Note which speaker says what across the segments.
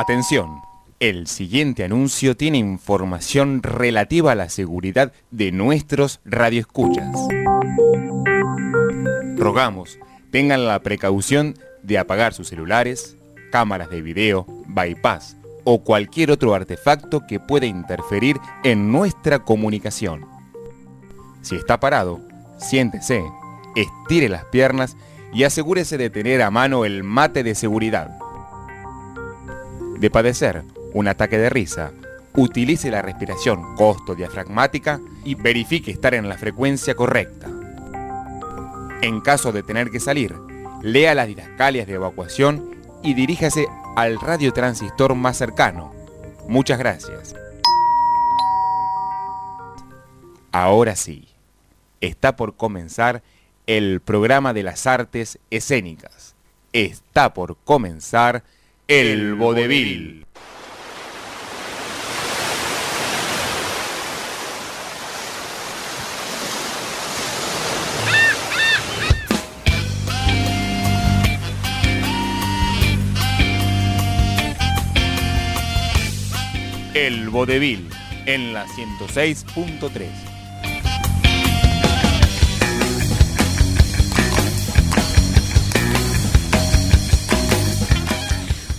Speaker 1: Atención, el siguiente anuncio tiene información relativa a la seguridad de nuestros radioescuchas. Rogamos tengan la precaución de apagar sus celulares, cámaras de video, bypass o cualquier otro artefacto que pueda interferir en nuestra comunicación. Si está parado, siéntese, estire las piernas y asegúrese de tener a mano el mate de seguridad de padecer un ataque de risa, utilice la respiración costo-diafragmática y verifique estar en la frecuencia correcta. En caso de tener que salir, lea las didascalias de evacuación y diríjase al radiotransistor más cercano. Muchas gracias. Ahora sí, está por comenzar el programa de las artes escénicas. Está por comenzar el vodevil. El vodevil en la 106.3.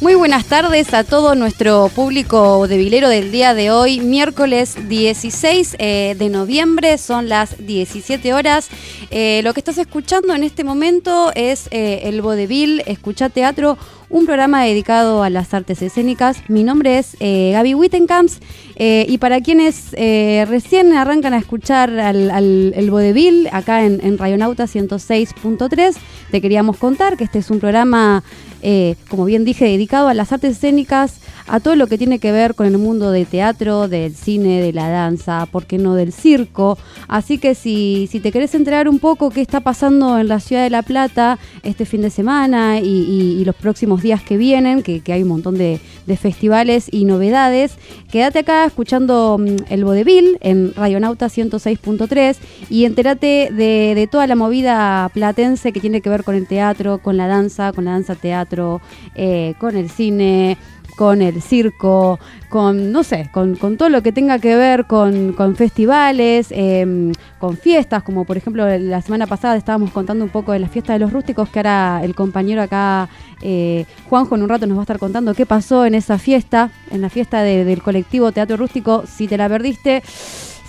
Speaker 2: Muy buenas tardes a todo nuestro público de del día de hoy, miércoles 16 eh, de noviembre, son las 17 horas. Eh, lo que estás escuchando en este momento es eh, el Vodevil Escucha Teatro, un programa dedicado a las artes escénicas. Mi nombre es Gaby Wittenkamps y para quienes recién arrancan a escuchar al, el Vodevil acá en, en Rayonauta 106.3, te queríamos contar que este es un programa eh, como bien dije, dedicado a las artes escénicas, a todo lo que tiene que ver con el mundo del teatro, del cine, de la danza, ¿por qué no del circo? Así que si, si te querés enterar un poco qué está pasando en la ciudad de La Plata este fin de semana y, los próximos días que vienen, que, hay un montón de, festivales y novedades, quédate acá escuchando mm, el Vodevil en Radionauta 106.3 y entérate de, de toda la movida platense que tiene que ver con el teatro, con la danza, con la danza teatro, eh, con el cine con el circo, con, no sé, con, todo lo que tenga que ver con, festivales, em, con fiestas, como por ejemplo la semana pasada estábamos contando un poco de la fiesta de los rústicos, que ahora el compañero acá, eh, Juanjo, en un rato nos va a estar contando qué pasó en esa fiesta, en la fiesta del colectivo Teatro Rústico, si te la perdiste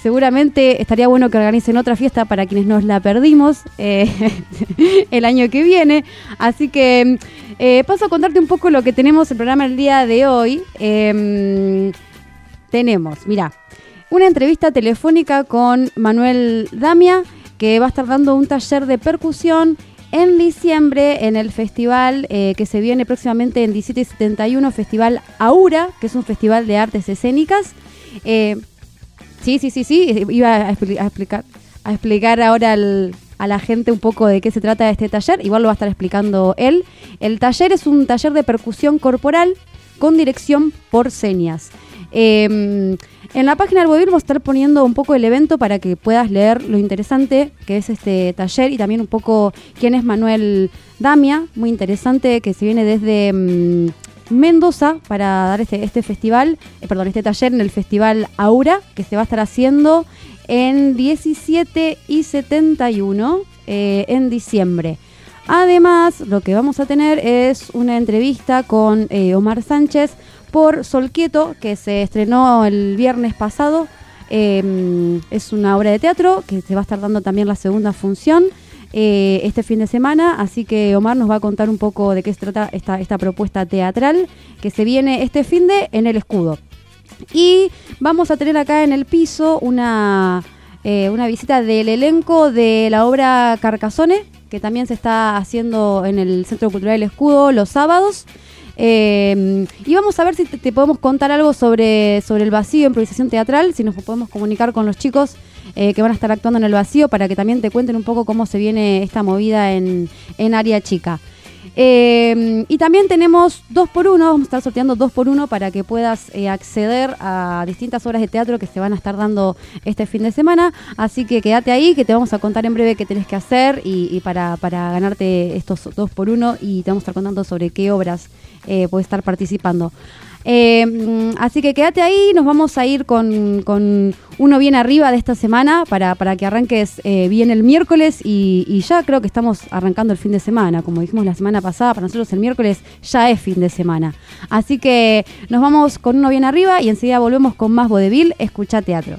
Speaker 2: seguramente estaría bueno que organicen otra fiesta para quienes nos la perdimos eh, el año que viene. Así que eh, paso a contarte un poco lo que tenemos en el programa el día de hoy. Em, tenemos, mira, una entrevista telefónica con Manuel Damia, que va a estar dando un taller de percusión en diciembre en el festival eh, que se viene próximamente en 17 y 71, Festival Aura, que es un festival de artes escénicas. Sí, sí, sí, sí, iba a, explicar, a explicar ahora el, a la gente un poco de qué se trata este taller. Igual lo va a estar explicando él. El taller es un taller de percusión corporal con dirección por señas. Em, en la página del Vodevil vamos a estar poniendo un poco el evento para que puedas leer lo interesante que es este taller y también un poco quién es Manuel Damia, muy interesante, que se viene desde mm, Mendoza para dar este, este festival, eh, perdón, este taller en el Festival Aura, que se va a estar haciendo en 17 y 71 eh, en diciembre. Además, lo que vamos a tener es una entrevista con eh, Omar Sánchez por Solquieto, que se estrenó el viernes pasado. Em, es una obra de teatro que se va a estar dando también la segunda función eh, este fin de semana. Así que Omar nos va a contar un poco de qué se trata esta, esta propuesta teatral que se viene este fin de en el escudo. Y vamos a tener acá en el piso una, eh, una visita del elenco de la obra Carcasone, que también se está haciendo en el Centro Cultural del Escudo los sábados. Eh, y vamos a ver si te, podemos contar algo sobre, sobre el vacío, improvisación teatral, si nos podemos comunicar con los chicos eh, que van a estar actuando en el vacío para que también te cuenten un poco cómo se viene esta movida en, en área chica. Eh, y también tenemos dos por uno, vamos a estar sorteando dos por uno para que puedas eh, acceder a distintas obras de teatro que se van a estar dando este fin de semana. Así que quédate ahí, que te vamos a contar en breve qué tenés que hacer y, para, ganarte estos dos por uno y te vamos a estar contando sobre qué obras eh, puedes estar participando. Eh, así que quédate ahí, nos vamos a ir con, con uno bien arriba de esta semana para, para que arranques eh, bien el miércoles y, y ya creo que estamos arrancando el fin de semana, como dijimos la semana pasada, para nosotros el miércoles ya es fin de semana. Así que nos vamos con uno bien arriba y enseguida volvemos con más vodevil, escucha teatro.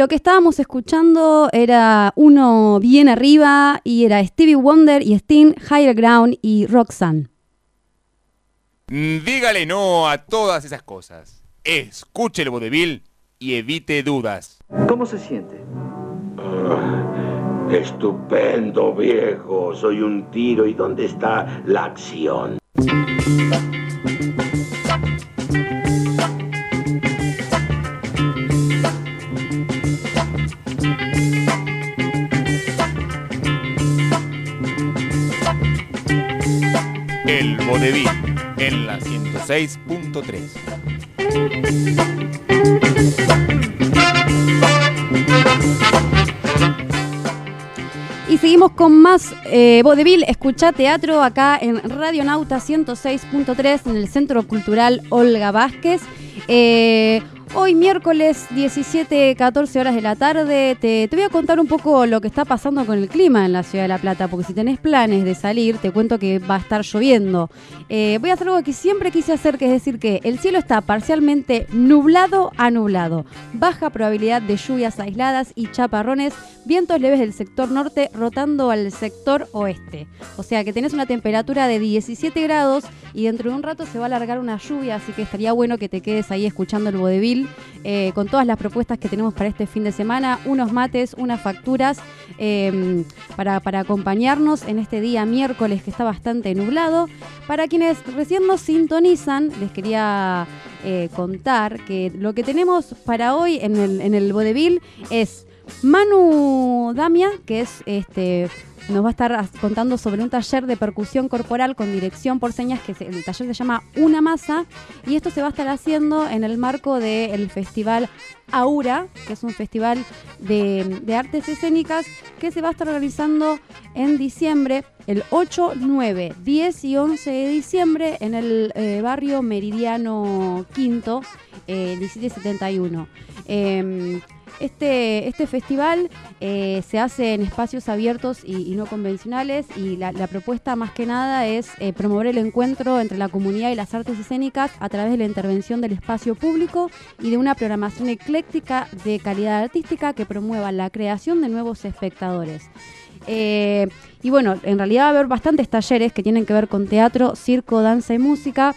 Speaker 2: Lo que estábamos escuchando era uno bien arriba y era Stevie Wonder y Sting, Higher Ground y Roxanne.
Speaker 1: Mm, dígale no a todas esas cosas. Escuche el vodevil y evite dudas.
Speaker 3: ¿Cómo se siente?
Speaker 4: Ah, estupendo, viejo. Soy un tiro. ¿Y dónde está la acción?
Speaker 1: Vodevil en la 106.3.
Speaker 2: Y seguimos con más eh, Vodevil, escucha teatro acá en Radio Nauta 106.3 en el Centro Cultural Olga Vázquez. Eh, Hoy miércoles 17, 14 horas de la tarde, te, voy a contar un poco lo que está pasando con el clima en la ciudad de La Plata, porque si tenés planes de salir, te cuento que va a estar lloviendo. Eh, voy a hacer algo que siempre quise hacer, que es decir que el cielo está parcialmente nublado a nublado, baja probabilidad de lluvias aisladas y chaparrones, vientos leves del sector norte rotando al sector oeste. O sea que tenés una temperatura de 17 grados y dentro de un rato se va a alargar una lluvia, así que estaría bueno que te quedes ahí escuchando el vodevil eh, con todas las propuestas que tenemos para este fin de semana, unos mates, unas facturas em, para, acompañarnos en este día miércoles que está bastante nublado. Para quienes recién nos sintonizan, les quería eh, contar que lo que tenemos para hoy en el, en el vodevil es Manu Damia, que es este nos va a estar contando sobre un taller de percusión corporal con dirección por señas, que el taller se llama Una Masa, y esto se va a estar haciendo en el marco del festival Aura, que es un festival de, artes escénicas que se va a estar realizando en diciembre, el 8, 9, 10 y 11 de diciembre en el eh, barrio Meridiano Quinto, eh, 1771. Este, este festival eh, se hace en espacios abiertos y, no convencionales y la, propuesta más que nada es eh, promover el encuentro entre la comunidad y las artes escénicas a través de la intervención del espacio público y de una programación ecléctica de calidad artística que promueva la creación de nuevos espectadores. Eh, y bueno, en realidad va a haber bastantes talleres que tienen que ver con teatro, circo, danza y música.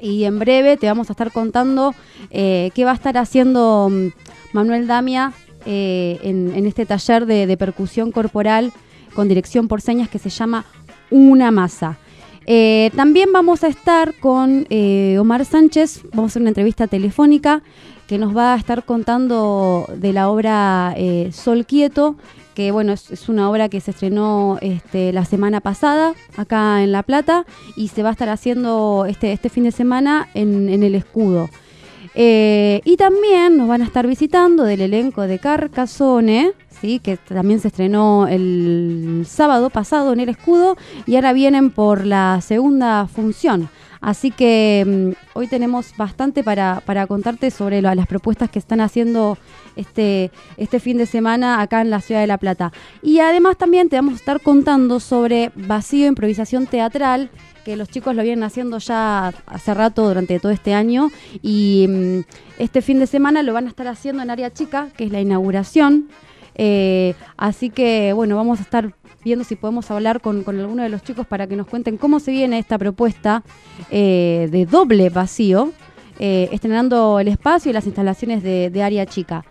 Speaker 2: Y en breve te vamos a estar contando qué va a estar haciendo mm, Manuel Damia eh, en, este taller de, percusión corporal con dirección por señas que se llama Una Masa. Eh, también vamos a estar con eh, Omar Sánchez, vamos a hacer una entrevista telefónica que nos va a estar contando de la obra Sol Quieto, que bueno, es, una obra que se estrenó este, la semana pasada acá en La Plata y se va a estar haciendo este, este fin de semana en el escudo. Eh, y también nos van a estar visitando del elenco de Carcassone, ¿sí? que también se estrenó el sábado pasado en el escudo y ahora vienen por la segunda función. Así que mm, hoy tenemos bastante para, contarte sobre las propuestas que están haciendo este, este fin de semana acá en la ciudad de La Plata. Y además también te vamos a estar contando sobre Vacío Improvisación Teatral, que los chicos lo vienen haciendo ya hace rato durante todo este año y mm, este fin de semana lo van a estar haciendo en área chica, que es la inauguración. Eh, así que bueno, vamos a estar viendo si podemos hablar con, alguno de los chicos para que nos cuenten cómo se viene esta propuesta eh, de doble vacío, eh, estrenando el espacio y las instalaciones de, área chica.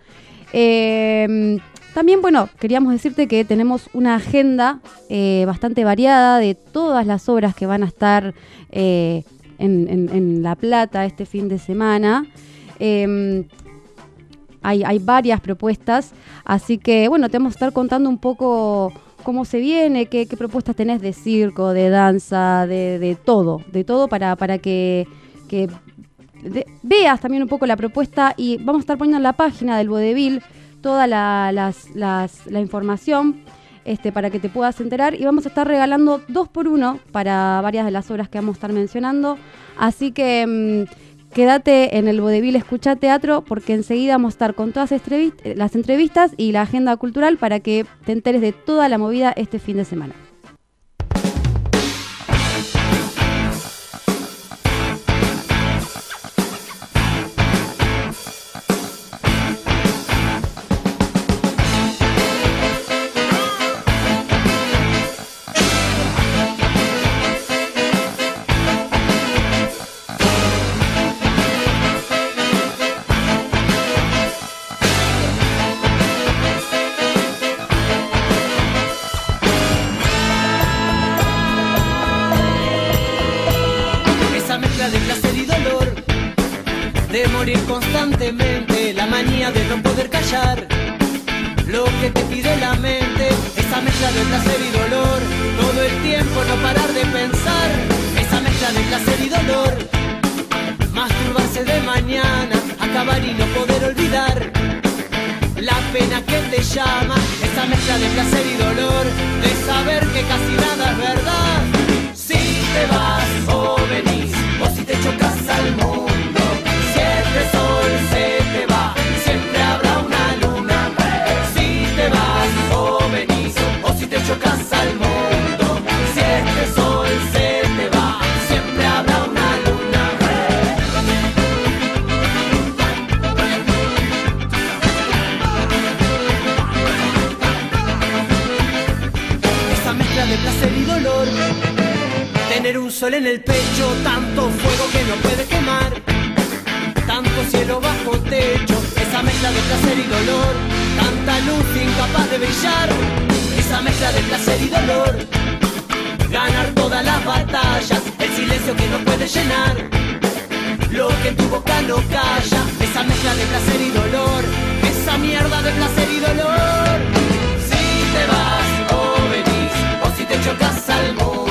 Speaker 2: También, bueno, queríamos decirte que tenemos una agenda eh, bastante variada de todas las obras que van a estar eh, en, La Plata este fin de semana. Em, hay, varias propuestas, así que, bueno, te vamos a estar contando un poco cómo se viene, qué, propuestas tenés de circo, de danza, de, todo, de todo para, para que, veas también un poco la propuesta y vamos a estar poniendo en la página del Vodevil toda la, la información este, para que te puedas enterar y vamos a estar regalando dos por uno para varias de las obras que vamos a estar mencionando. Así que mm, quédate en el Vodevil Escucha Teatro porque enseguida vamos a estar con todas las entrevistas y la agenda cultural para que te enteres de toda la movida este fin de semana.
Speaker 5: de placer y dolor, todo el tiempo no parar de pensar, esa mezcla de placer y dolor, masturbarse de mañana, acabar y no poder olvidar. La pena que te llama, esa mezcla de placer y dolor, de saber que casi nada es verdad. Si te vas o venís, o si te chocas al mundo. Tener un sol en el pecho, tanto fuego que no puede quemar. Tanto cielo bajo techo, esa mezcla de placer y dolor. Tanta luz incapaz de brillar, esa mezcla de placer y dolor. Ganar todas las batallas, el silencio que no puede llenar. Lo que en tu boca no calla, esa mezcla de placer y dolor. Esa mierda de placer y dolor. Te vas ocho casas al mundo.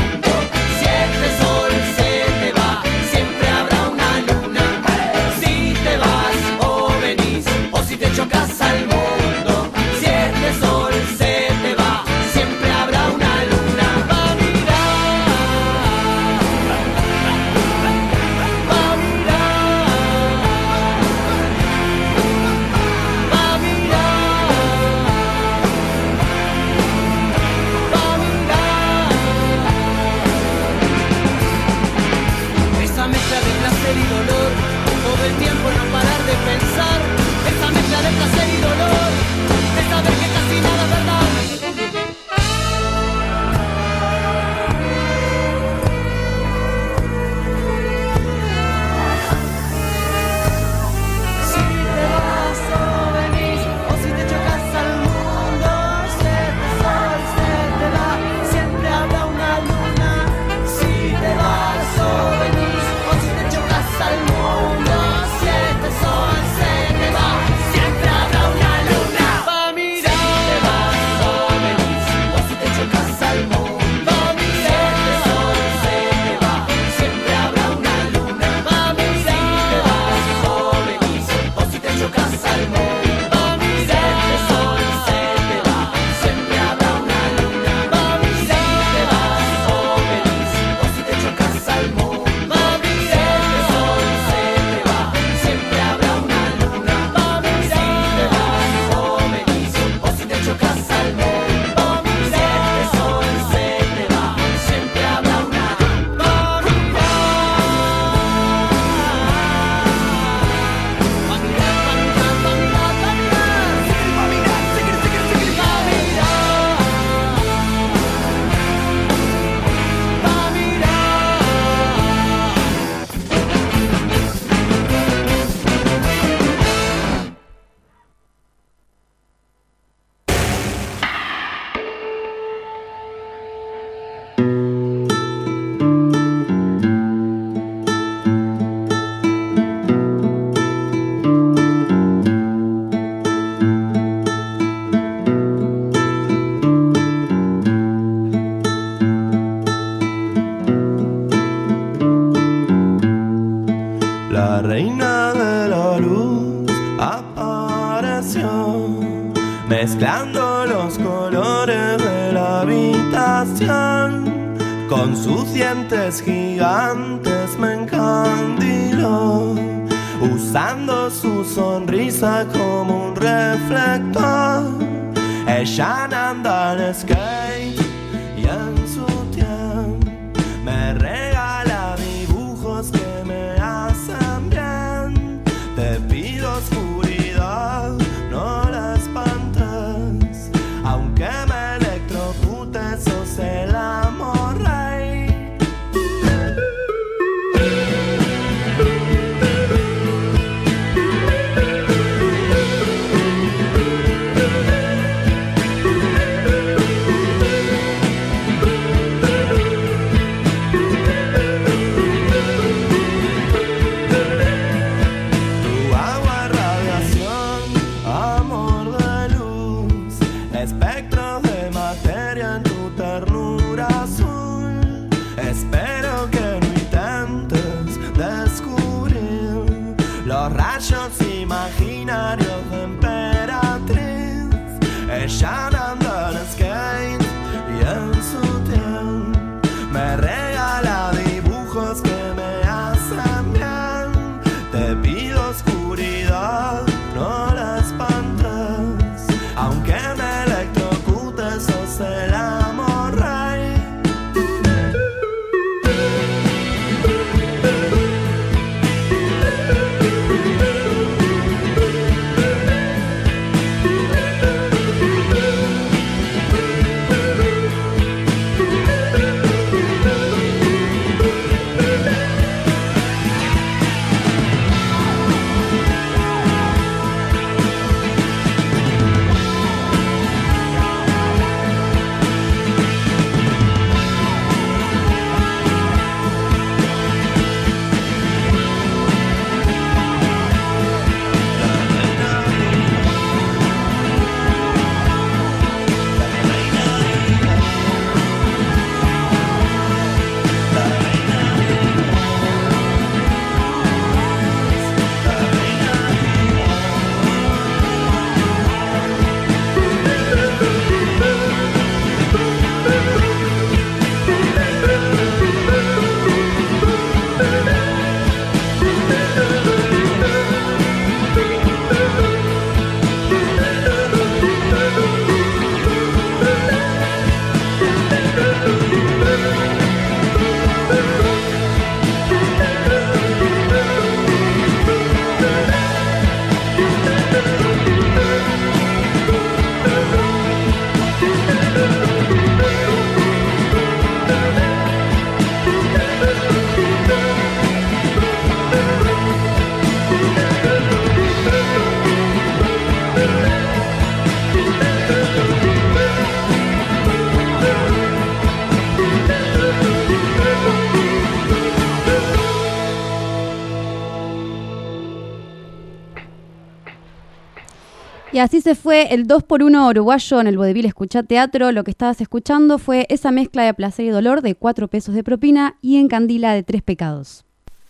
Speaker 5: Y
Speaker 2: así se fue el 2x1 uruguayo en el vodevil Escuchá Teatro. Lo que estabas escuchando fue esa mezcla de placer y dolor de 4 pesos de propina y en Candila de 3 pecados.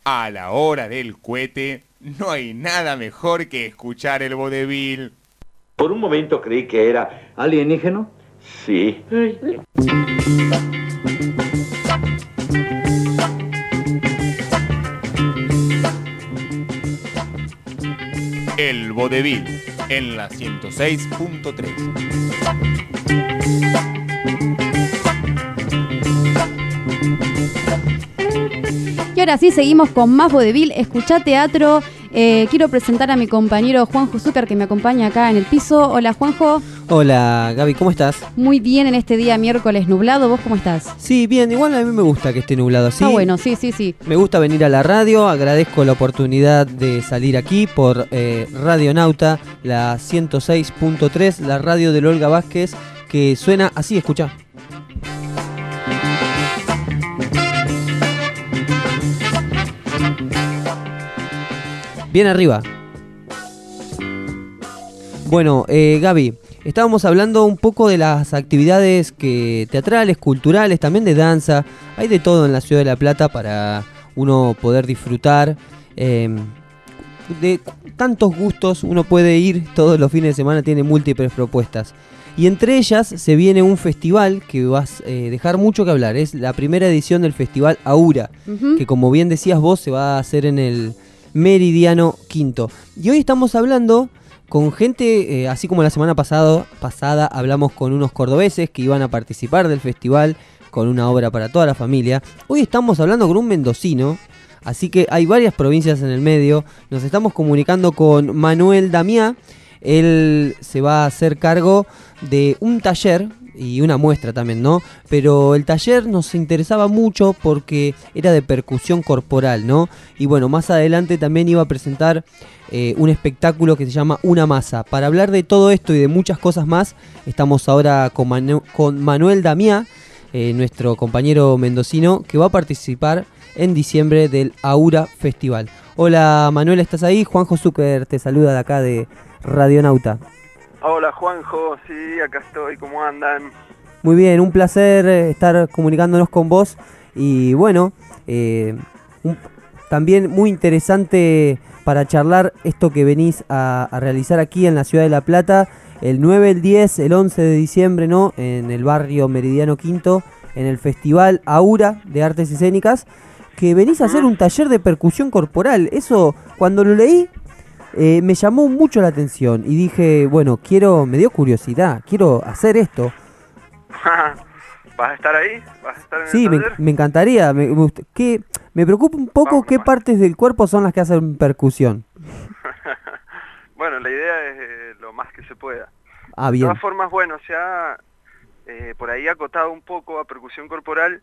Speaker 1: A la hora del cohete, no hay nada mejor que escuchar el vodevil.
Speaker 4: Por un momento creí que era
Speaker 6: ¿Alienígeno?
Speaker 4: Sí.
Speaker 1: El vodevil en la 106.3.
Speaker 2: Y ahora sí, seguimos con más vodevil. Escuchá Teatro. Eh, quiero presentar a mi compañero Juanjo Zúcar que me acompaña acá en el piso. Hola Juanjo.
Speaker 7: Hola Gaby, ¿cómo estás?
Speaker 2: Muy bien en este día miércoles nublado. ¿Vos cómo estás?
Speaker 7: Sí, bien, igual a mí me gusta que esté nublado así.
Speaker 2: Está bueno, sí, sí, sí.
Speaker 7: Me gusta venir a la radio, agradezco la oportunidad de salir aquí por eh, Radio Nauta, la 106.3, la radio de Olga Vázquez, que suena así, escucha. Bien arriba. Bueno, eh, Gaby, estábamos hablando un poco de las actividades que teatrales, culturales, también de danza. Hay de todo en la ciudad de La Plata para uno poder disfrutar. eh, de tantos gustos, uno puede ir todos los fines de semana, tiene múltiples propuestas. Y entre ellas se viene un festival que vas a dejar mucho que hablar. Es la primera edición del festival Aura, que como bien decías vos, se va a hacer en el Meridiano Quinto. Y hoy estamos hablando con gente, eh, así como la semana pasado, pasada hablamos con unos cordobeses que iban a participar del festival con una obra para toda la familia. Hoy estamos hablando con un mendocino, así que hay varias provincias en el medio. Nos estamos comunicando con Manuel Damiá. Él se va a hacer cargo de un taller y una muestra también, ¿no? Pero el taller nos interesaba mucho porque era de percusión corporal, ¿no? Y bueno, más adelante también iba a presentar eh, un espectáculo que se llama Una Masa. Para hablar de todo esto y de muchas cosas más, estamos ahora con, con Manuel Damiá, eh, nuestro compañero mendocino, que va a participar en diciembre del Aura Festival. Hola Manuel, ¿estás ahí? Juanjo Zucker te saluda de acá de Radionauta.
Speaker 8: Hola Juanjo, sí, acá estoy, ¿cómo andan?
Speaker 7: Muy bien, un placer eh, estar comunicándonos con vos y bueno, eh, un- también muy interesante para charlar esto que venís a, a realizar aquí en la ciudad de La Plata el 9, el 10, el 11 de diciembre, ¿no? En el barrio Meridiano Quinto, en el Festival Aura de Artes Escénicas, que venís a hacer un taller de percusión corporal. Eso, cuando lo leí, eh, me llamó mucho la atención y dije, bueno, quiero, me dio curiosidad, quiero hacer esto.
Speaker 8: ¿Vas a estar ahí? ¿Vas a estar en
Speaker 7: Sí,
Speaker 8: el
Speaker 7: me, encantaría. Me, me ¿qué- me preocupa un poco
Speaker 8: Vamos
Speaker 7: qué partes del cuerpo son las que hacen percusión.
Speaker 8: Bueno, la idea es eh, lo más que se pueda.
Speaker 7: Ah,
Speaker 8: De
Speaker 7: bien.
Speaker 8: todas formas, bueno, se ha eh, por ahí acotado un poco a percusión corporal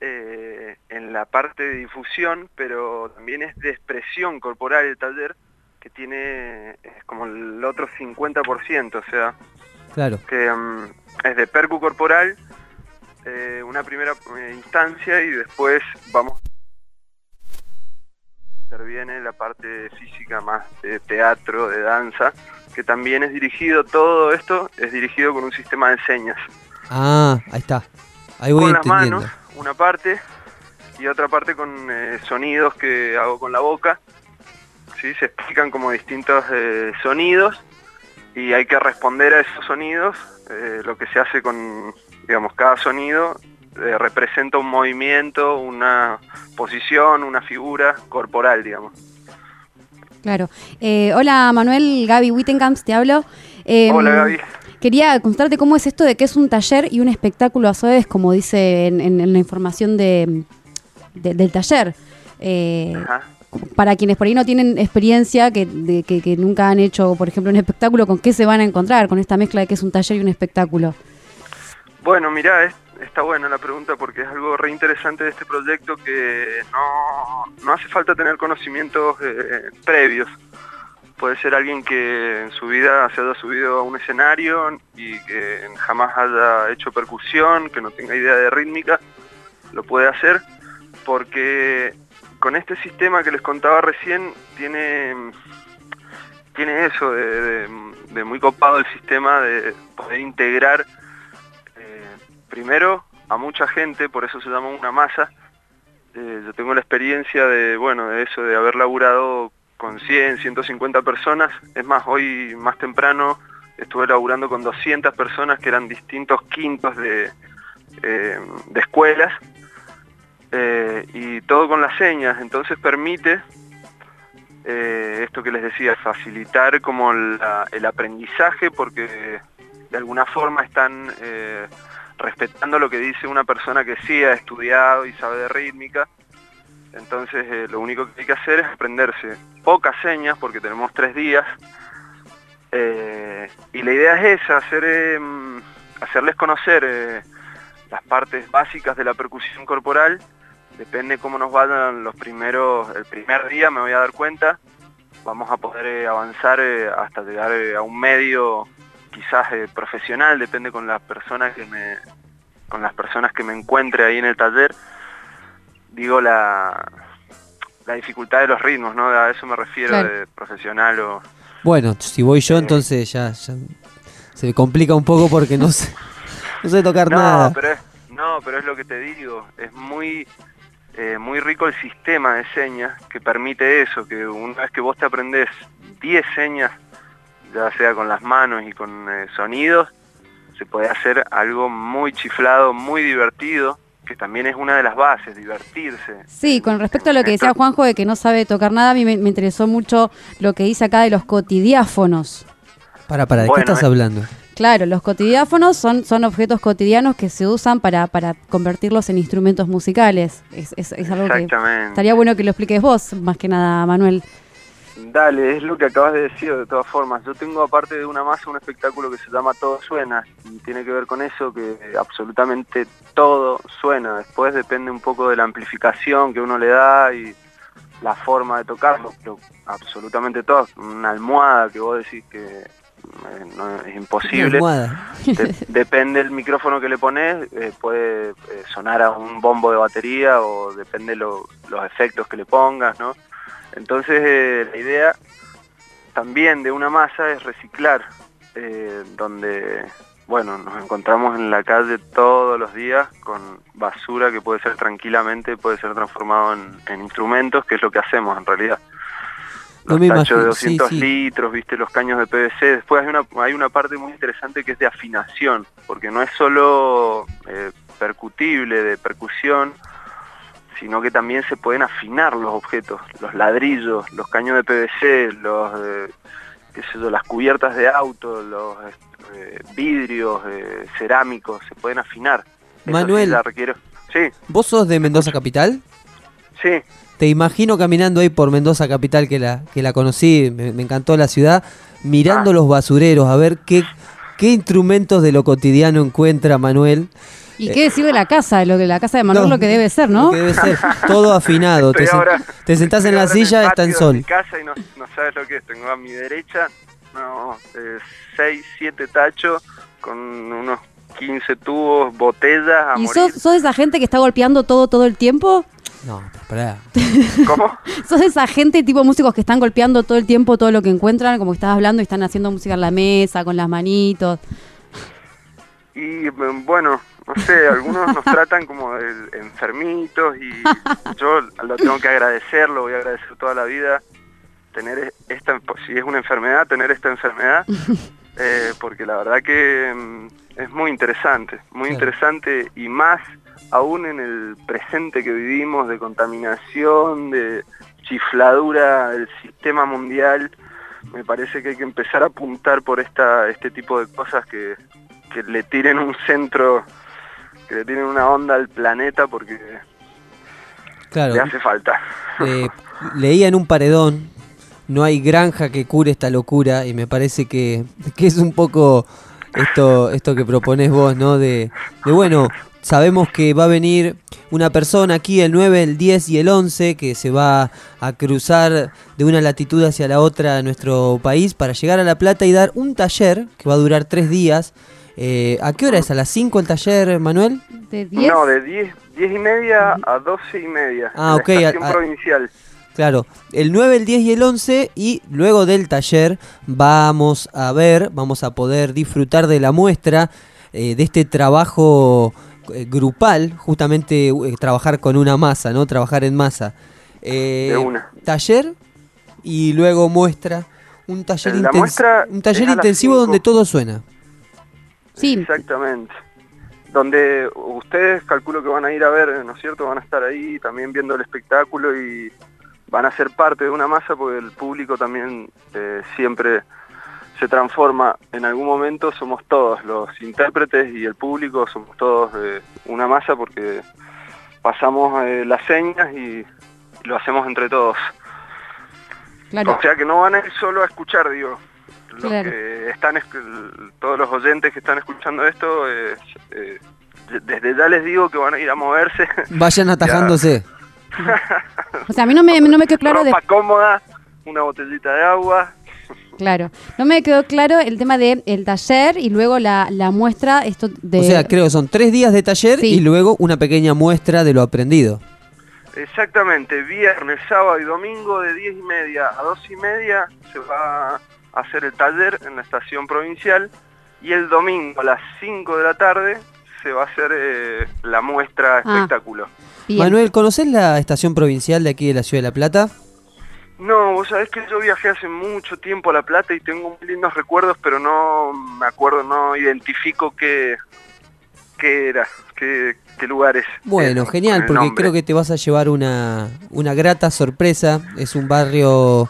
Speaker 8: eh, en la parte de difusión, pero también es de expresión corporal el taller, que tiene es como el otro 50%, o sea,
Speaker 7: Claro.
Speaker 8: que mm, es de percu corporal, eh, una primera eh, instancia y después vamos interviene la parte física más de teatro, de danza, que también es dirigido, todo esto es dirigido con un sistema de señas.
Speaker 7: Ah, ahí está. Ahí voy
Speaker 8: con las
Speaker 7: entendiendo.
Speaker 8: manos, una parte, y otra parte con eh, sonidos que hago con la boca. ¿Sí? Se explican como distintos eh, sonidos y hay que responder a esos sonidos. Eh, lo que se hace con, digamos, cada sonido eh, representa un movimiento, una posición, una figura corporal, digamos.
Speaker 2: Claro. Eh, hola Manuel, Gaby Wittenkamps, te hablo. Eh,
Speaker 8: Hola Gaby.
Speaker 2: Quería contarte cómo es esto de que es un taller y un espectáculo a su vez, como dice en, en- en la información de, de- del taller. Eh,
Speaker 8: Ajá.
Speaker 2: Para quienes por ahí no tienen experiencia, que, nunca han hecho, por ejemplo, un espectáculo, ¿con qué se van a encontrar con esta mezcla de que es un taller y un espectáculo?
Speaker 8: Bueno, mirá, es- está buena la pregunta porque es algo re interesante de este proyecto que no, no hace falta tener conocimientos eh, previos. Puede ser alguien que en su vida se haya subido a un escenario y que jamás haya hecho percusión, que no tenga idea de rítmica, lo puede hacer porque con este sistema que les contaba recién tiene tiene eso de, muy copado el sistema de poder integrar eh, primero a mucha gente, por eso se llama una masa. Eh, yo tengo la experiencia de, bueno, de eso, de haber laburado con 100, 150 personas. Es más, hoy más temprano estuve laburando con 200 personas que eran distintos quintos de, eh, de escuelas. Eh, y todo con las señas, entonces permite eh, esto que les decía, facilitar como el aprendizaje porque de alguna forma están eh, respetando lo que dice una persona que sí ha estudiado y sabe de rítmica. Entonces lo único que hay que hacer es aprenderse pocas señas porque tenemos tres días. Y la idea es esa, hacer, em, hacerles conocer las partes básicas de la percusión corporal. Depende cómo nos vayan los primeros, el primer día me voy a dar cuenta. Vamos a poder eh, avanzar eh, hasta llegar eh, a un medio quizás eh, profesional, depende con las personas que me con las personas que me encuentre ahí en el taller. Digo la la dificultad de los ritmos, ¿no? A eso me refiero
Speaker 2: Claro.
Speaker 8: de profesional o
Speaker 7: Bueno, si voy yo,
Speaker 8: Eh.
Speaker 7: entonces ya, ya se complica un poco porque no sé, no sé tocar
Speaker 8: no,
Speaker 7: nada.
Speaker 8: pero es, no, pero es lo que te digo, es muy eh, muy rico el sistema de señas que permite eso, que una vez que vos te aprendés 10 señas, ya sea con las manos y con eh, sonidos, se puede hacer algo muy chiflado, muy divertido, que también es una de las bases, divertirse.
Speaker 2: Sí, con respecto a lo que decía Juanjo de que no sabe tocar nada, a mí me, me interesó mucho lo que dice acá de los cotidiáfonos.
Speaker 7: Para, para, ¿de
Speaker 8: Bueno,
Speaker 7: qué estás
Speaker 8: eh.
Speaker 7: hablando?
Speaker 2: Claro, los cotidiáfonos son, son objetos cotidianos que se usan para, para convertirlos en instrumentos musicales. Es, es- es algo que estaría bueno que lo expliques vos, más que nada, Manuel.
Speaker 8: Dale, es lo que acabas de decir de todas formas. Yo tengo aparte de una masa un espectáculo que se llama Todo Suena y tiene que ver con eso que absolutamente todo suena. Después depende un poco de la amplificación que uno le da y la forma de tocarlo, pero absolutamente todo. Una almohada que vos decís que no, es imposible. De- depende del micrófono que le pones, eh, puede eh, sonar a un bombo de batería o depende lo- los efectos que le pongas, ¿no? Entonces eh, la idea también de una masa es reciclar, eh, donde, bueno, nos encontramos en la calle todos los días con basura que puede ser tranquilamente, puede ser transformado en, en instrumentos, que es lo que hacemos en realidad. Los tachos de
Speaker 7: imagino, sí,
Speaker 8: 200
Speaker 7: sí.
Speaker 8: litros, viste, los caños de PVC. Después hay una, hay una parte muy interesante que es de afinación, porque no es solo eh, percutible, de percusión, sino que también se pueden afinar los objetos, los ladrillos, los caños de PVC, los, eh, qué sé yo, las cubiertas de auto, los eh, vidrios eh, cerámicos, se pueden afinar. Eso sí
Speaker 7: Manuel.
Speaker 8: Sí,
Speaker 7: ¿Vos sos de Mendoza Capital?
Speaker 8: sí.
Speaker 7: Te imagino caminando ahí por Mendoza Capital, que la, que la conocí, me, me encantó la ciudad, mirando
Speaker 8: Ah.
Speaker 7: los basureros, a ver qué, qué instrumentos de lo cotidiano encuentra Manuel.
Speaker 2: ¿Y qué decir de la casa? Lo que la casa de Manuel
Speaker 7: No,
Speaker 2: lo que debe ser, ¿no?
Speaker 7: Lo que debe ser todo afinado. Te,
Speaker 8: ahora-
Speaker 7: te sentás en la silla, está en
Speaker 8: de
Speaker 7: sol.
Speaker 8: mi casa y no, no sabes lo que es. Tengo a mi derecha no, eh, seis, siete tachos con unos 15 tubos, botellas a
Speaker 2: ¿Y
Speaker 8: morir.
Speaker 2: sos, sos esa gente que está golpeando todo todo el tiempo?
Speaker 7: No, pará.
Speaker 8: ¿Cómo?
Speaker 2: ¿Sos esa gente tipo músicos que están golpeando todo el tiempo todo lo que encuentran? Como que estabas hablando y están haciendo música en la mesa, con las manitos.
Speaker 8: Y mm, bueno, no sé, algunos nos tratan como de enfermitos y yo lo tengo que agradecer, lo voy a agradecer toda la vida, tener esta, si es una enfermedad, tener esta enfermedad, eh, porque la verdad que mm, es muy interesante, muy
Speaker 7: Claro.
Speaker 8: interesante y más aún en el presente que vivimos de contaminación, de chifladura del sistema mundial, me parece que hay que empezar a apuntar por esta este tipo de cosas que, que le tiren un centro, que le tiren una onda al planeta porque
Speaker 7: Claro,
Speaker 8: le hace falta.
Speaker 7: eh, leía en un paredón, no hay granja que cure esta locura y me parece que, que es un poco esto, esto que propones vos, ¿no? De, de, bueno, sabemos que va a venir una persona aquí el 9, el 10 y el 11 que se va a cruzar de una latitud hacia la otra de nuestro país para llegar a La Plata y dar un taller que va a durar tres días. Eh, ¿A qué hora es? ¿A las 5 el taller, Manuel?
Speaker 2: ¿De 10?
Speaker 8: No, de 10, 10 y media a 12 y media.
Speaker 7: Ah,
Speaker 8: la
Speaker 7: ok, a-
Speaker 8: estación
Speaker 7: a-
Speaker 8: provincial.
Speaker 7: Claro, el 9, el 10 y el 11 y luego del taller vamos a ver, vamos a poder disfrutar de la muestra, eh, de este trabajo grupal, justamente eh, trabajar con una masa, ¿no? Trabajar en masa. Eh,
Speaker 8: De una.
Speaker 7: Taller y luego muestra, un taller,
Speaker 8: La muestra
Speaker 7: un taller intensivo donde todo suena.
Speaker 2: Sí,
Speaker 8: Exactamente. Donde ustedes calculo que van a ir a ver, ¿no es cierto? Van a estar ahí también viendo el espectáculo y van a ser parte de una masa porque el público también eh, siempre se transforma. En algún momento somos todos, los intérpretes y el público somos todos eh, una masa porque pasamos eh, las señas y lo hacemos entre todos.
Speaker 2: claro.
Speaker 8: O sea que no van a ir solo a escuchar, digo. Los
Speaker 2: Claro.
Speaker 8: que están, todos los oyentes que están escuchando esto, eh, eh, desde ya les digo que van a ir a moverse.
Speaker 7: Vayan atajándose.
Speaker 2: O sea, a mí no me, no me quedó claro de,
Speaker 8: Ropa cómoda, una botellita de agua.
Speaker 2: Claro. No me quedó claro el tema de el taller y luego la, la muestra esto de
Speaker 7: O sea, creo que son tres días de taller
Speaker 2: Sí.
Speaker 7: y luego una pequeña muestra de lo aprendido.
Speaker 8: Exactamente, viernes, sábado y domingo de 10 y media a 2 y media se va a hacer el taller en la estación provincial y el domingo a las 5 de la tarde se va a hacer eh, la muestra
Speaker 2: Ah.
Speaker 8: espectáculo.
Speaker 7: Manuel, ¿conoces la estación provincial de aquí de la ciudad de La Plata?
Speaker 8: No, vos sabés que yo viajé hace mucho tiempo a La Plata y tengo muy lindos recuerdos, pero no me acuerdo, no identifico qué, qué era, qué, qué lugares.
Speaker 7: Bueno,
Speaker 8: eran,
Speaker 7: genial, porque creo que te vas a llevar una, una grata sorpresa. Es un barrio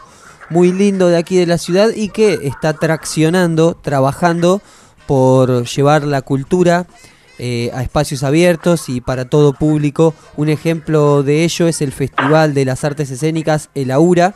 Speaker 7: muy lindo de aquí de la ciudad y que está traccionando, trabajando por llevar la cultura eh, a espacios abiertos y para todo público. Un ejemplo de ello es el Festival de las Artes Escénicas, el Aura,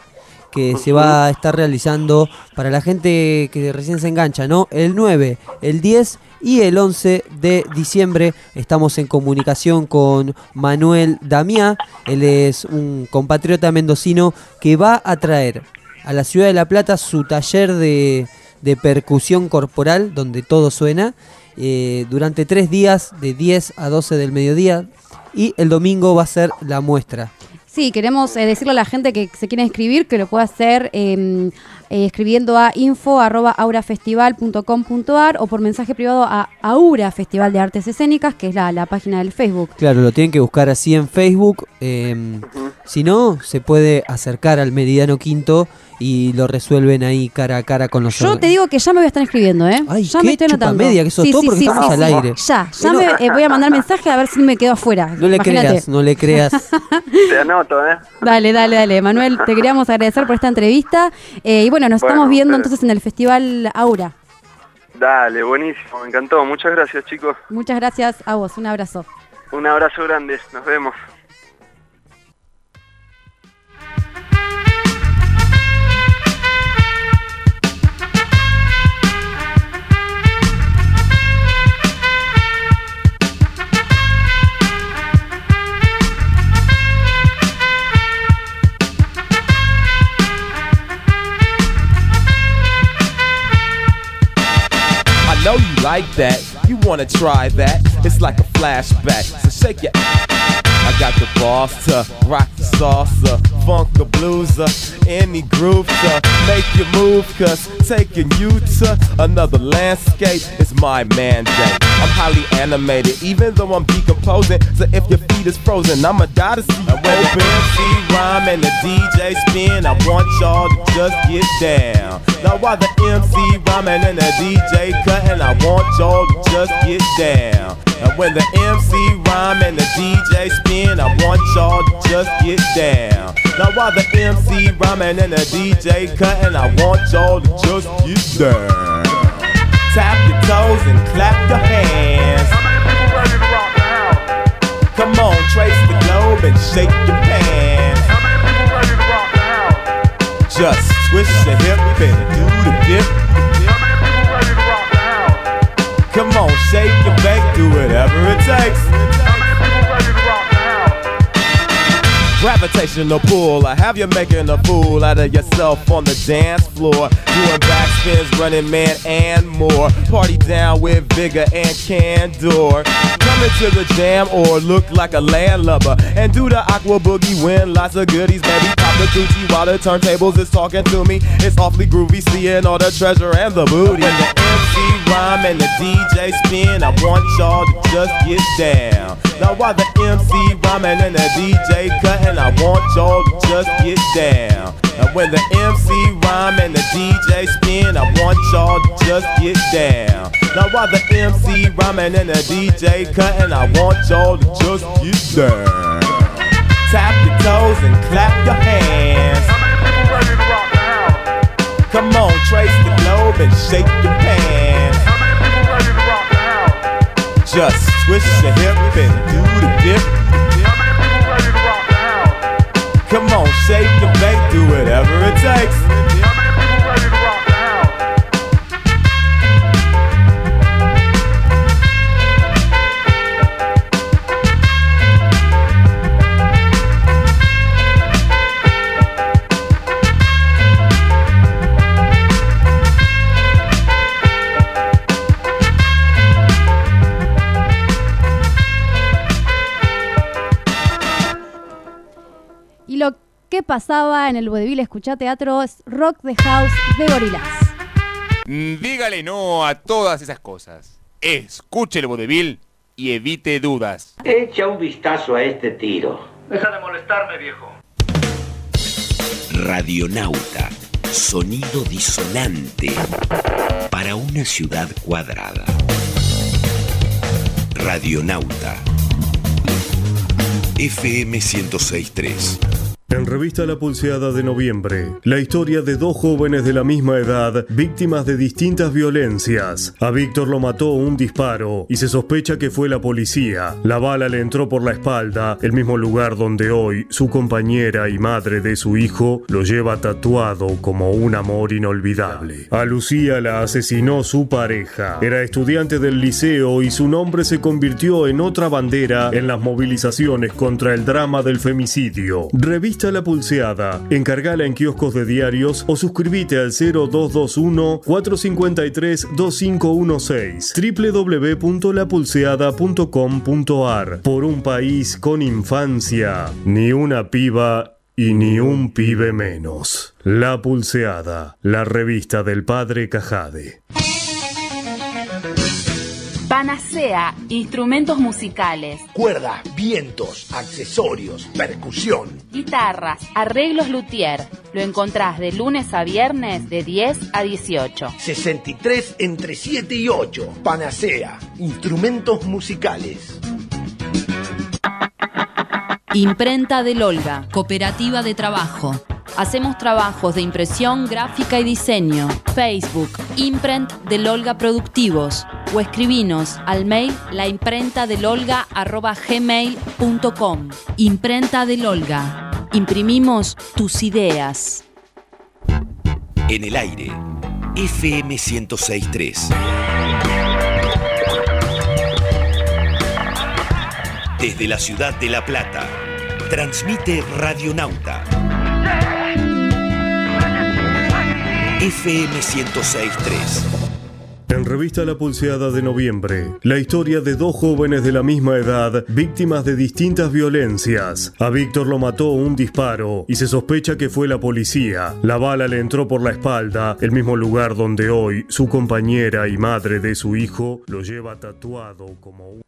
Speaker 7: que se va a estar realizando para la gente que recién se engancha, ¿no? El 9, el 10 y el 11 de diciembre estamos en comunicación con Manuel Damiá. Él es un compatriota mendocino que va a traer a la ciudad de La Plata su taller de, de percusión corporal, donde todo suena, eh, durante tres días, de 10 a 12 del mediodía. Y el domingo va a ser la muestra.
Speaker 2: Sí, queremos eh, decirle a la gente que se quiere inscribir que lo puede hacer eh, eh, escribiendo a info.aurafestival.com.ar o por mensaje privado a Aura Festival de Artes Escénicas, que es la, la página del Facebook.
Speaker 7: Claro, lo tienen que buscar así en Facebook. eh, si no, se puede acercar al Meridiano Quinto y lo resuelven ahí cara a cara con los
Speaker 2: Yo te digo que ya me voy a estar escribiendo, ¿eh?
Speaker 7: Ay,
Speaker 2: ya
Speaker 7: qué
Speaker 2: me estoy anotando.
Speaker 7: chupamedia que sos tú, porque estamos al aire.
Speaker 2: Ya, ya me eh, voy a mandar mensaje a ver si me quedo afuera.
Speaker 7: No le
Speaker 2: Imagínate.
Speaker 7: creas, no le creas.
Speaker 8: Te anoto, ¿eh?
Speaker 2: Dale, dale, dale. Manuel, te queríamos agradecer por esta entrevista. Eh, y bueno, nos
Speaker 8: Bueno,
Speaker 2: estamos viendo entonces en el Festival Aura.
Speaker 8: Dale, buenísimo, me encantó. Muchas gracias, chicos.
Speaker 2: Muchas gracias a vos. Un abrazo.
Speaker 8: Un abrazo grande, nos vemos.
Speaker 6: Like that. You wanna try that? It's like a flashback. So shake your. I got the boss to rock the salsa, funk the blueser, uh, any groove to make you move. Cause taking you to another landscape is my mandate. I'm highly animated, even though I'm decomposing. So if your feet is frozen, I'ma die to see you open. MC rhyme and the DJ spin. I want y'all to just get down. Now while the MC rhyming and the DJ cutting, I want y'all to just get down. And when the MC rhyme and the DJ spin, I want y'all to just get down. Now while the MC rhyming and the DJ cutting, I want y'all to just get down. Tap your toes and clap your hands. Come on, trace the globe and shake your pants. Just twist your hip and do the dip. Come on, shake your back, do whatever it takes. Gravitational pull, I have you making a fool out of yourself on the dance floor. Doing backspins, running man, and more. Party down with vigor and candor. Coming to the jam or look like a landlubber. And do the aqua boogie, win lots of goodies, baby. Pop the Gucci while the turntables is talking to me. It's awfully groovy, seeing all the treasure and the booty. And the MC rhyme and the DJ spin, I want y'all to just get down. Now while the MC rhyming and the DJ cutting, I want y'all to just get down. And when the MC rhyme and the DJ spin, I want y'all to just get down. Now while the MC rhyming and the DJ cutting, I want y'all to just get down. Tap your toes and clap your hands. Come on, trace the globe and shake your pants. Just twist your hip and do the dip. Come on, shake and bake, do whatever it takes.
Speaker 2: Que pasaba en el Vodevil Escuchá Teatro es Rock the House de Gorilas.
Speaker 1: Mm, Dígale no a todas esas cosas. Escuche el vodevil y evite dudas.
Speaker 4: Echa un vistazo a este tiro.
Speaker 9: Deja de molestarme, viejo.
Speaker 10: Radionauta, sonido disonante para una ciudad cuadrada. Radionauta, FM 1063.
Speaker 11: En Revista La Pulseada de noviembre, la historia de dos jóvenes de la misma edad, víctimas de distintas violencias. A Víctor lo mató un disparo y se sospecha que fue la policía. La bala le entró por la espalda, el mismo lugar donde hoy su compañera y madre de su hijo lo lleva tatuado como un amor inolvidable. A Lucía la asesinó su pareja. Era estudiante del liceo y su nombre se convirtió en otra bandera en las movilizaciones contra el drama del femicidio. Revista La Pulseada. Encargala en kioscos de diarios o suscríbete al 0221 453 2516 www.lapulseada.com.ar Por un país con infancia, ni una piba y ni un pibe menos. La Pulseada, la revista del padre Cajade.
Speaker 12: Panacea, instrumentos musicales,
Speaker 13: Cuerdas, vientos, accesorios, percusión.
Speaker 12: guitarras, arreglos luthier. Lo encontrás de lunes a viernes de 10 a 18.
Speaker 13: 63 entre 7 y 8. Panacea, instrumentos musicales.
Speaker 14: Imprenta del Olga, Cooperativa de Trabajo. Hacemos trabajos de impresión, gráfica y diseño. Facebook, Imprent del Olga Productivos. O escribinos al mail laimprentadelolga.gmail.com Imprenta del Olga. Imprimimos tus ideas.
Speaker 10: En el aire, FM 1063. Desde la ciudad de La Plata, transmite Radionauta. FM 1063.
Speaker 11: En revista La Pulseada de noviembre, la historia de dos jóvenes de la misma edad, víctimas de distintas violencias. A Víctor lo mató un disparo y se sospecha que fue la policía. La bala le entró por la espalda, el mismo lugar donde hoy su compañera y madre de su hijo lo lleva tatuado como un...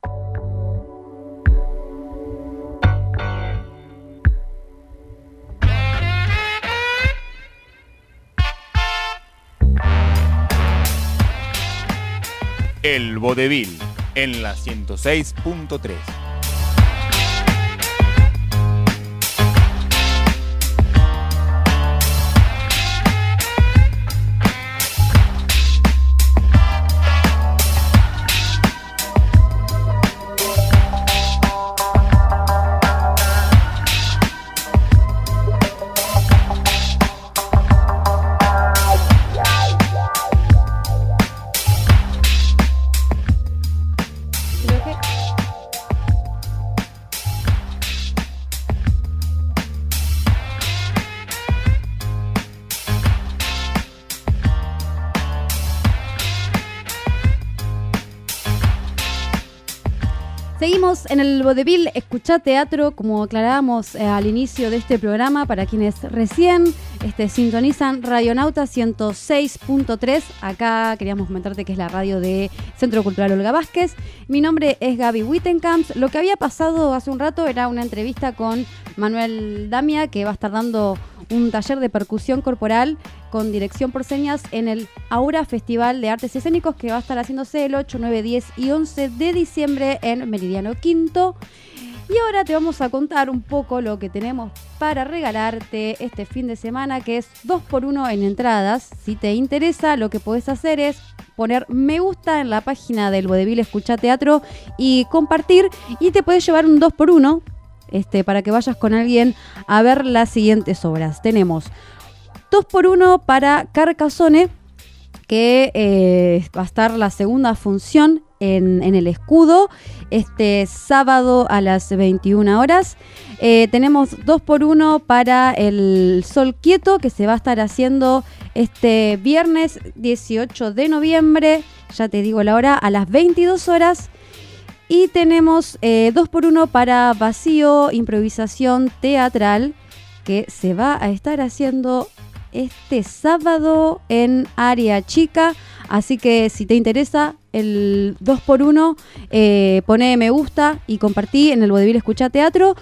Speaker 1: El Vodevil en la 106.3.
Speaker 2: en el Vodevil Escuchá Teatro, como aclarábamos eh, al inicio de este programa, para quienes recién este, sintonizan Radionauta 106.3. Acá queríamos comentarte que es la radio de Centro Cultural Olga Vázquez. Mi nombre es Gaby Wittenkamp. Lo que había pasado hace un rato era una entrevista con Manuel Damia, que va a estar dando un taller de percusión corporal con dirección por señas en el Aura Festival de Artes Escénicos que va a estar haciéndose el 8, 9, 10 y 11 de diciembre en Meridiano Quinto. Y ahora te vamos a contar un poco lo que tenemos para regalarte este fin de semana, que es 2x1 en entradas. Si te interesa, lo que podés hacer es poner me gusta en la página del Vodevil Escucha Teatro y compartir y te puedes llevar un 2x1 este, para que vayas con alguien a ver las siguientes obras. Tenemos 2x1 para Carcassone, que eh, va a estar la segunda función en, en el escudo este sábado a las 21 horas. Eh, tenemos 2x1 para el Sol Quieto, que se va a estar haciendo este viernes 18 de noviembre, ya te digo la hora, a las 22 horas. Y tenemos 2x1 para Vacío, improvisación teatral, que se va a estar haciendo este sábado en Área Chica. Así que si te interesa el 2x1, eh, pone me gusta y compartí en el Vodevil Escucha Teatro.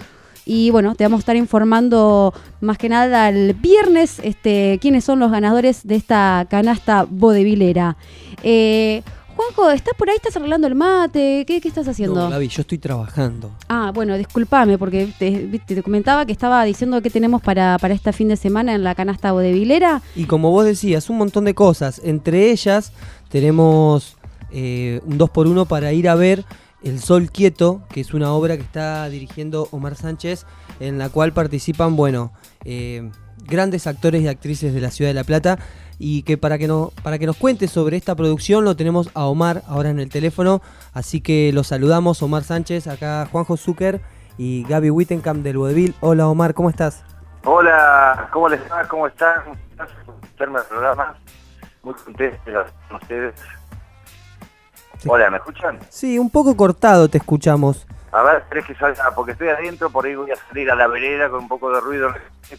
Speaker 2: Y bueno, te vamos a estar informando más que nada el viernes este, quiénes son los ganadores de esta canasta vodevilera. Eh, Juanjo, ¿estás por ahí? ¿Estás arreglando el mate? ¿Qué, qué estás haciendo?
Speaker 7: No, Gaby, yo estoy trabajando.
Speaker 2: Ah, bueno, discúlpame porque te comentaba que estaba diciendo qué tenemos para, para este fin de semana en la canasta bodevilera.
Speaker 7: Y como vos decías, un montón de cosas. Entre ellas tenemos eh, un 2x1 para ir a ver El Sol Quieto, que es una obra que está dirigiendo Omar Sánchez, en la cual participan, bueno, eh, grandes actores y actrices de la ciudad de La Plata. Y que para que, no, para que nos cuente sobre esta producción lo tenemos a Omar ahora en el teléfono. Así que lo saludamos, Omar Sánchez, acá Juanjo Zucker y Gaby Wittenkamp del Vodevil. Hola Omar, ¿cómo estás?
Speaker 9: Hola, ¿cómo les va? ¿Cómo están? Gracias programa. Muy contento con ustedes. Hola, ¿me escuchan?
Speaker 7: Sí, un poco cortado te escuchamos.
Speaker 9: A ver, ¿crees que salga? Porque estoy adentro, por ahí voy a salir a la vereda con un poco de ruido.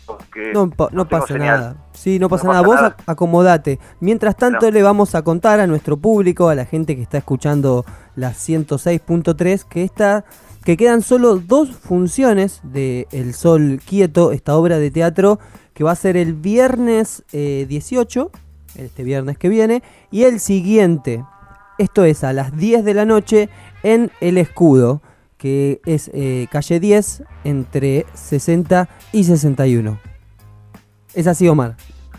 Speaker 9: Porque
Speaker 7: No, pa- no
Speaker 9: tengo
Speaker 7: pasa
Speaker 9: señal.
Speaker 7: nada. Sí, no pasa
Speaker 9: No
Speaker 7: nada.
Speaker 9: pasa
Speaker 7: Vos
Speaker 9: nada.
Speaker 7: acomodate. Mientras tanto,
Speaker 9: No.
Speaker 7: le vamos a contar a nuestro público, a la gente que está escuchando la 106.3, que esta, que quedan solo dos funciones de El Sol Quieto, esta obra de teatro, que va a ser el viernes eh, 18, este viernes que viene, y el siguiente. Esto es a las 10 de la noche en El Escudo, que es eh, calle 10 entre 60 y 61. Es así, Omar.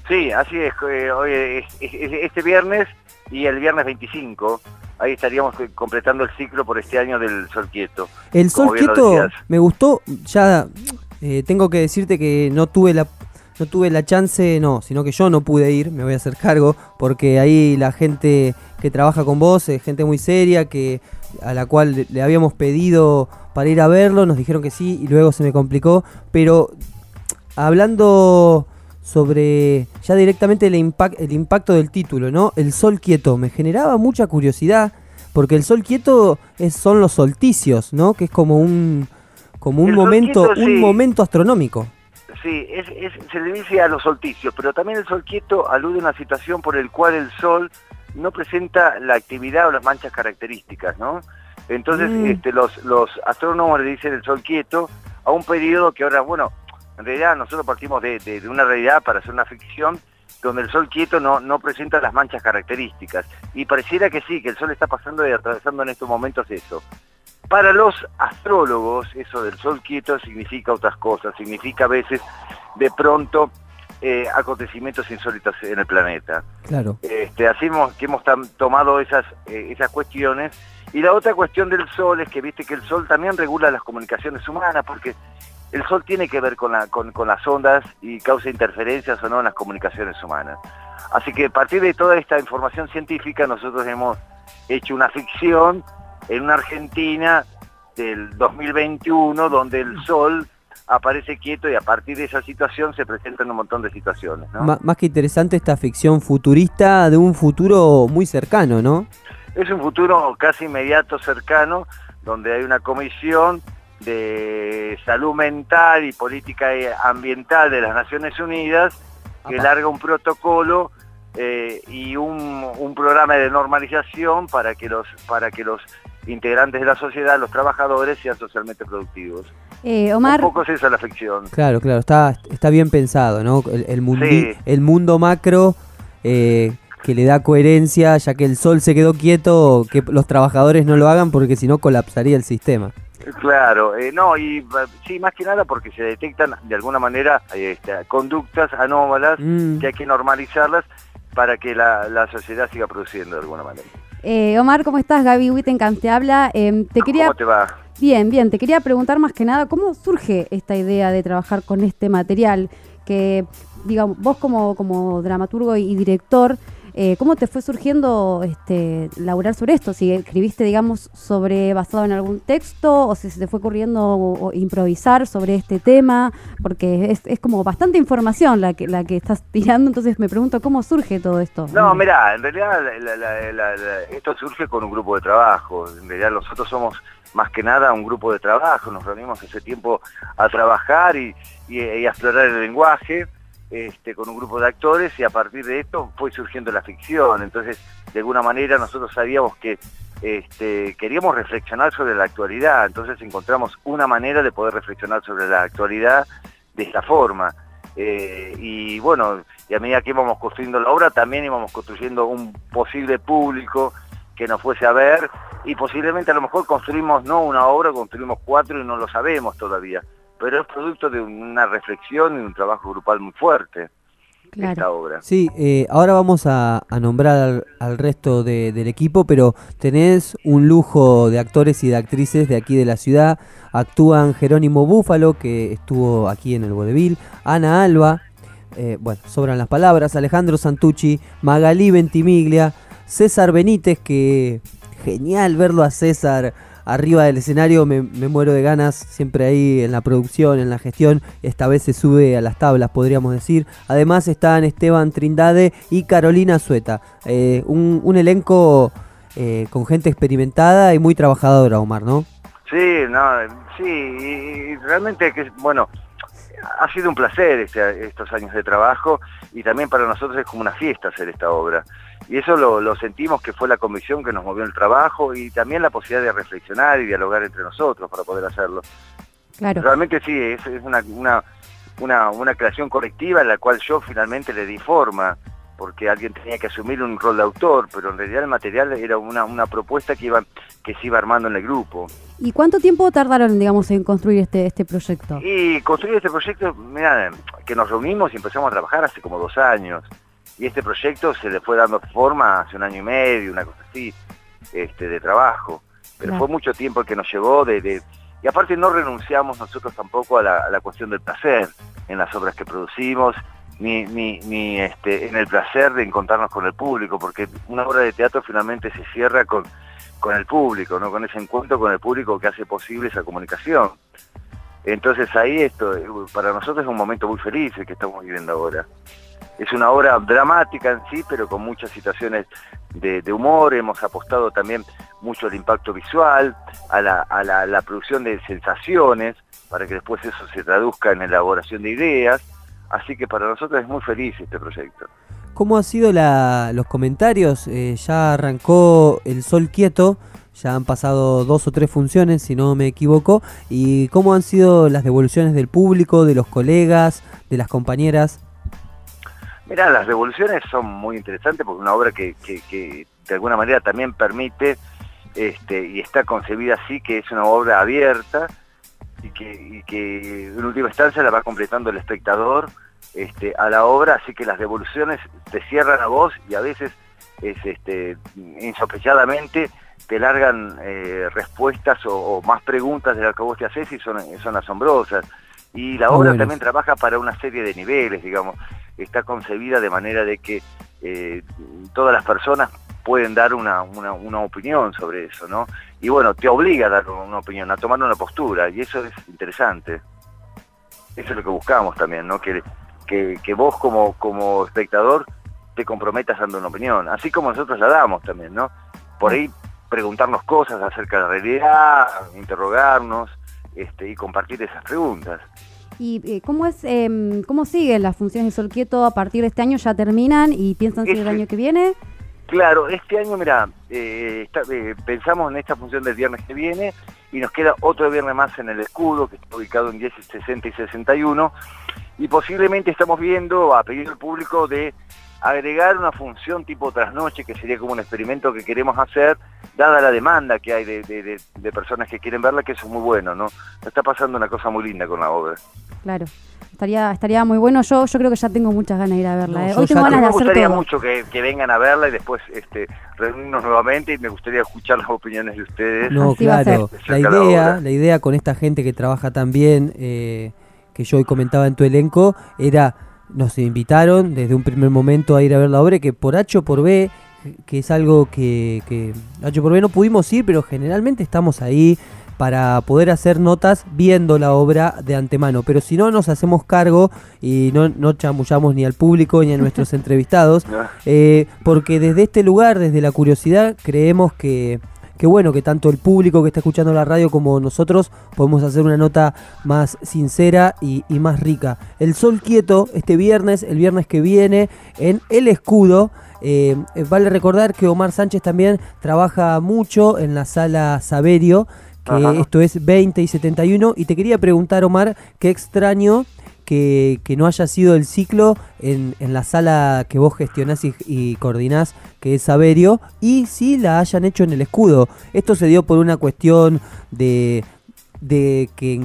Speaker 9: Sí, así es. eh, hoy es- es- es- este viernes y el viernes 25, ahí estaríamos completando el ciclo por este año del Sol Quieto.
Speaker 7: El sol quieto me gustó. Ya eh, tengo que decirte que no tuve la no tuve la chance, no, sino que yo no pude ir, me voy a hacer cargo, porque ahí la gente que trabaja con vos es gente muy seria, que a la cual le- habíamos pedido para ir a verlo, nos dijeron que sí y luego se me complicó, pero hablando sobre ya directamente el, impact, el impacto del título, ¿no? El sol quieto, me generaba mucha curiosidad, porque el sol quieto es, son los solsticios, ¿no? Que es como un como un
Speaker 9: El
Speaker 7: momento
Speaker 9: quieto,
Speaker 7: un
Speaker 9: sí.
Speaker 7: momento astronómico.
Speaker 9: Sí, es, es- se le dice a los solsticios, pero también el Sol Quieto alude a una situación por el cual el Sol no presenta la actividad o las manchas características, ¿no? Entonces,
Speaker 5: Mm.
Speaker 9: este, los, los astrónomos le dicen el Sol Quieto a un periodo que ahora, bueno, en realidad nosotros partimos de, de- de una realidad para hacer una ficción donde el Sol Quieto no, no presenta las manchas características. Y pareciera que sí, que el Sol está pasando y atravesando en estos momentos eso. Para los astrólogos, eso del sol quieto significa otras cosas, significa a veces de pronto eh, acontecimientos insólitos en el planeta.
Speaker 7: Claro.
Speaker 9: Este, así hemos, que hemos tomado esas, eh, esas cuestiones. Y la otra cuestión del sol es que viste que el sol también regula las comunicaciones humanas, porque el sol tiene que ver con, la- con, con las ondas y causa interferencias o no en las comunicaciones humanas. Así que a partir de toda esta información científica nosotros hemos hecho una ficción en una Argentina del 2021 donde el sol aparece quieto y a partir de esa situación se presentan un montón de situaciones.
Speaker 7: más que interesante esta ficción futurista de un futuro muy cercano, ¿no?
Speaker 9: Es un futuro casi inmediato, cercano, donde hay una comisión de salud mental y política eh, ambiental de las Naciones Unidas que
Speaker 7: Apa.
Speaker 9: larga un protocolo eh, y un, un programa de normalización para que los para que los integrantes de la sociedad, los trabajadores, sean socialmente productivos.
Speaker 2: Eh, Omar,
Speaker 9: Un poco es esa la ficción.
Speaker 7: Claro, claro, está, está bien pensado, ¿no? El, el, mundi-
Speaker 9: Sí.
Speaker 7: el mundo macro eh, que le da coherencia, ya que el sol se quedó quieto, que los trabajadores no lo hagan porque si no colapsaría el sistema.
Speaker 9: Claro, eh, no, y sí, más que nada porque se detectan de alguna manera este, conductas anómalas
Speaker 7: Mm.
Speaker 9: que hay que normalizarlas para que la, la sociedad siga produciendo de alguna manera.
Speaker 2: eh, Omar, ¿cómo estás? Gaby Wittenkamp te habla. Eh, te quería
Speaker 9: ¿Cómo te va?
Speaker 2: Bien, bien. Te quería preguntar más que nada, ¿cómo surge esta idea de trabajar con este material? Que, digamos, vos como, como dramaturgo y director, eh, ¿cómo te fue surgiendo este, laburar sobre esto? Si escribiste, digamos, sobre basado en algún texto o si se te fue ocurriendo o- o improvisar sobre este tema, porque es, es como bastante información la que, la que estás tirando, entonces me pregunto cómo surge todo esto.
Speaker 9: No, mira, en realidad la- la- la- la- esto surge con un grupo de trabajo. En realidad nosotros somos más que nada un grupo de trabajo. Nos reunimos hace tiempo a trabajar y, y- y a explorar el lenguaje este, con un grupo de actores y a partir de esto fue surgiendo la ficción. Entonces, de alguna manera nosotros sabíamos que este, queríamos reflexionar sobre la actualidad. Entonces encontramos una manera de poder reflexionar sobre la actualidad de esta forma. Eh, y bueno, y a medida que íbamos construyendo la obra, también íbamos construyendo un posible público que nos fuese a ver y posiblemente a lo mejor construimos no una obra, construimos cuatro y no lo sabemos todavía, pero es producto de una reflexión y un trabajo grupal muy fuerte esta obra.
Speaker 7: Sí, eh, ahora vamos a, a nombrar al, al resto de- del equipo, pero tenés un lujo de actores y de actrices de aquí de la ciudad. Actúan Jerónimo Búfalo, que estuvo aquí en el Vodevil, Ana Alba, eh, bueno, sobran las palabras, Alejandro Santucci, Magalí Ventimiglia, César Benítez, que genial verlo a César arriba del escenario, me, muero de ganas, siempre ahí en la producción, en la gestión, esta vez se sube a las tablas, podríamos decir. Además están Esteban Trindade y Carolina Sueta, eh, un, elenco eh, con gente experimentada y muy trabajadora, Omar, ¿no?
Speaker 9: Sí, no, sí, y realmente que bueno, ha sido un placer este- estos años de trabajo y también para nosotros es como una fiesta hacer esta obra. Y eso lo, lo sentimos que fue la convicción que nos movió el trabajo y también la posibilidad de reflexionar y dialogar entre nosotros para poder hacerlo.
Speaker 2: Claro.
Speaker 9: Realmente sí, es, es una, una, una, una creación colectiva en la cual yo finalmente le di forma, porque alguien tenía que asumir un rol de autor, pero en realidad el material era una, una propuesta que, iba, que se iba armando en el grupo.
Speaker 2: ¿Y cuánto tiempo tardaron, digamos, en construir este, este proyecto?
Speaker 9: Y construir este proyecto, mira, que nos reunimos y empezamos a trabajar hace como dos años. Y este proyecto se le fue dando forma hace un año y medio, una cosa así, este, de trabajo. Pero fue mucho tiempo el que nos llevó de, de- Y aparte no renunciamos nosotros tampoco a la, a la cuestión del placer en las obras que producimos, ni, ni, ni este, en el placer de encontrarnos con el público, porque una obra de teatro finalmente se cierra con, con el público, ¿no? con ese encuentro con el público que hace posible esa comunicación. Entonces ahí esto, eh, para nosotros es un momento muy feliz el que estamos viviendo ahora. Es una obra dramática en sí, pero con muchas situaciones de, humor. Hemos apostado también mucho al impacto visual, a la, producción de sensaciones, para que después eso se traduzca en la elaboración de ideas. Así que para nosotros es muy feliz este proyecto.
Speaker 7: ¿Cómo han sido los comentarios? Eh, ya arrancó El Sol Quieto, ya han pasado dos o tres funciones, si no me equivoco. ¿Y cómo han sido las devoluciones del público, de los colegas, de las compañeras?
Speaker 9: Mira, las revoluciones son muy interesantes porque una obra que, de alguna manera también permite este, y está concebida así que es una obra abierta y que, en última instancia la va completando el espectador este, a la obra, así que las devoluciones te cierran a vos y a veces es este, insospechadamente te largan eh, respuestas o, más preguntas de las que vos te haces y son asombrosas. Y la obra
Speaker 7: bueno.
Speaker 9: también trabaja para una serie de niveles, digamos. Está concebida de manera de que eh, todas las personas pueden dar una, una, una opinión sobre eso, ¿no? Y bueno, te obliga a dar una opinión, a tomar una postura, y eso es interesante. Eso es lo que buscamos también, ¿no? Que, que, que vos como, como espectador te comprometas dando una opinión, así como nosotros la damos también, ¿no? Por ahí preguntarnos cosas acerca de la realidad, interrogarnos este, y compartir esas preguntas.
Speaker 2: ¿Y eh, cómo es, em, cómo siguen las funciones de Sol Quieto a partir de este año? ¿Ya terminan y piensan seguir el
Speaker 9: Este-
Speaker 2: año que viene?
Speaker 9: Claro, este año, mira, eh, eh, pensamos en esta función del viernes que viene y nos queda otro viernes más en el escudo, que está ubicado en 10, 60 y 61, y posiblemente estamos viendo, a pedido del público, de agregar una función tipo trasnoche, que sería como un experimento que queremos hacer, dada la demanda que hay de, de- de- de personas que quieren verla, que eso es muy bueno, ¿no? Está pasando una cosa muy linda con la obra.
Speaker 2: Claro. Estaría, estaría muy bueno. Yo, yo creo que ya tengo muchas ganas de ir a verla.
Speaker 7: No,
Speaker 2: eh. Hoy tengo ganas de
Speaker 9: me
Speaker 2: hacer
Speaker 9: gustaría
Speaker 2: todo.
Speaker 9: mucho que, que vengan a verla y después este, reunirnos nuevamente y me gustaría escuchar las opiniones de ustedes.
Speaker 7: No, claro. La
Speaker 9: la
Speaker 7: idea,
Speaker 9: obra.
Speaker 7: la idea con esta gente que trabaja tan bien, eh, que yo hoy comentaba en tu elenco, era, nos invitaron desde un primer momento a ir a ver la obra, que por H o por B, que es algo que, que H o por B no pudimos ir, pero generalmente estamos ahí para poder hacer notas viendo la obra de antemano. Pero si no nos hacemos cargo y no, no chamullamos ni al público ni a nuestros entrevistados, eh, porque desde este lugar, desde la curiosidad, creemos que, que bueno, que tanto el público que está escuchando la radio como nosotros podemos hacer una nota más sincera y, y más rica. El Sol Quieto, este viernes, el viernes que viene, en El Escudo. Eh, eh, vale recordar que Omar Sánchez también trabaja mucho en la sala Saberio, que
Speaker 9: Ajá.
Speaker 7: esto es 20 y 71. Y te quería preguntar, Omar, qué extraño que, que no haya sido el ciclo en, en la sala que vos gestionás y, y coordinás, que es Saberio, y si la hayan hecho en el escudo. Esto se dio por una cuestión de, de que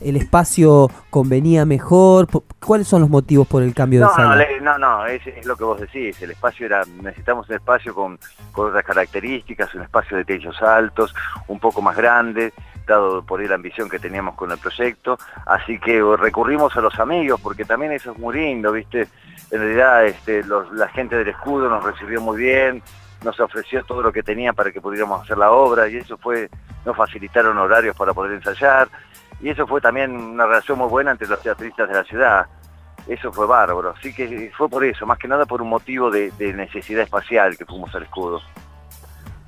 Speaker 7: el espacio convenía mejor. ¿Cuáles son los motivos por el cambio de
Speaker 9: No, no,
Speaker 7: sala?
Speaker 9: no, no, es, es lo que vos decís. El espacio era, necesitamos un espacio con, con otras características, un espacio de techos altos, un poco más grande, por ahí la ambición que teníamos con el proyecto. Así que recurrimos a los amigos, porque también eso es muy lindo, ¿viste? En realidad, este, los- la gente del escudo nos recibió muy bien, nos ofreció todo lo que tenía para que pudiéramos hacer la obra, y eso fue, nos facilitaron horarios para poder ensayar. Y eso fue también una relación muy buena entre los teatristas de la ciudad. Eso fue bárbaro. Así que fue por eso, más que nada por un motivo de, de necesidad espacial que fuimos al escudo.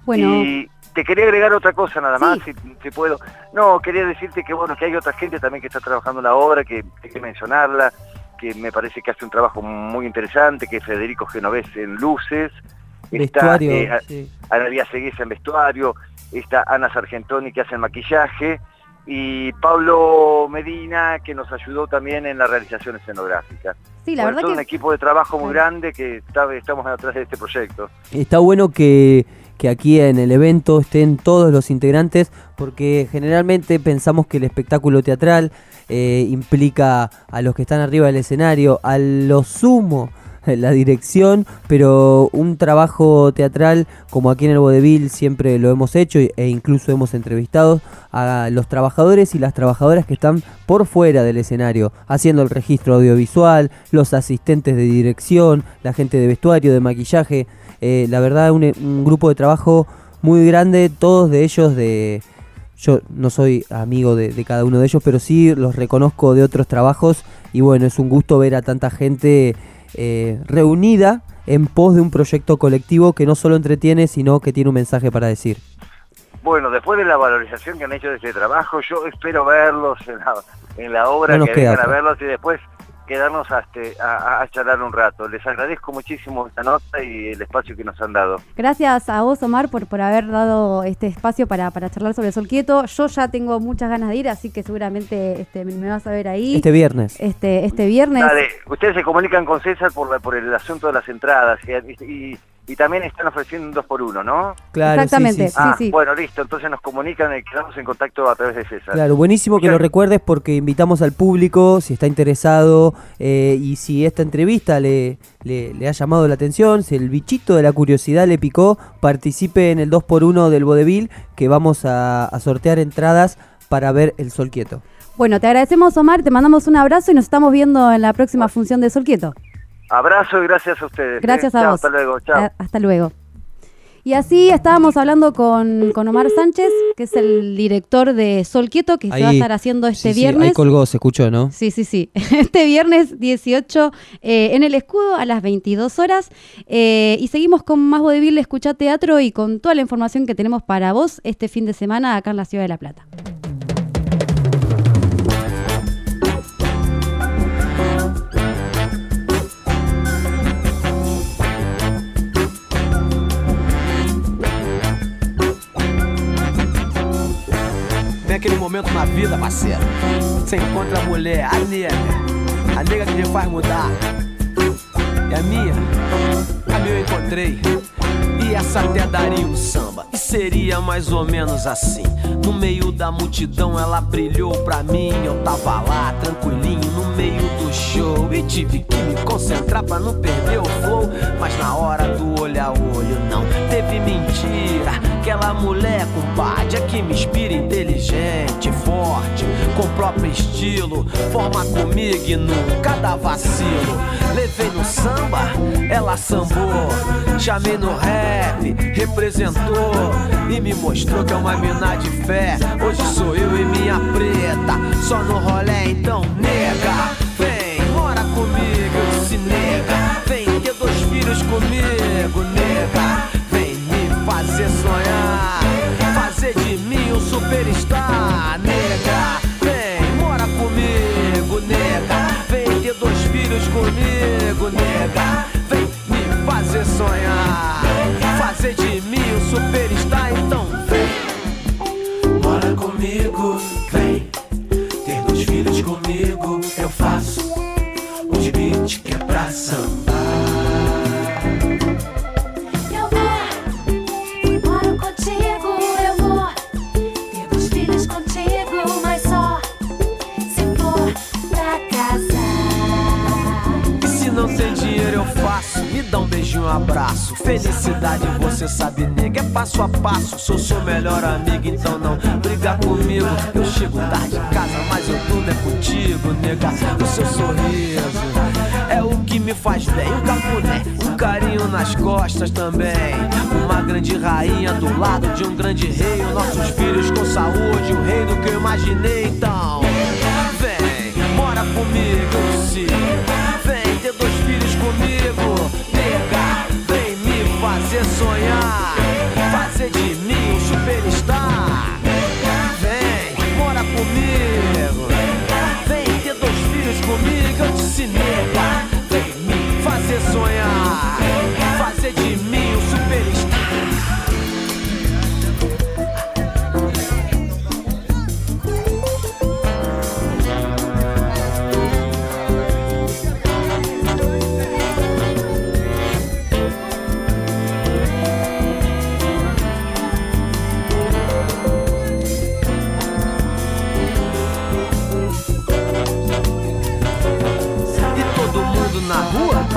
Speaker 2: Bueno.
Speaker 9: Y te quería agregar otra cosa nada más, si, si puedo. No, quería decirte que bueno, que hay otra gente también que está trabajando en la obra, que hay que mencionarla, que me parece que hace un trabajo muy interesante, que es Federico Genovés en luces,
Speaker 7: Vestuario,
Speaker 9: está eh,
Speaker 7: sí.
Speaker 9: Ana Díaz Seguesa en vestuario, está Ana Sargentoni que hace el maquillaje, y Pablo Medina que nos ayudó también en la realización escenográfica.
Speaker 2: Sí, la
Speaker 9: Bueno,
Speaker 2: verdad
Speaker 9: todo
Speaker 2: que-
Speaker 9: un equipo de trabajo muy grande que está- estamos atrás de este proyecto.
Speaker 7: Está bueno que, que aquí en el evento estén todos los integrantes, porque generalmente pensamos que el espectáculo teatral eh, implica a los que están arriba del escenario, a lo sumo la dirección, pero un trabajo teatral como aquí en el Vodevil siempre lo hemos hecho e incluso hemos entrevistado a los trabajadores y las trabajadoras que están por fuera del escenario, haciendo el registro audiovisual, los asistentes de dirección, la gente de vestuario, de maquillaje, eh, la verdad un, un grupo de trabajo muy grande, todos de ellos de... Yo no soy amigo de, de cada uno de ellos, pero sí los reconozco de otros trabajos y bueno, es un gusto ver a tanta gente eh, reunida en pos de un proyecto colectivo que no solo entretiene, sino que tiene un mensaje para decir.
Speaker 9: Bueno, después de la valorización que han hecho de este trabajo, yo espero verlos en la, en la obra,
Speaker 7: No
Speaker 9: que
Speaker 7: queda
Speaker 9: vengan a verlos y después quedarnos a, este- a- a charlar un rato. Les agradezco muchísimo esta nota y el espacio que nos han dado.
Speaker 2: Gracias a vos, Omar, por, por haber dado este espacio para, para charlar sobre Sol Quieto. Yo ya tengo muchas ganas de ir, así que seguramente este, me vas a ver ahí.
Speaker 7: Este viernes.
Speaker 2: Este, este viernes.
Speaker 9: Dale, ustedes se comunican con César por, la- por el asunto de las entradas y, y- y también están ofreciendo un dos por uno, ¿no?
Speaker 7: Claro,
Speaker 2: Exactamente, sí,
Speaker 9: Ah,
Speaker 2: sí.
Speaker 9: bueno, listo, entonces nos comunican y quedamos en contacto a través de César.
Speaker 7: Claro, buenísimo que lo recuerdes porque invitamos al público, si está interesado eh, y si esta entrevista le, le, le ha llamado la atención, si el bichito de la curiosidad le picó, participe en el 2x1 del Vodevil que vamos a, a sortear entradas para ver el sol quieto.
Speaker 2: Bueno, te agradecemos, Omar, te mandamos un abrazo y nos estamos viendo en la próxima función de Sol Quieto.
Speaker 9: Abrazo y gracias a ustedes.
Speaker 2: Gracias
Speaker 9: ¿eh?
Speaker 2: a
Speaker 9: Chao,
Speaker 2: vos.
Speaker 9: Hasta luego, chao.
Speaker 2: Hasta luego. Y así estábamos hablando con, con Omar Sánchez, que es el director de Sol Quieto, que se va a estar haciendo este
Speaker 7: sí, sí,
Speaker 2: viernes.
Speaker 7: ahí colgó, se escuchó, ¿no?
Speaker 2: Sí, sí, sí. Este viernes 18 eh, en el escudo a las 22 horas. Eh, y seguimos con más Vodevil Escucha Teatro y con toda la información que tenemos para vos este fin de semana acá en la Ciudad de La Plata.
Speaker 5: Aquele momento na vida, parceiro. Você encontra a mulher, a nega. A nega que me faz mudar. E a minha, a minha eu encontrei. E essa até daria um samba. E seria mais ou menos assim. No meio da multidão ela brilhou pra mim. Eu tava lá, tranquilinho, no meio do show. E tive que me concentrar pra não perder o flow. Mas na hora do olho a olho, não teve mentira. Aquela mulher, compadre, é que me inspira inteligente, forte, com próprio estilo. Forma comigo e nunca dá vacilo. Levei no samba, ela sambou. Chamei no rap, representou. E me mostrou que é uma mina de fé. Hoje sou eu e minha preta. Só no rolê, então nega. Vem, mora comigo, disse nega. Vem ter dois filhos comigo, nega. Fazer sonhar. Fazer de mim um superstar, nega. Vem, mora comigo, nega. Vem ter dois filhos comigo, nega. Vem me fazer sonhar. Fazer de mim um superstar, então vem. Mora comigo, vem. Ter dois filhos comigo, eu faço. Os beats que é pra sambar. Me dá um um abraço. Felicidade você sabe, nega, é passo a passo. Sou seu melhor amigo, então não briga comigo. Eu chego tarde em casa, mas eu tudo é contigo, nega. O seu sorriso é o que me faz bem. O cafuné, um carinho nas costas também. Uma grande rainha do lado de um grande rei. Os nossos filhos com saúde, o reino que eu imaginei, então. Vem, mora comigo, sim. Fazer sonhar.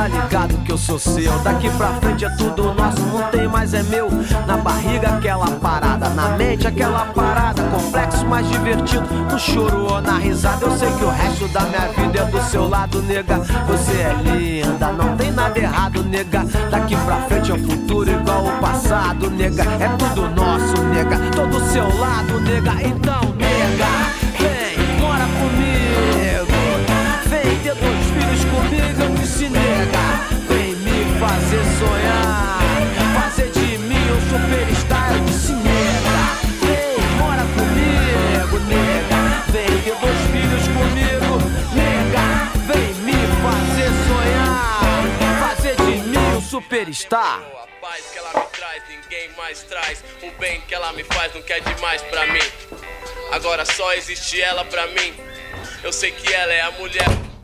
Speaker 5: Ligado que eu sou seu. Daqui pra frente é tudo nosso, não tem mais é meu. Na barriga aquela parada, na mente aquela parada. Complexo mais divertido, no choro ou na risada. Eu sei que o resto da minha vida é do seu lado, nega. Você é linda, não tem nada errado, nega. Daqui pra frente é o futuro igual o passado, nega. É tudo nosso, nega. Todo seu lado, nega. Então, nega, disse, nega. Vem me fazer sonhar. Fazer de mim um superstar, disse, nega. Vem, mora comigo, nega. Vem ter dois filhos comigo, nega. Vem me fazer sonhar. Fazer de mim um superstar.
Speaker 15: paz que ela me traz, ninguém mais traz. O bem que ela me faz não quer demais pra mim. Agora só existe ela pra mim. Eu sei que ela é a mulher.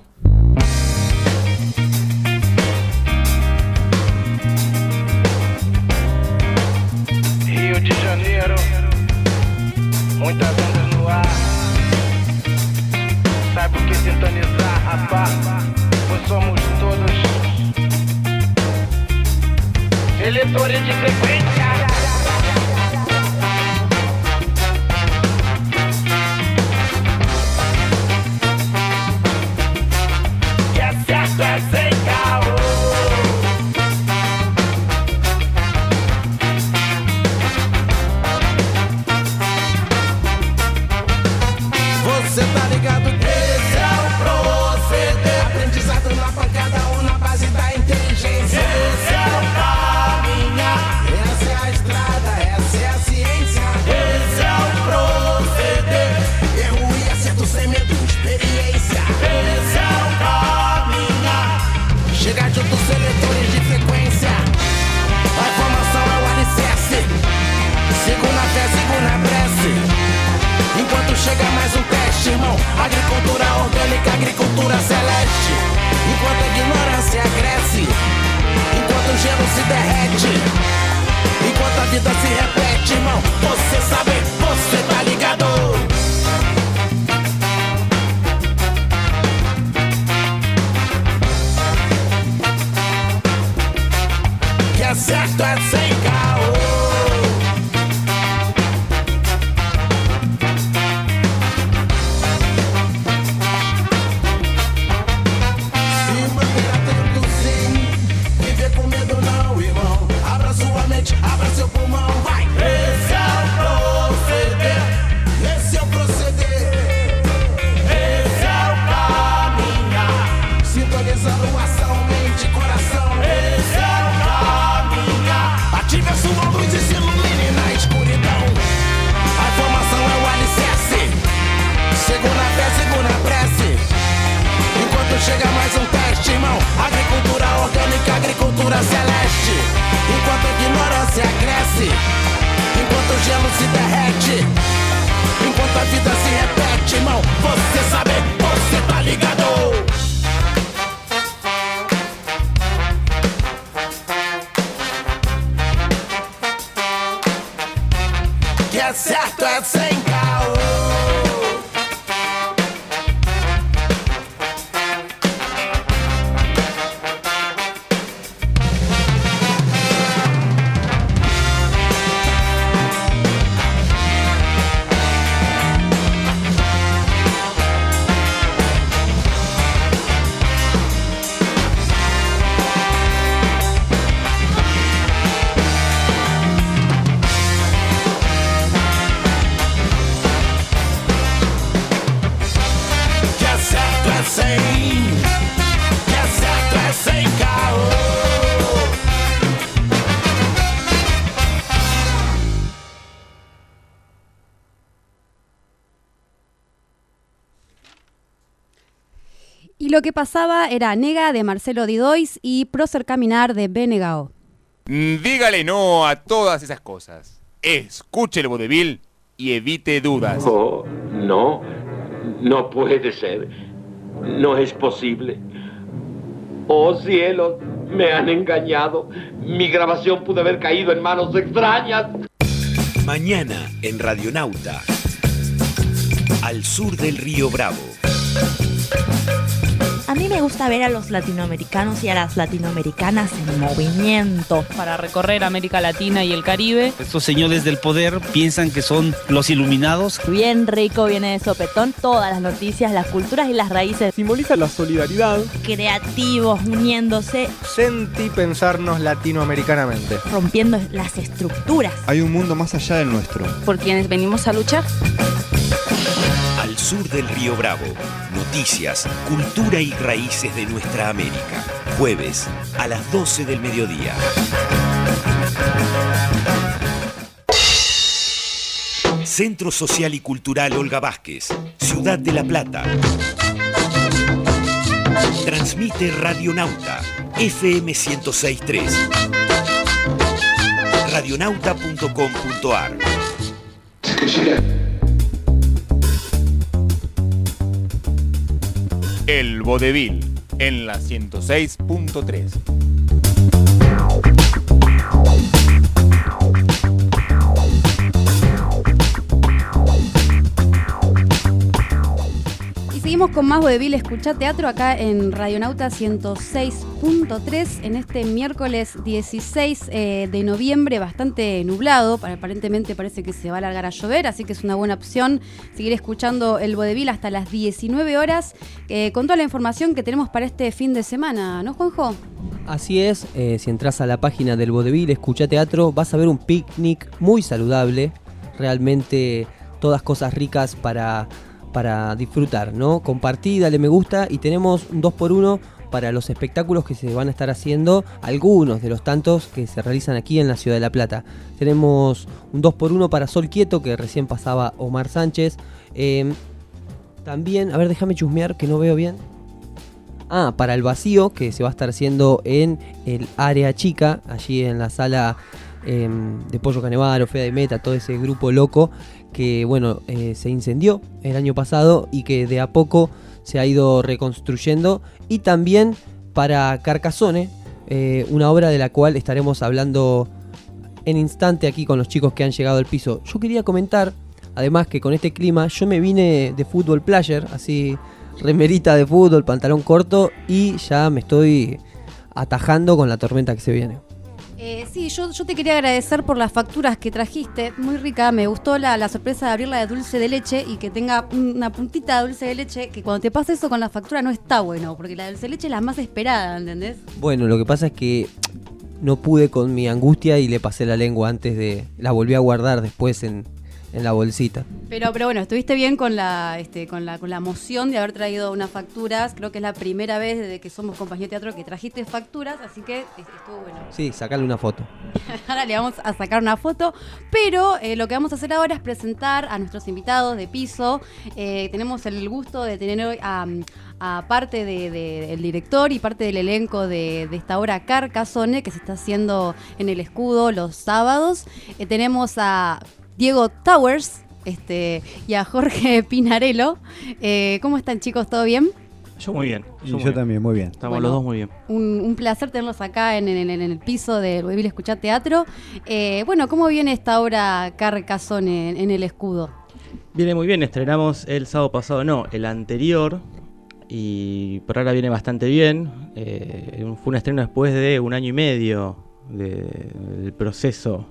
Speaker 16: Rio de Janeiro, muitas ondas no ar. Sabe por que sintonizar, rapaz? Pois somos todos eleitores de frequência.
Speaker 2: Lo que pasaba era Nega de Marcelo Didois y Prócer Caminar de Benegao.
Speaker 1: Mm, Dígale no a todas esas cosas. Escuche el vodevil y evite dudas.
Speaker 4: Oh, no, no puede ser. No es posible. Oh cielos, me han engañado. Mi grabación pudo haber caído en manos extrañas.
Speaker 10: Mañana en Radionauta. Al sur del río Bravo.
Speaker 17: Me gusta ver a los latinoamericanos y a las latinoamericanas en movimiento.
Speaker 18: Para recorrer América Latina y el Caribe.
Speaker 19: Estos señores del poder piensan que son los iluminados.
Speaker 17: Bien rico viene de sopetón todas las noticias, las culturas y las raíces.
Speaker 20: Simboliza la solidaridad.
Speaker 17: Creativos, uniéndose.
Speaker 20: Sentí pensarnos latinoamericanamente.
Speaker 17: Rompiendo las estructuras.
Speaker 21: Hay un mundo más allá del nuestro.
Speaker 18: Por quienes venimos a luchar.
Speaker 10: Al sur del río Bravo, noticias, cultura y raíces de nuestra América. Jueves a las 12 del mediodía. Centro Social y Cultural Olga Vázquez, Ciudad de La Plata. Transmite Radionauta, FM 1063. Radionauta.com.ar
Speaker 1: El Vodevil en la 106.3.
Speaker 2: seguimos con más Vodevil Escucha Teatro acá en Radionauta 106.3 en este miércoles 16 eh, de noviembre, bastante nublado. Aparentemente parece que se va a alargar a llover, así que es una buena opción seguir escuchando el Vodevil hasta las 19 horas eh, con toda la información que tenemos para este fin de semana, ¿no, Juanjo?
Speaker 7: Así es, eh, si entras a la página del Vodevil, escucha teatro, vas a ver un picnic muy saludable, realmente todas cosas ricas para, para disfrutar, ¿no? Compartí, dale me gusta y tenemos un 2x1 para los espectáculos que se van a estar haciendo, algunos de los tantos que se realizan aquí en la ciudad de La Plata. Tenemos un 2x1 para Sol Quieto, que recién pasaba Omar Sánchez. Eh, también, a ver, déjame chusmear que no veo bien. Ah, para el vacío, que se va a estar haciendo en el área chica, allí en la sala eh, de Pollo Canevaro, Fea de Meta, todo ese grupo loco que, bueno, eh, se incendió el año pasado y que de a poco se ha ido reconstruyendo. Y también para Carcassone, eh, una obra de la cual estaremos hablando en instante aquí con los chicos que han llegado al piso. Yo quería comentar, además que con este clima, yo me vine de fútbol player, así remerita de fútbol, pantalón corto y ya me estoy atajando con la tormenta que se viene.
Speaker 2: Eh, sí, yo, yo te quería agradecer por las facturas que trajiste, muy rica, me gustó la, la sorpresa de abrirla de dulce de leche y que tenga una puntita de dulce de leche, que cuando te pasa eso con la factura no está bueno, porque la dulce de leche es la más esperada, ¿entendés?
Speaker 7: Bueno, lo que pasa es que no pude con mi angustia y le pasé la lengua antes de... La volví a guardar después en, en la bolsita.
Speaker 2: Pero, pero bueno, estuviste bien con la, este, con la, con la emoción de haber traído unas facturas. Creo que es la primera vez desde que somos compañía de teatro que trajiste facturas, así que est- estuvo bueno.
Speaker 7: Sí, sacarle una foto.
Speaker 2: Ahora le vamos a sacar una foto, pero eh, lo que vamos a hacer ahora es presentar a nuestros invitados de piso. Eh, tenemos el gusto de tener hoy a, a parte del de, del director y parte del elenco de, de esta obra Carcassone que se está haciendo en el escudo los sábados. Eh, tenemos a Diego Towers este, y a Jorge Pinarello. Eh, ¿Cómo están chicos? ¿Todo bien?
Speaker 22: Yo muy bien.
Speaker 23: Y yo también, muy bien.
Speaker 22: Estamos
Speaker 2: Bueno.
Speaker 22: los dos muy bien.
Speaker 2: Un, un placer tenerlos acá en, en- en el piso de Vodevil Escuchar Teatro. Eh, bueno, ¿cómo viene esta obra Carcassone en, en el escudo?
Speaker 22: Viene muy bien, estrenamos el sábado pasado, no, el anterior. Y por ahora viene bastante bien. Eh, fue un estreno después de un año y medio de- del proceso.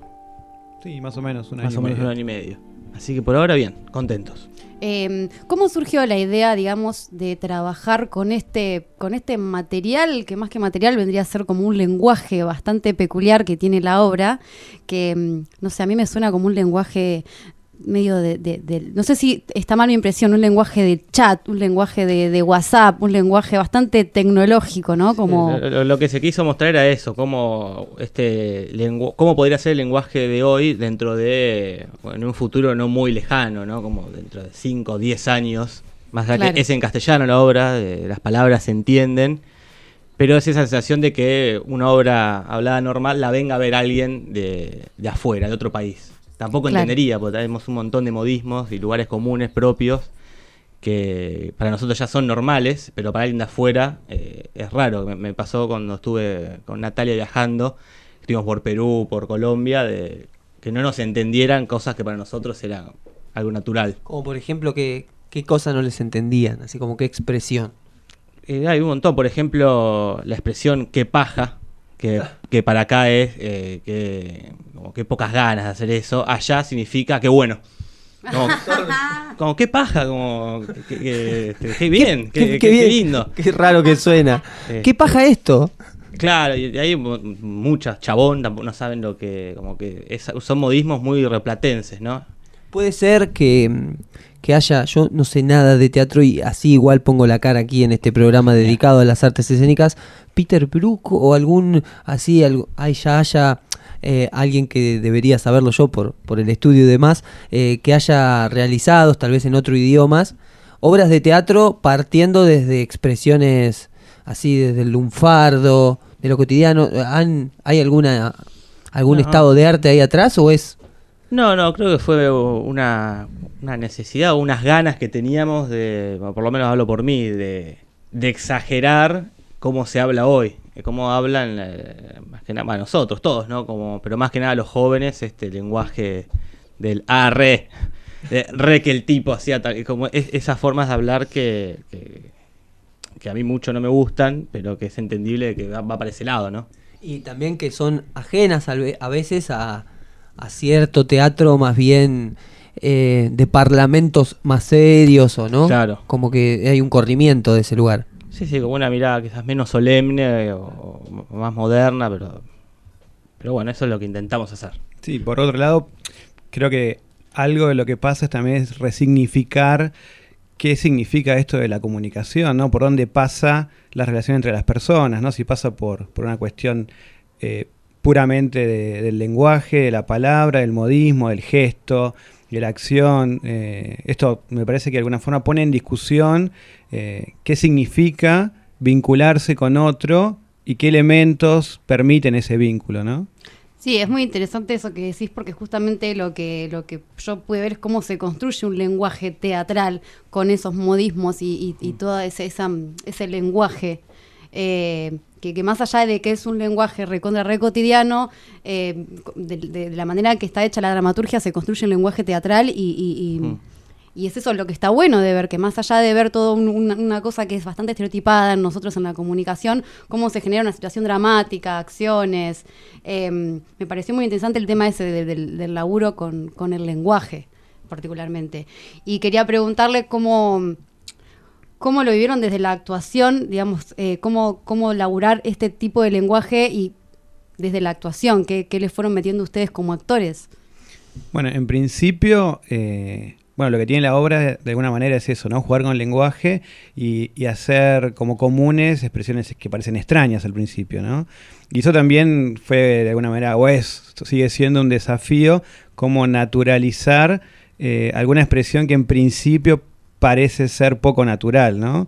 Speaker 23: Sí, más o menos un
Speaker 22: Más
Speaker 23: año
Speaker 22: o
Speaker 23: y
Speaker 22: menos
Speaker 23: medio.
Speaker 22: un año y medio. Así que por ahora bien, contentos.
Speaker 2: Eh, ¿Cómo surgió la idea, digamos, de trabajar con este, con este material, que más que material vendría a ser como un lenguaje bastante peculiar que tiene la obra, que, mm, no sé, a mí me suena como un lenguaje medio de, de- de- no sé si está mal mi impresión, un lenguaje de chat, un lenguaje de, de WhatsApp, un lenguaje bastante tecnológico, ¿no? Como...
Speaker 22: Lo, lo- lo que se quiso mostrar era eso, cómo, este lengu- cómo podría ser el lenguaje de hoy dentro de bueno, en un futuro no muy lejano, ¿no? Como dentro de 5 o 10 años. Más allá
Speaker 2: Claro.
Speaker 22: que es en castellano la obra, eh, las palabras se entienden, pero es esa sensación de que una obra hablada normal la venga a ver alguien de, de afuera, de otro país. Tampoco
Speaker 2: Claro.
Speaker 22: entendería, porque tenemos un montón de modismos y lugares comunes propios que para nosotros ya son normales, pero para alguien de afuera eh, es raro. Me, me pasó cuando estuve con Natalia viajando, estuvimos por Perú, por Colombia, de que no nos entendieran cosas que para nosotros eran algo natural.
Speaker 7: Como por ejemplo, ¿qué, qué cosa no les entendían? Así como qué expresión.
Speaker 22: Eh, hay un montón, por ejemplo, la expresión qué paja, que, que para acá es eh, que, como que pocas ganas de hacer eso, allá significa que bueno. Como, como qué paja, como que, que- que- qué bien, qué,
Speaker 7: qué- bien.
Speaker 22: lindo.
Speaker 7: Qué raro que suena. ¿Qué paja esto?
Speaker 22: Claro, y hay mu- muchas, chabón, tampoco no saben lo que, como que es- son modismos muy replatenses, ¿no?
Speaker 7: Puede ser que, que haya, yo no sé nada de teatro y así igual pongo la cara aquí en este programa dedicado a las artes escénicas, Peter Brook o algún, así, algo, ay, ya haya eh, alguien que debería saberlo yo por, por el estudio y demás, eh, que haya realizados, tal vez en otro idiomas, obras de teatro partiendo desde expresiones así, desde el lunfardo, de lo cotidiano. ¿Han, ¿Hay alguna algún
Speaker 22: No.
Speaker 7: estado de arte ahí atrás o es
Speaker 22: No, no, creo que fue una, una necesidad o unas ganas que teníamos de, por lo menos hablo por mí, de, exagerar cómo se habla hoy, cómo hablan eh, más que nada bueno, nosotros, todos, ¿no? Como, pero más que nada los jóvenes, este lenguaje del ah, re, de re que el tipo hacía tal, como es- esas formas de hablar que, que, a mí mucho no me gustan, pero que es entendible que va, va para ese lado, ¿no?
Speaker 7: Y también que son ajenas ve- a veces a, a cierto teatro más bien eh, de parlamentos más serios o no.
Speaker 22: Claro.
Speaker 7: Como que hay un corrimiento de ese lugar.
Speaker 22: Sí, sí, como una mirada quizás menos solemne eh, o, o más moderna, pero, pero bueno, eso es lo que intentamos hacer.
Speaker 20: Sí, por otro lado, creo que algo de lo que pasa es también es resignificar qué significa esto de la comunicación, ¿no? Por dónde pasa la relación entre las personas, ¿no? Si pasa por, por una cuestión eh, puramente de- del lenguaje, de la palabra, del modismo, del gesto, de la acción. eh, esto me parece que de alguna forma pone en discusión eh, qué significa vincularse con otro y qué elementos permiten ese vínculo, ¿no?
Speaker 2: Sí, es muy interesante eso que decís porque justamente lo que lo que yo pude ver es cómo se construye un lenguaje teatral con esos modismos y, y, y todo ese, esa- ese lenguaje eh, que, que más allá de que es un lenguaje recontra re cotidiano, eh, de, de- de la manera que está hecha la dramaturgia se construye un lenguaje teatral y, y- y- y es eso lo que está bueno de ver, que más allá de ver todo un- una, una cosa que es bastante estereotipada en nosotros en la comunicación, cómo se genera una situación dramática, acciones. eh, me pareció muy interesante el tema ese de- del, del laburo con, con el lenguaje, particularmente. Y quería preguntarle cómo, cómo lo vivieron desde la actuación, digamos, eh, cómo, cómo laburar este tipo de lenguaje y desde la actuación, qué, qué les fueron metiendo ustedes como actores.
Speaker 20: Bueno, en principio, eh, bueno, lo que tiene la obra de alguna manera es eso, ¿no? Jugar con el lenguaje y, hacer como comunes expresiones que parecen extrañas al principio, ¿no? Y eso también fue de alguna manera, o es, sigue siendo un desafío, como naturalizar eh, alguna expresión que en principio parece ser poco natural, ¿no?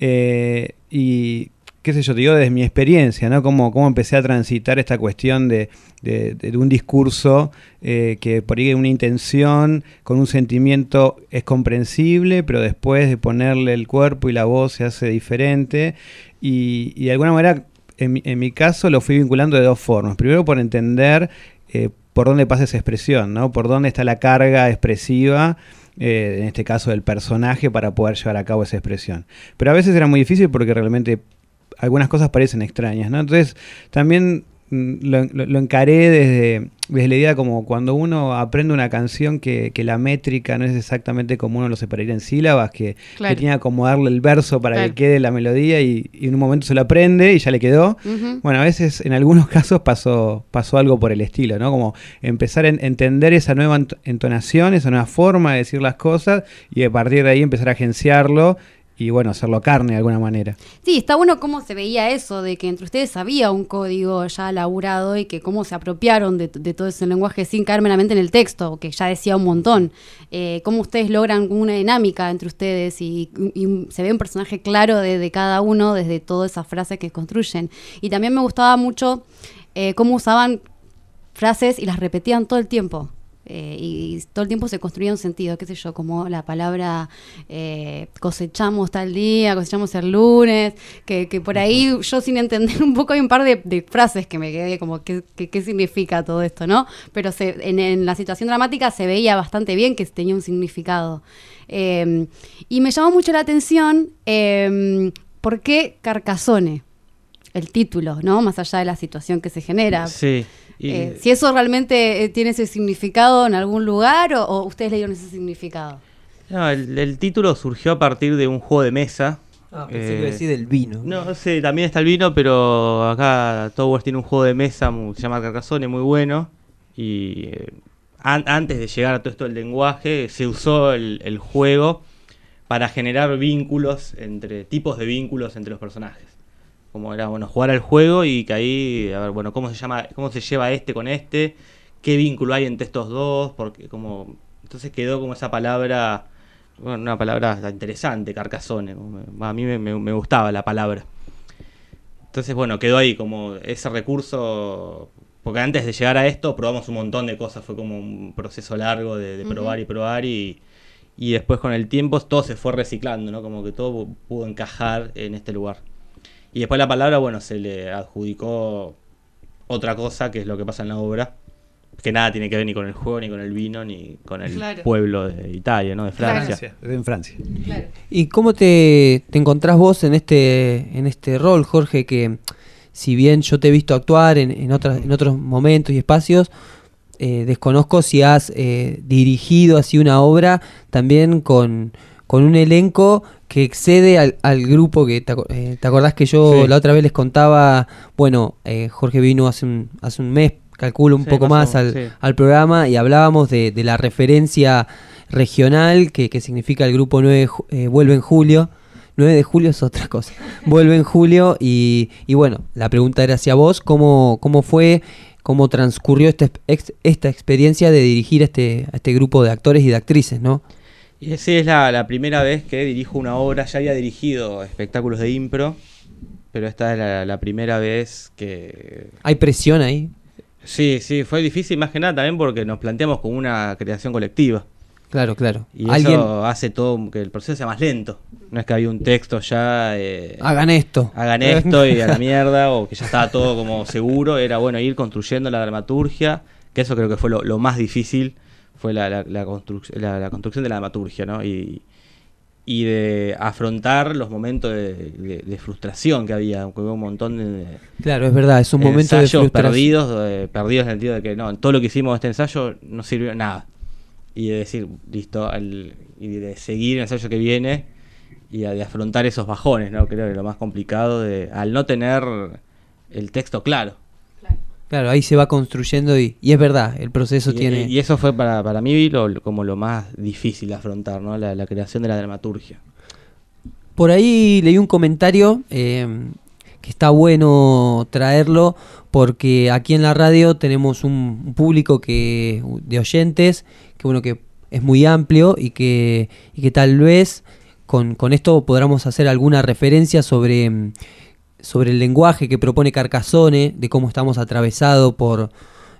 Speaker 20: Eh, y qué sé yo, te digo desde mi experiencia, ¿no? Cómo, cómo empecé a transitar esta cuestión de, de- un discurso eh, que por ahí una intención, con un sentimiento es comprensible, pero después de ponerle el cuerpo y la voz se hace diferente. Y, y de alguna manera, en mi, en mi caso, lo fui vinculando de dos formas. Primero por entender eh, por dónde pasa esa expresión, ¿no? Por dónde está la carga expresiva eh, en este caso del personaje, para poder llevar a cabo esa expresión. Pero a veces era muy difícil porque realmente algunas cosas parecen extrañas, ¿no? Entonces también lo, lo- lo encaré desde, desde la idea como cuando uno aprende una canción que, que la métrica no es exactamente como uno lo separaría en sílabas, que,
Speaker 2: Claro.
Speaker 20: que tiene que acomodarle el verso para
Speaker 2: Claro.
Speaker 20: que quede la melodía y, y en un momento se lo aprende y ya le quedó. Bueno, a veces en algunos casos pasó, pasó algo por el estilo, ¿no? Como empezar a en- entender esa nueva ent- entonación, esa nueva forma de decir las cosas y a partir de ahí empezar a agenciarlo y bueno, hacerlo carne de alguna manera.
Speaker 2: Sí, está bueno cómo se veía eso, de que entre ustedes había un código ya laburado y que cómo se apropiaron de, todo ese lenguaje sin caer meramente en el texto, que ya decía un montón. Eh, cómo ustedes logran una dinámica entre ustedes y, se ve un personaje claro de, de cada uno desde todas esas frases que construyen. Y también me gustaba mucho eh, cómo usaban frases y las repetían todo el tiempo. Eh, y, y todo el tiempo se construía un sentido, qué sé yo, como la palabra eh, cosechamos tal día, cosechamos el lunes, que, que por ahí yo sin entender un poco hay un par de, de frases que me quedé como qué, qué, qué significa todo esto, ¿no? Pero se, en, en la situación dramática se veía bastante bien que tenía un significado. Eh, y me llamó mucho la atención eh, ¿por qué Carcassone? El título, ¿no? Más allá de la situación que se genera.
Speaker 22: Sí. Y-
Speaker 2: Eh, si eso realmente eh, tiene ese significado en algún lugar o, o ustedes le dieron ese significado.
Speaker 22: No, el, el título surgió a partir de un juego de mesa.
Speaker 7: Ah, pensé que iba a decir del vino.
Speaker 22: No, sí, también está el vino, pero acá Towers tiene un juego de mesa, mu- se llama Carcassonne, muy bueno. Y eh, an- antes de llegar a todo esto del lenguaje, se usó el, el juego para generar vínculos entre tipos de vínculos entre los personajes. Como era, bueno, jugar al juego y que ahí, a ver, bueno, cómo se llama, cómo se lleva este con este, qué vínculo hay entre estos dos, porque como entonces quedó como esa palabra, bueno, una palabra interesante, me- A mí me, me- me gustaba la palabra. Entonces, bueno, quedó ahí como ese recurso. Porque antes de llegar a esto probamos un montón de cosas, fue como un proceso largo de, probar y probar y, y después con el tiempo todo se fue reciclando, ¿no? Como que todo pu- pudo encajar en este lugar. Y después la palabra, bueno, se le adjudicó otra cosa, que es lo que pasa en la obra, que nada tiene que ver ni con el juego, ni con el vino, ni con el
Speaker 2: Claro.
Speaker 22: pueblo de Italia, ¿no? De Francia.
Speaker 20: Francia, en Francia.
Speaker 7: ¿Y cómo te, te encontrás vos en este, en este rol, Jorge? Que si bien yo te he visto actuar en, en, otras, en otros momentos y espacios, eh, desconozco si has eh, dirigido así una obra también con, con un elenco que excede al, al grupo que te, eh, te acordás que yo
Speaker 22: Sí.
Speaker 7: la otra vez les contaba, bueno, eh, Jorge vino hace un, hace un mes, calculo un
Speaker 22: Sí,
Speaker 7: poco
Speaker 22: más
Speaker 7: al,
Speaker 22: sí.
Speaker 7: al programa y hablábamos de, de la referencia regional que, que significa el grupo 9 de ju- eh, vuelve en julio. 9 de julio es otra cosa. Vuelve en julio y, y bueno, la pregunta era hacia vos, ¿cómo, cómo fue, cómo transcurrió esta, ex- esta experiencia de dirigir a este, a este grupo de actores y de actrices, ¿no?
Speaker 22: Y sí, es la, la primera vez que dirijo una obra. Ya había dirigido espectáculos de impro, pero esta es la, la primera vez que...
Speaker 7: ¿Hay presión ahí?
Speaker 22: Sí, sí, fue difícil más que nada también porque nos planteamos como una creación colectiva.
Speaker 7: Claro, claro.
Speaker 22: Y
Speaker 7: Alguien,
Speaker 22: eso hace todo que el proceso sea más lento. No es que había un texto ya... eh,
Speaker 7: hagan esto.
Speaker 22: hagan esto y a la mierda, o que ya estaba todo como seguro, era bueno ir construyendo la dramaturgia, que eso creo que fue lo, lo más difícil, fue la, la, la construc- la- construcción de la dramaturgia, ¿no? Y, y de afrontar los momentos de, de- de frustración que había, aunque hubo un montón de,
Speaker 7: Claro, es verdad, es un momento de
Speaker 22: ensayos
Speaker 7: frustración.
Speaker 22: perdidos, eh, perdidos en el sentido de que no, todo lo que hicimos en este ensayo no sirvió nada. Y de decir, listo, al- y de seguir el ensayo que viene y de afrontar esos bajones, ¿no? Creo que lo más complicado de, al no tener el texto claro.
Speaker 7: Claro, ahí se va construyendo y, y es verdad, el proceso
Speaker 22: Y,
Speaker 7: tiene...
Speaker 22: y eso fue para, para mí lo- como lo más difícil de afrontar, ¿no? La, la creación de la dramaturgia.
Speaker 7: Por ahí leí un comentario eh, que está bueno traerlo porque aquí en la radio tenemos un, un público que de oyentes que bueno que es muy amplio y que, y que tal vez con, con esto podamos hacer alguna referencia sobre, mm, sobre el lenguaje que propone Carcassone, de cómo estamos atravesados por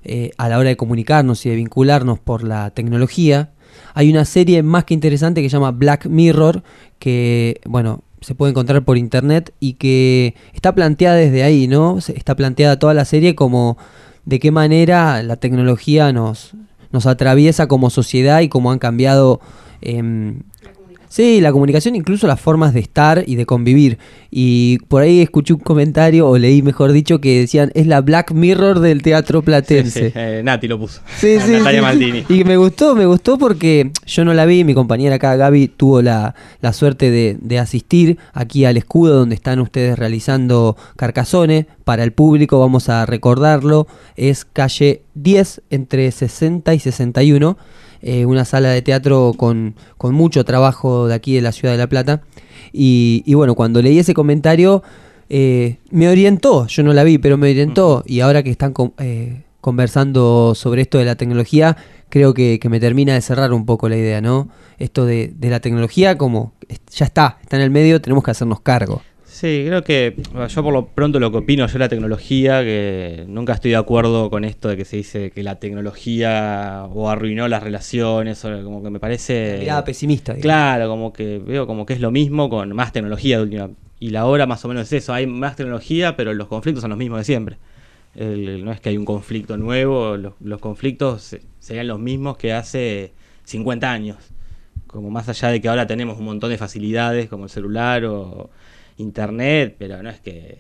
Speaker 7: eh, a la hora de comunicarnos y de vincularnos por la tecnología. Hay una serie más que interesante que se llama Black Mirror, que, bueno, se puede encontrar por internet y que está planteada desde ahí, ¿no? Está planteada toda la serie como de qué manera la tecnología nos, nos atraviesa como sociedad y cómo han cambiado em, Sí, la comunicación, incluso las formas de estar y de convivir. Y por ahí escuché un comentario, o leí mejor dicho, que decían, es la Black Mirror del teatro platense.
Speaker 22: Sí, eh, Nati lo puso.
Speaker 7: Sí, sí,
Speaker 22: Natalia
Speaker 7: sí.
Speaker 22: Maldini.
Speaker 7: Y me gustó, me gustó porque yo no la vi, mi compañera acá, Gaby, tuvo la, la suerte de, de asistir aquí al escudo donde están ustedes realizando Carcassone. Para el público, vamos a recordarlo, es calle 10 entre 60 y 61. Eh, una sala de teatro con, con mucho trabajo de aquí de la ciudad de La Plata. Y, y bueno, cuando leí ese comentario, eh, me orientó, yo no la vi, pero me orientó. Y ahora que están con- eh, conversando sobre esto de la tecnología, creo que, que me termina de cerrar un poco la idea, ¿no? Esto de, de la tecnología como ya está, está en el medio, tenemos que hacernos cargo.
Speaker 22: Sí, creo que yo por lo pronto lo que opino yo la tecnología, que nunca estoy de acuerdo con esto de que se dice que la tecnología o arruinó las relaciones, o como que me parece...
Speaker 7: Mirada pesimista. digamos.
Speaker 22: Claro, como que veo como que es lo mismo con más tecnología de última. Y la hora más o menos es eso, hay más tecnología, pero los conflictos son los mismos de siempre. El- no es que hay un conflicto nuevo, los, los conflictos se- serían los mismos que hace 50 años. Como más allá de que ahora tenemos un montón de facilidades como el celular o internet, pero no es que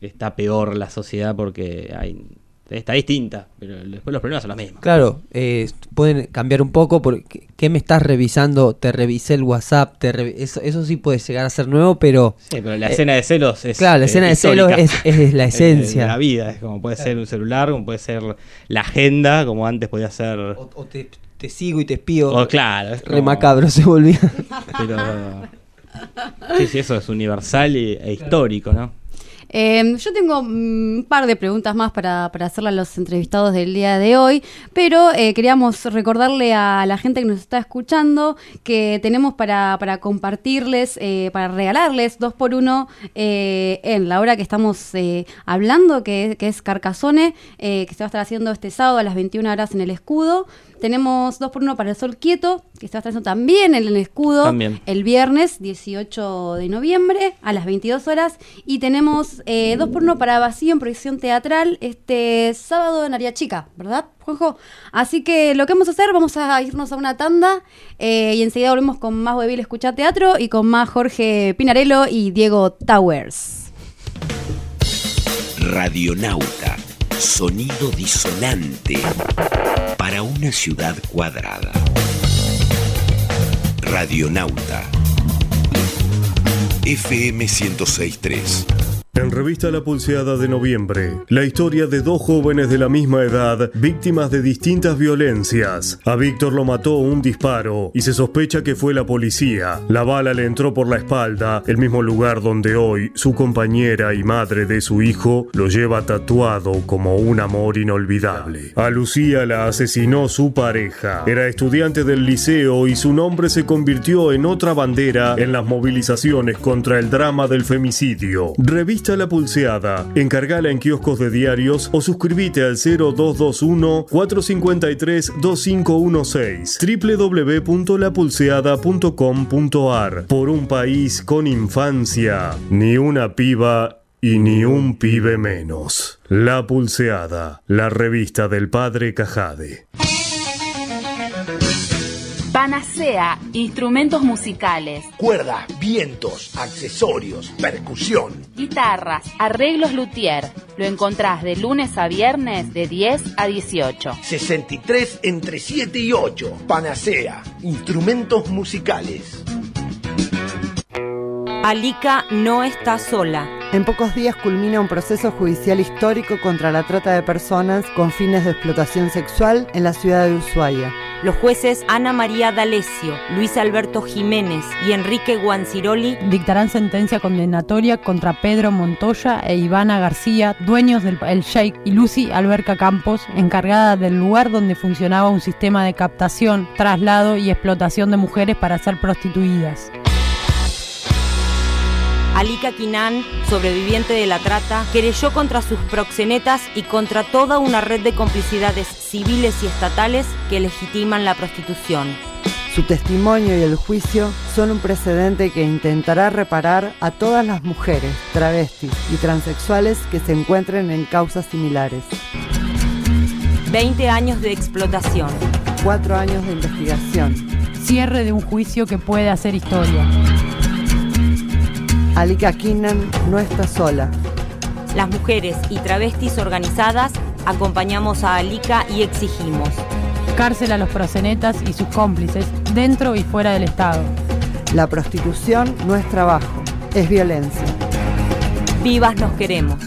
Speaker 22: está peor la sociedad porque hay, está distinta, pero después los problemas son los mismos.
Speaker 7: Claro, eh, pueden cambiar un poco porque ¿qué me estás revisando? Te revisé el WhatsApp, te revi- eso, eso sí puede llegar a ser nuevo, pero...
Speaker 22: Sí, pero la
Speaker 7: eh,
Speaker 22: escena de celos es.
Speaker 7: Claro, la
Speaker 22: eh,
Speaker 7: escena de celos es, la esencia.
Speaker 22: de la vida, es como puede ser un celular, como puede ser la agenda, como antes podía ser.
Speaker 7: O, te, te sigo y te espío.
Speaker 22: O claro, es
Speaker 7: Re
Speaker 22: como-
Speaker 7: macabro se volvía.
Speaker 22: Pero. Sí, sí, eso es universal y- e histórico, ¿no?
Speaker 2: Eh, yo tengo mm, un par de preguntas más para, para hacerle a los entrevistados del día de hoy, pero eh, queríamos recordarle a la gente que nos está escuchando que tenemos para, para compartirles, eh, para regalarles dos por uno eh, en la hora que estamos eh, hablando, que, que es Carcassone, eh, que se va a estar haciendo este sábado a las 21 horas en el escudo. Tenemos dos por uno para el Sol Quieto, que se va a estar haciendo también en el escudo
Speaker 22: También.
Speaker 2: el viernes 18 de noviembre a las 22 horas. Y tenemos eh, dos por uno para vacío en proyección teatral este sábado en Aria Chica, ¿verdad, Juanjo? Así que lo que vamos a hacer, vamos a irnos a una tanda eh, y enseguida volvemos con más Huevil Escucha Teatro y con más Jorge Pinarello y Diego Towers.
Speaker 10: Radionauta, sonido disonante para una ciudad cuadrada. Radionauta, FM 1063.
Speaker 11: En Revista La Pulseada de noviembre, la historia de dos jóvenes de la misma edad, víctimas de distintas violencias. A Víctor lo mató un disparo y se sospecha que fue la policía. La bala le entró por la espalda, el mismo lugar donde hoy su compañera y madre de su hijo lo lleva tatuado como un amor inolvidable. A Lucía la asesinó su pareja. Era estudiante del liceo y su nombre se convirtió en otra bandera en las movilizaciones contra el drama del femicidio. Revista La Pulseada. Encargala en kioscos de diarios o suscríbete al 0221-453-2516 www.lapulseada.com.ar Por un país con infancia, ni una piba y ni un pibe menos. La Pulseada, la revista del padre Cajade.
Speaker 14: Panacea, instrumentos musicales,
Speaker 13: Cuerdas, vientos, accesorios, percusión.
Speaker 14: guitarras, arreglos luthier. Lo encontrás de lunes a viernes de 10 a 18.
Speaker 13: 63 entre 7 y 8. Panacea, instrumentos musicales.
Speaker 24: Alica no está sola.
Speaker 25: En pocos días culmina un proceso judicial histórico contra la trata de personas con fines de explotación sexual en la ciudad de Ushuaia.
Speaker 24: Los jueces Ana María D'Alessio, Luis Alberto Jiménez y Enrique Guanciroli
Speaker 26: dictarán sentencia condenatoria contra Pedro Montoya e Ivana García, dueños del El Sheikh, y Lucy Alberca Campos, encargada del lugar donde funcionaba un sistema de captación, traslado y explotación de mujeres para ser prostituidas.
Speaker 24: Alika Quinan, sobreviviente de la trata, querelló contra sus proxenetas y contra toda una red de complicidades civiles y estatales que legitiman la prostitución.
Speaker 25: Su testimonio y el juicio son un precedente que intentará reparar a todas las mujeres, travestis y transexuales que se encuentren en causas similares.
Speaker 24: 20 años de explotación.
Speaker 25: Cuatro años de investigación.
Speaker 26: Cierre de un juicio que puede hacer historia.
Speaker 25: Alika Kinnan no está sola.
Speaker 24: Las mujeres y travestis organizadas acompañamos a Alika y exigimos
Speaker 26: Cárcel a los proxenetas y sus cómplices, dentro y fuera del Estado.
Speaker 25: La prostitución no es trabajo, es violencia.
Speaker 24: Vivas nos queremos.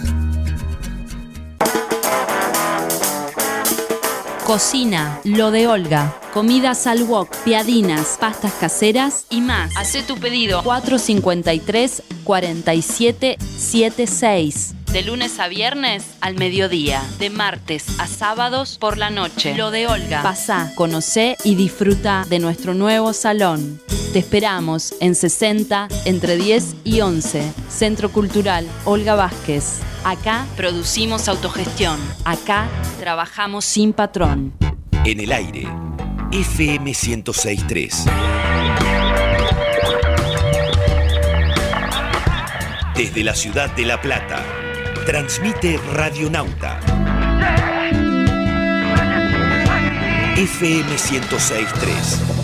Speaker 14: Cocina, lo de Olga. Comidas al wok, piadinas, pastas caseras y más. Hacé tu pedido 453 4776. De lunes a viernes al mediodía. De martes a sábados por la noche. Lo de Olga. Pasá, conocé y disfruta de nuestro nuevo salón. Te esperamos en 60 entre 10 y 11. Centro Cultural Olga Vázquez. Acá producimos autogestión. Acá trabajamos sin patrón.
Speaker 10: En el aire, FM 1063. Desde la ciudad de La Plata, transmite Radionauta. FM 1063.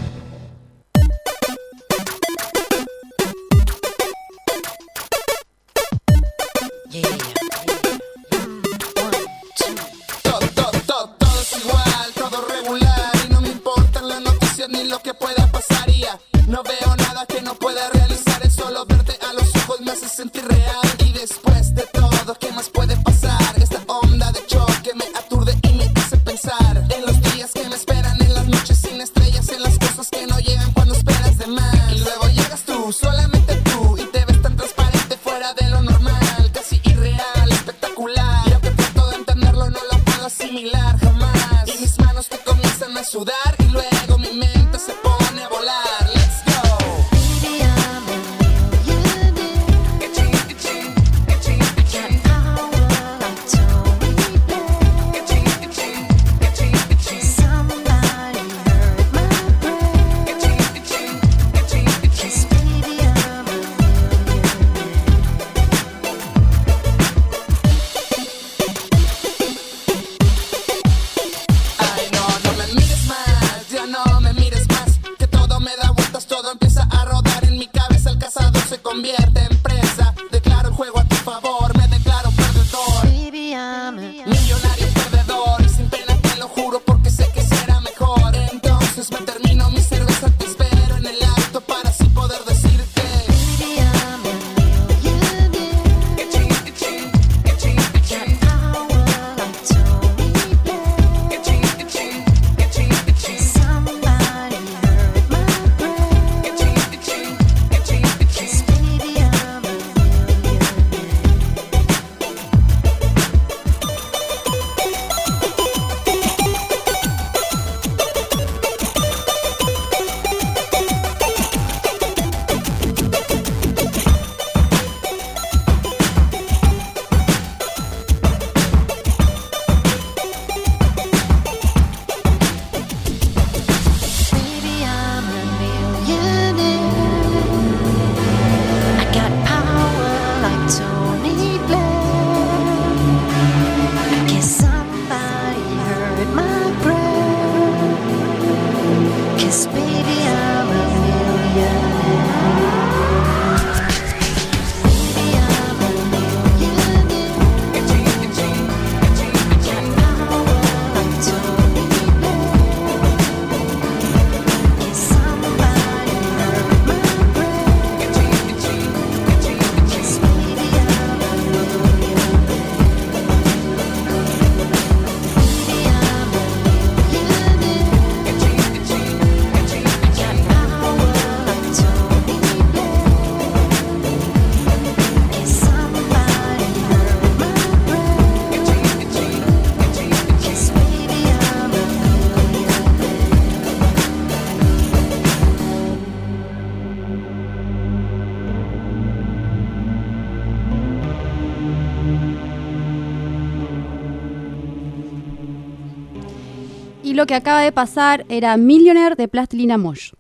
Speaker 27: Lo que
Speaker 2: acaba de pasar era Millionaire de Plastilina Mosh.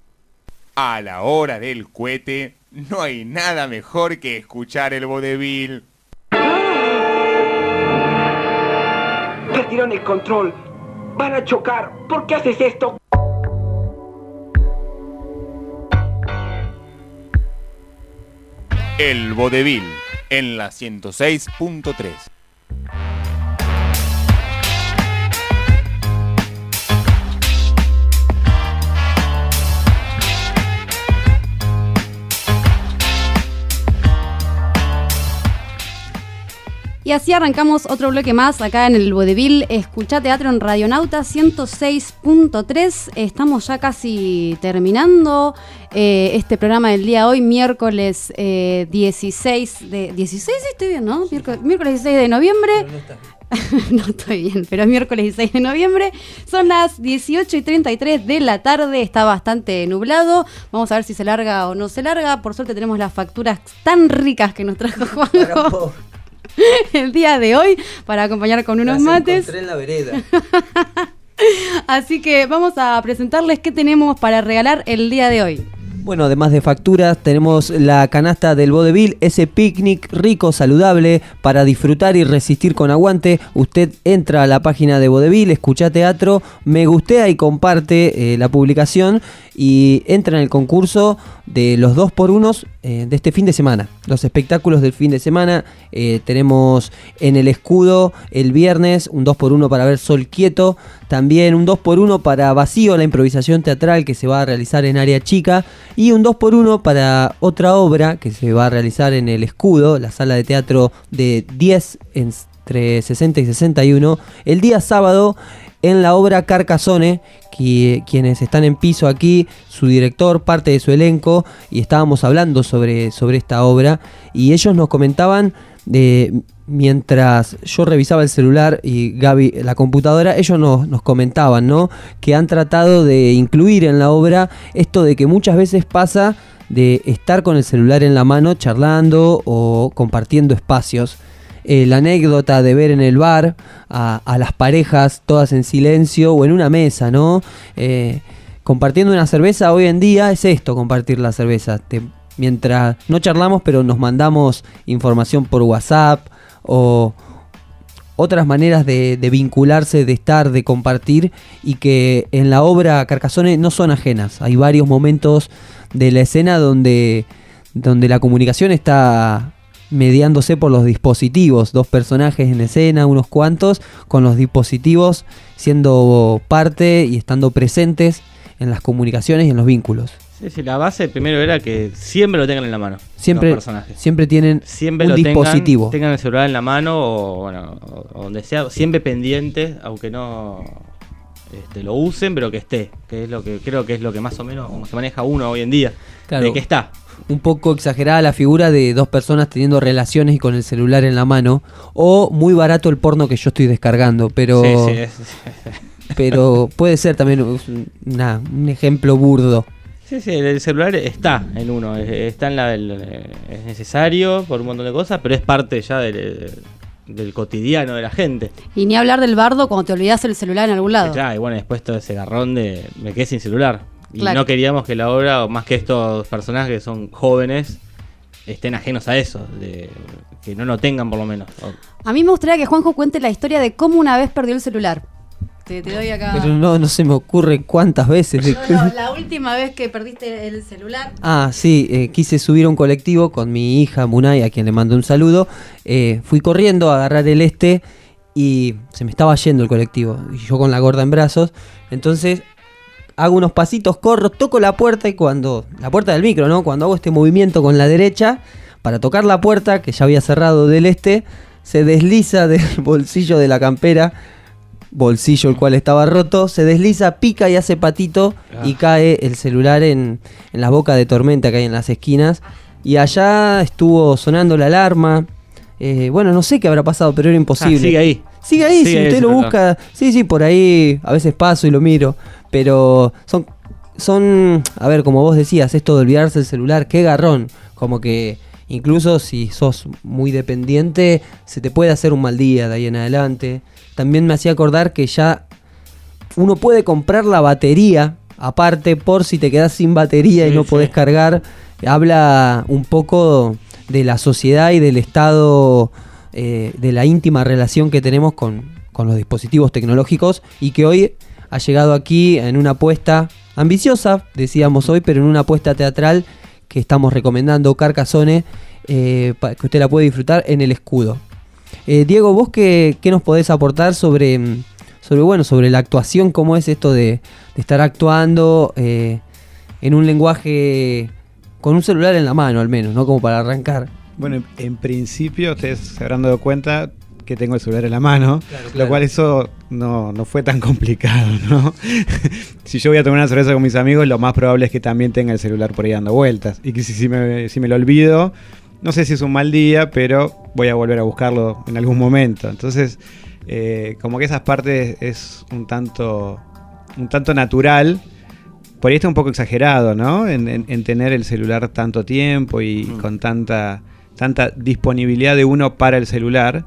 Speaker 1: A la hora del cohete, no hay nada mejor que escuchar el vodevil.
Speaker 28: Retiraron el control. Van a chocar. ¿Por qué haces esto?
Speaker 1: El vodevil en la 106.3.
Speaker 2: Y así arrancamos otro bloque más acá en el Vodevil. Escucha teatro en Radionauta 106.3. Estamos ya casi terminando eh, este programa del día de hoy, miércoles eh, 16 de. 16, estoy bien, ¿no? Miércoles, miércoles 16 de noviembre. no estoy bien, pero es miércoles 16 de noviembre. Son las 18 y 33 de la tarde. Está bastante nublado. Vamos a ver si se larga o no se larga. Por suerte tenemos las facturas tan ricas que nos trajo Juanjo el día de hoy para acompañar con unos mates.
Speaker 7: Encontré en la vereda.
Speaker 2: Así que vamos a presentarles qué tenemos para regalar el día de hoy.
Speaker 7: Bueno, además de facturas, tenemos la canasta del vodevil, ese picnic rico, saludable, para disfrutar y resistir con aguante. Usted entra a la página de vodevil, escucha teatro, me gustea y comparte eh, la publicación y entra en el concurso de los 2 por 1 de este fin de semana. Los espectáculos del fin de semana. eh, tenemos en el escudo el viernes un 2 por 1 para ver Sol Quieto. También un 2x1 para Vacío, la improvisación teatral que se va a realizar en área chica. Y un 2x1 para otra obra que se va a realizar en el Escudo, la sala de teatro de 10 entre 60 y 61, el día sábado en la obra Carcassone, que, quienes están en piso aquí, su director, parte de su elenco, y estábamos hablando sobre, sobre esta obra, y ellos nos comentaban de mientras yo revisaba el celular y Gaby la computadora, ellos nos, nos comentaban, ¿no? Que han tratado de incluir en la obra esto de que muchas veces pasa de estar con el celular en la mano charlando o compartiendo espacios. Eh, la anécdota de ver en el bar a, a las parejas todas en silencio o en una mesa, ¿no? Eh, compartiendo una cerveza hoy en día es esto, compartir la cerveza. Mientras no charlamos, pero nos mandamos información por WhatsApp o otras maneras de, vincularse, de estar, de compartir y que en la obra Carcassonne no son ajenas. Hay varios momentos de la escena donde, donde la comunicación está mediándose por los dispositivos, dos personajes en escena, unos cuantos, con los dispositivos siendo parte y estando presentes en las comunicaciones y en los vínculos.
Speaker 22: Sí, sí, la base primero era que siempre lo tengan en la mano.
Speaker 7: Siempre,
Speaker 22: los personajes.
Speaker 7: siempre tienen
Speaker 22: Siempre
Speaker 7: un
Speaker 22: lo
Speaker 7: dispositivo.
Speaker 22: Tengan, el celular en la mano o, bueno, o- donde sea, siempre pendiente, aunque no este, lo usen, pero que esté. Que es lo que creo que es lo que más o menos como se maneja uno hoy en día.
Speaker 7: Claro.
Speaker 22: De que está.
Speaker 7: un poco exagerada la figura de dos personas teniendo relaciones y con el celular en la mano. O muy barato el porno que yo estoy descargando. Pero,
Speaker 22: Sí, sí, es-
Speaker 7: pero puede ser también un ejemplo burdo.
Speaker 22: Sí, sí, el celular está en uno, es- está en la, el- es necesario por un montón de cosas, pero es parte ya del, del cotidiano de la gente.
Speaker 2: Y ni hablar del bardo cuando te olvidas el celular en algún lado.
Speaker 22: Claro, y bueno, después todo ese garrón de me quedé sin celular. Y
Speaker 2: Claro.
Speaker 22: no queríamos que la obra, o más que estos personajes que son jóvenes, estén ajenos a eso, de que no lo tengan por lo menos.
Speaker 2: A mí me gustaría que Juanjo cuente la historia de cómo una vez perdió el celular. Te, te doy acá.
Speaker 7: Pero no, no se me ocurre cuántas veces.
Speaker 2: No, no, la última vez que perdiste el celular.
Speaker 7: Ah, sí, eh, quise subir a un colectivo con mi hija Munay, a quien le mando un saludo. Eh, fui corriendo a agarrar el este y se me estaba yendo el colectivo. Y yo con la gorda en brazos. Entonces hago unos pasitos, corro, toco la puerta y cuando. La puerta del micro, ¿no? Cuando hago este movimiento con la derecha para tocar la puerta, que ya había cerrado del este, se desliza del bolsillo de la campera. Bolsillo el cual estaba roto, se desliza, pica y hace patito y cae el celular en, en la boca de tormenta que hay en las esquinas. Y allá estuvo sonando la alarma. Eh, bueno, no sé qué habrá pasado, pero era imposible.
Speaker 22: Ah, sigue ahí.
Speaker 7: Sigue ahí,
Speaker 22: Sigue
Speaker 7: si
Speaker 22: ahí
Speaker 7: usted lo busca. Sí, sí, por ahí a veces paso y lo miro. Pero son, son, a ver, como vos decías, esto de olvidarse el celular, qué garrón. Como que incluso si sos muy dependiente, se te puede hacer un mal día de ahí en adelante. También me hacía acordar que ya uno puede comprar la batería aparte por si te quedas sin batería y no
Speaker 22: sí.
Speaker 7: podés cargar. Habla un poco de la sociedad y del estado eh, de la íntima relación que tenemos con, con los dispositivos tecnológicos y que hoy ha llegado aquí en una apuesta ambiciosa, decíamos hoy, pero en una apuesta teatral que estamos recomendando Carcassone, eh, que usted la puede disfrutar en el escudo. Eh, Diego, vos qué, qué nos podés aportar sobre, mm, sobre, bueno, sobre la actuación, cómo es esto de, de estar actuando eh, en un lenguaje con un celular en la mano al menos, ¿no? Como para arrancar.
Speaker 20: Bueno, en, en principio ustedes se habrán dado cuenta que tengo el celular en la mano,
Speaker 7: Claro,
Speaker 20: lo cual eso no, no fue tan complicado, ¿no? si yo voy a tomar una cerveza con mis amigos, lo más probable es que también tenga el celular por ahí dando vueltas. Y que si, si me, si me lo olvido, no sé si es un mal día, pero voy a volver a buscarlo en algún momento. Entonces, eh, como que esas partes es un tanto, un tanto natural. Por ahí está un poco exagerado, ¿no? En, en- en tener el celular tanto tiempo y con tanta, tanta disponibilidad de uno para el celular.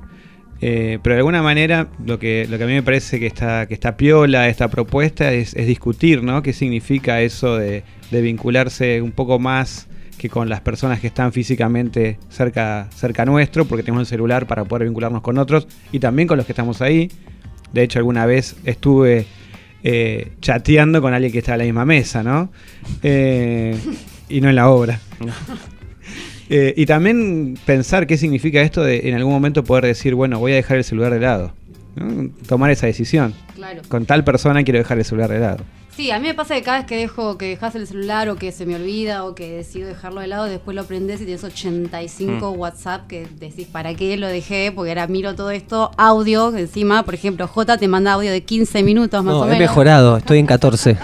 Speaker 20: Eh, pero de alguna manera lo que, lo que a mí me parece que está, que está piola, esta propuesta, es, es discutir, ¿no? ¿Qué significa eso de, de vincularse un poco más que con las personas que están físicamente cerca, cerca nuestro, porque tenemos el celular para poder vincularnos con otros y también con los que estamos ahí. De hecho, alguna vez estuve eh, chateando con alguien que está a la misma mesa, ¿no? Eh, y no en la obra. Eh, y también pensar qué significa esto de en algún momento poder decir, bueno, voy a dejar el celular de lado. ¿no? Tomar esa decisión.
Speaker 2: Claro.
Speaker 20: Con tal persona quiero dejar el celular de lado.
Speaker 2: Sí, a mí me pasa que cada vez que dejo que dejas el celular o que se me olvida o que decido dejarlo de lado, después lo prendes y tienes 85
Speaker 22: Mm.
Speaker 2: WhatsApp que decís, ¿para qué lo dejé? Porque ahora miro todo esto, audio, encima, por ejemplo, J te manda audio de 15 minutos más
Speaker 7: No,
Speaker 2: o
Speaker 7: he
Speaker 2: menos.
Speaker 7: mejorado, estoy en 14.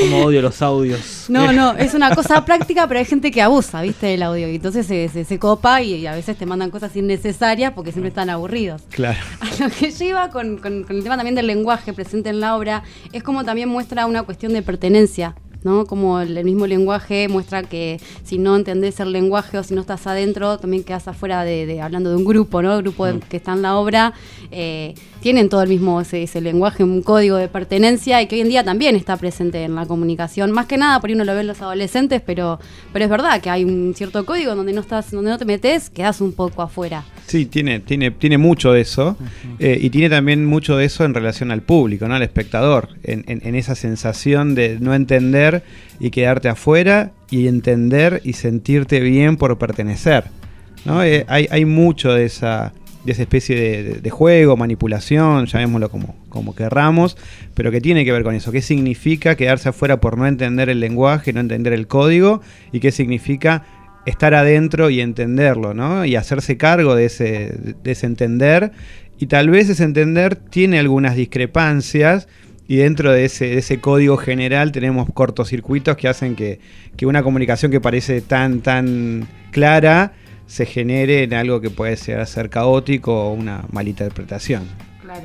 Speaker 22: Como odio los audios.
Speaker 2: No, no, es una cosa práctica, pero hay gente que abusa, ¿viste? Del audio. Y entonces se, se, se copa y, y a veces te mandan cosas innecesarias porque siempre están aburridos.
Speaker 20: Claro.
Speaker 2: A lo que lleva con, con- con el tema también del lenguaje presente en la obra, es como también muestra una cuestión de pertenencia. ¿No? Como el, el mismo lenguaje muestra que si no entendés el lenguaje o si no estás adentro, también quedas afuera de, de- hablando de un grupo, ¿no? El grupo de- que está en la obra, eh, tienen todo el mismo ese, ese lenguaje, un código de pertenencia y que hoy en día también está presente en la comunicación. Más que nada, por ahí uno lo ve en los adolescentes, pero, pero es verdad que hay un cierto código donde no estás, donde no te metes, quedas un poco afuera.
Speaker 20: Sí, tiene, tiene, tiene mucho de eso. eh, y tiene también mucho de eso en relación al público, ¿no? Al espectador. En, en- en esa sensación de no entender y quedarte afuera y entender y sentirte bien por pertenecer. ¿no? Eh, hay, hay mucho de esa, de esa especie de, de- de juego, manipulación, llamémoslo como, como querramos, pero que tiene que ver con eso. ¿Qué significa quedarse afuera por no entender el lenguaje, no entender el código? ¿Y qué significa estar adentro y entenderlo, ¿no? Y hacerse cargo de ese, de ese entender. Y tal vez ese entender tiene algunas discrepancias y dentro de ese, de ese código general tenemos cortocircuitos que hacen que, que una comunicación que parece tan, tan clara se genere en algo que puede ser, caótico o una malinterpretación.
Speaker 2: Claro.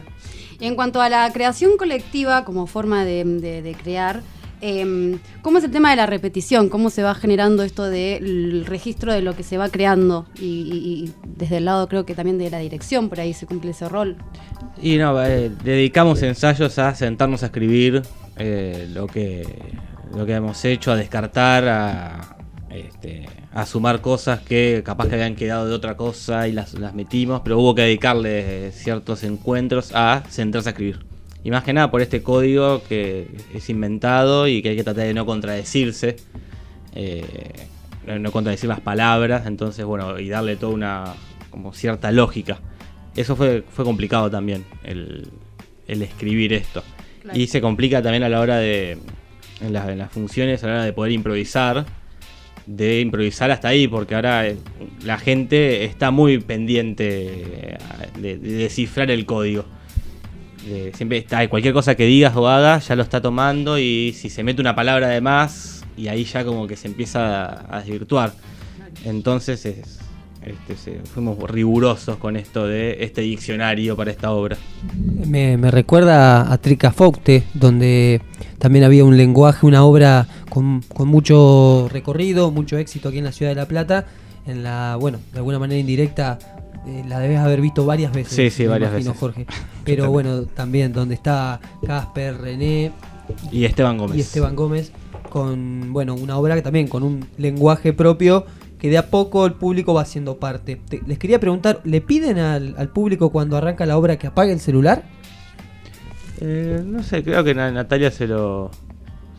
Speaker 2: Y en cuanto a la creación colectiva como forma de- de crear, em, ¿cómo es el tema de la repetición? ¿Cómo se va generando esto del registro de lo que se va creando? Y, desde el lado creo que también de la dirección, por ahí se cumple ese rol.
Speaker 22: Y no, eh, dedicamos ensayos a sentarnos a escribir eh, lo que lo que hemos hecho, a descartar, a, este, a sumar cosas que capaz que habían quedado de otra cosa y las, las metimos, pero hubo que dedicarle ciertos encuentros a sentarse a escribir. Y más que nada por este código que es inventado y que hay que tratar de no contradecirse, eh, no- contradecir las palabras, entonces bueno, y darle toda una como cierta lógica. Eso fue, fue complicado también, el, el escribir esto.
Speaker 2: Claro.
Speaker 22: Y se complica también a la hora de, en, las- en las funciones, a la hora de poder improvisar, de improvisar hasta ahí, porque ahora eh, la gente está muy pendiente eh, de, de descifrar el código. Siempre está, cualquier cosa que digas o hagas ya lo está tomando y si se mete una palabra de más y ahí ya como que se empieza a, a desvirtuar. Entonces es, este, se- fuimos rigurosos con esto de este diccionario para esta obra.
Speaker 7: Me, recuerda a Tricafaute, donde también había un lenguaje, una obra con, con mucho recorrido, mucho éxito aquí en la ciudad de La Plata. En la, bueno, de alguna manera indirecta, eh, la debes haber visto varias veces.
Speaker 22: Sí, sí, varias
Speaker 7: imagino,
Speaker 22: veces.
Speaker 7: Jorge. Pero bueno, también donde está Casper, René
Speaker 22: Y Esteban Gómez.
Speaker 7: y Esteban Gómez, con bueno, una obra que también con un lenguaje propio que de a poco el público va haciendo parte. Te- les quería preguntar, ¿le piden al, al público cuando arranca la obra que apague el celular?
Speaker 22: Eh, no sé, creo que Na- Natalia se lo,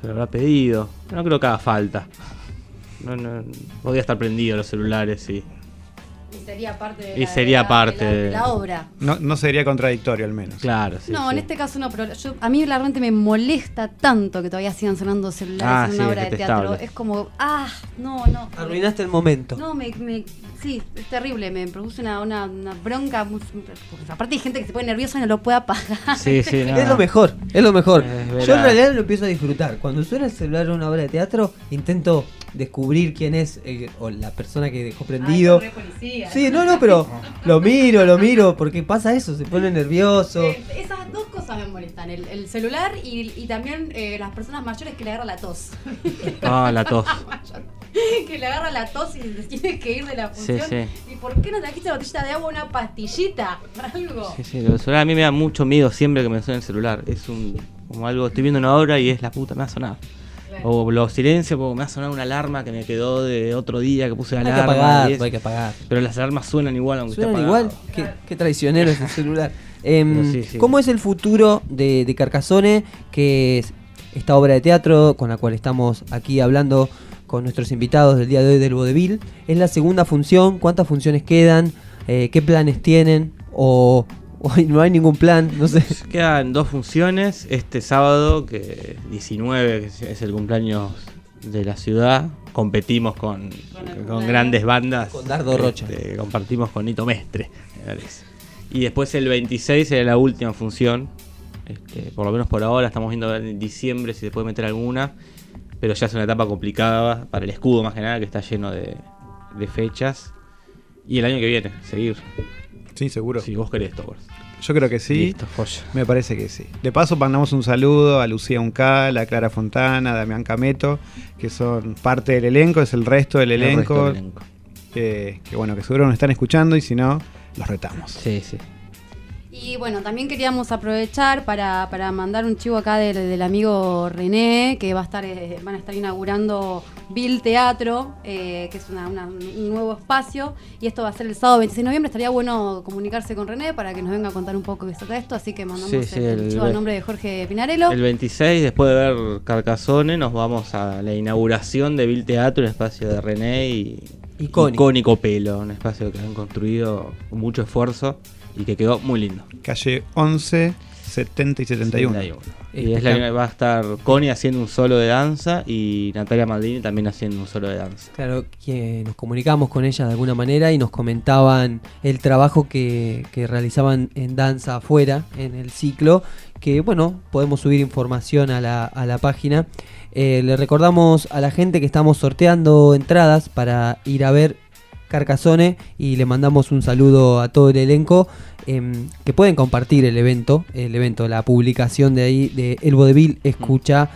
Speaker 22: se lo habrá pedido. No creo que haga falta. No, no, podía estar prendido los celulares, sí.
Speaker 2: Y sería parte de
Speaker 22: Y
Speaker 2: la,
Speaker 22: sería
Speaker 2: de la-
Speaker 22: parte
Speaker 2: de la- de
Speaker 22: de-
Speaker 2: la obra.
Speaker 20: No, no sería contradictorio al menos.
Speaker 22: Claro, sí.
Speaker 2: no,
Speaker 22: sí.
Speaker 2: en este caso no, pero yo, a mí realmente me molesta tanto que todavía sigan sonando celulares
Speaker 22: Ah,
Speaker 2: en una
Speaker 22: sí,
Speaker 2: obra de teatro. Es como, ah, no, no.
Speaker 7: Arruinaste el momento.
Speaker 2: No, me, me- sí, es terrible, me produce una, una, una bronca. muy- porque aparte hay gente que se pone nerviosa y no lo puede apagar.
Speaker 22: Sí, sí, no.
Speaker 7: Es lo mejor, es lo mejor.
Speaker 22: Es
Speaker 7: Yo en realidad lo empiezo a disfrutar. Cuando suena el celular en una obra de teatro, intento descubrir quién es eh, o la persona que dejó prendido.
Speaker 2: Ay,
Speaker 7: Sí, no, no, pero lo miro, lo miro, porque pasa eso, se pone nervioso.
Speaker 2: Eh, Esas dos cosas me molestan, el, el celular y, y también eh, las personas mayores que le agarra la tos.
Speaker 22: Ah, la tos.
Speaker 2: que le agarra la tos y se tiene que ir de la
Speaker 22: Sí,
Speaker 2: función.
Speaker 22: sí.
Speaker 2: ¿Y por qué no trajiste una botellita de agua o una pastillita? Algo.
Speaker 22: Sí, sí, lo celular a mí me da mucho miedo siempre que me suene el celular. Es un como algo, estoy viendo una obra y es la puta, me va a sonar. O lo silencio porque me va a sonar una alarma que me quedó de otro día que puse la
Speaker 7: Hay que
Speaker 22: alarma.
Speaker 7: apagar,
Speaker 22: es-
Speaker 7: hay que apagar.
Speaker 22: Pero las alarmas suenan igual aunque
Speaker 7: Suenan igual, qué, qué traicionero es el celular. Em,
Speaker 22: Pero sí, sí.
Speaker 7: ¿Cómo es el futuro de, de Carcassonne, que es esta obra de teatro con la cual estamos aquí hablando con nuestros invitados del día de hoy del Vodevil? Es la segunda función, ¿cuántas funciones quedan? Eh, ¿Qué planes tienen? O, ¿O hay- no hay ningún plan? No sé.
Speaker 22: Quedan dos funciones. Este sábado, que 19, que es- el cumpleaños de la ciudad, competimos con, con grandes bandas.
Speaker 7: Con Dardo Rocha.
Speaker 22: Este, compartimos con Nito Mestre, me parece. Y después el 26 será la última función. Este, por lo menos por ahora estamos viendo en diciembre si se puede meter alguna. Pero ya es una etapa complicada para el escudo más que nada, que está lleno de, de fechas. Y el año que viene, seguir.
Speaker 20: Sí, seguro.
Speaker 22: Si vos querés, Towers.
Speaker 20: Yo creo que sí.
Speaker 22: Listo, joya.
Speaker 20: Me parece que sí. De paso, mandamos un saludo a Lucía Uncal, a Clara Fontana, a Damián Cameto, que son parte del elenco, es el resto del
Speaker 22: El
Speaker 20: elenco.
Speaker 22: resto del elenco.
Speaker 20: Que, que bueno, que seguro nos están escuchando y si no, los retamos.
Speaker 22: Sí, sí.
Speaker 2: Y bueno, también queríamos aprovechar para, para mandar un chivo acá del, del amigo René, que va a estar, eh, van a estar inaugurando Bill Teatro, eh, que es una- una- un nuevo espacio, y esto va a ser el sábado 26 de noviembre. Estaría bueno comunicarse con René para que nos venga a contar un poco de qué trata esto, así que mandamos
Speaker 22: Sí, sí,
Speaker 2: el,
Speaker 22: el-
Speaker 2: chivo a nombre de Jorge Pinarello.
Speaker 22: El 26, después de ver Carcassonne, nos vamos a la inauguración de Vil Teatro, un espacio de René y
Speaker 7: Icónico.
Speaker 22: icónico pelo, un espacio que han construido con mucho esfuerzo y que quedó muy lindo.
Speaker 20: Calle 11, 70 y 71.
Speaker 22: 71. Y es la, va a estar Connie haciendo un solo de danza y Natalia Maldini también haciendo un solo de danza.
Speaker 7: Claro, que nos comunicamos con ella de alguna manera y nos comentaban el trabajo que, que realizaban en danza afuera, en el ciclo, que bueno, podemos subir información a la, a la página. Eh, le recordamos a la gente que estamos sorteando entradas para ir a ver Carcassone y le mandamos un saludo a todo el elenco em, que pueden compartir el evento, el evento, la publicación de ahí de El Vodevil Escucha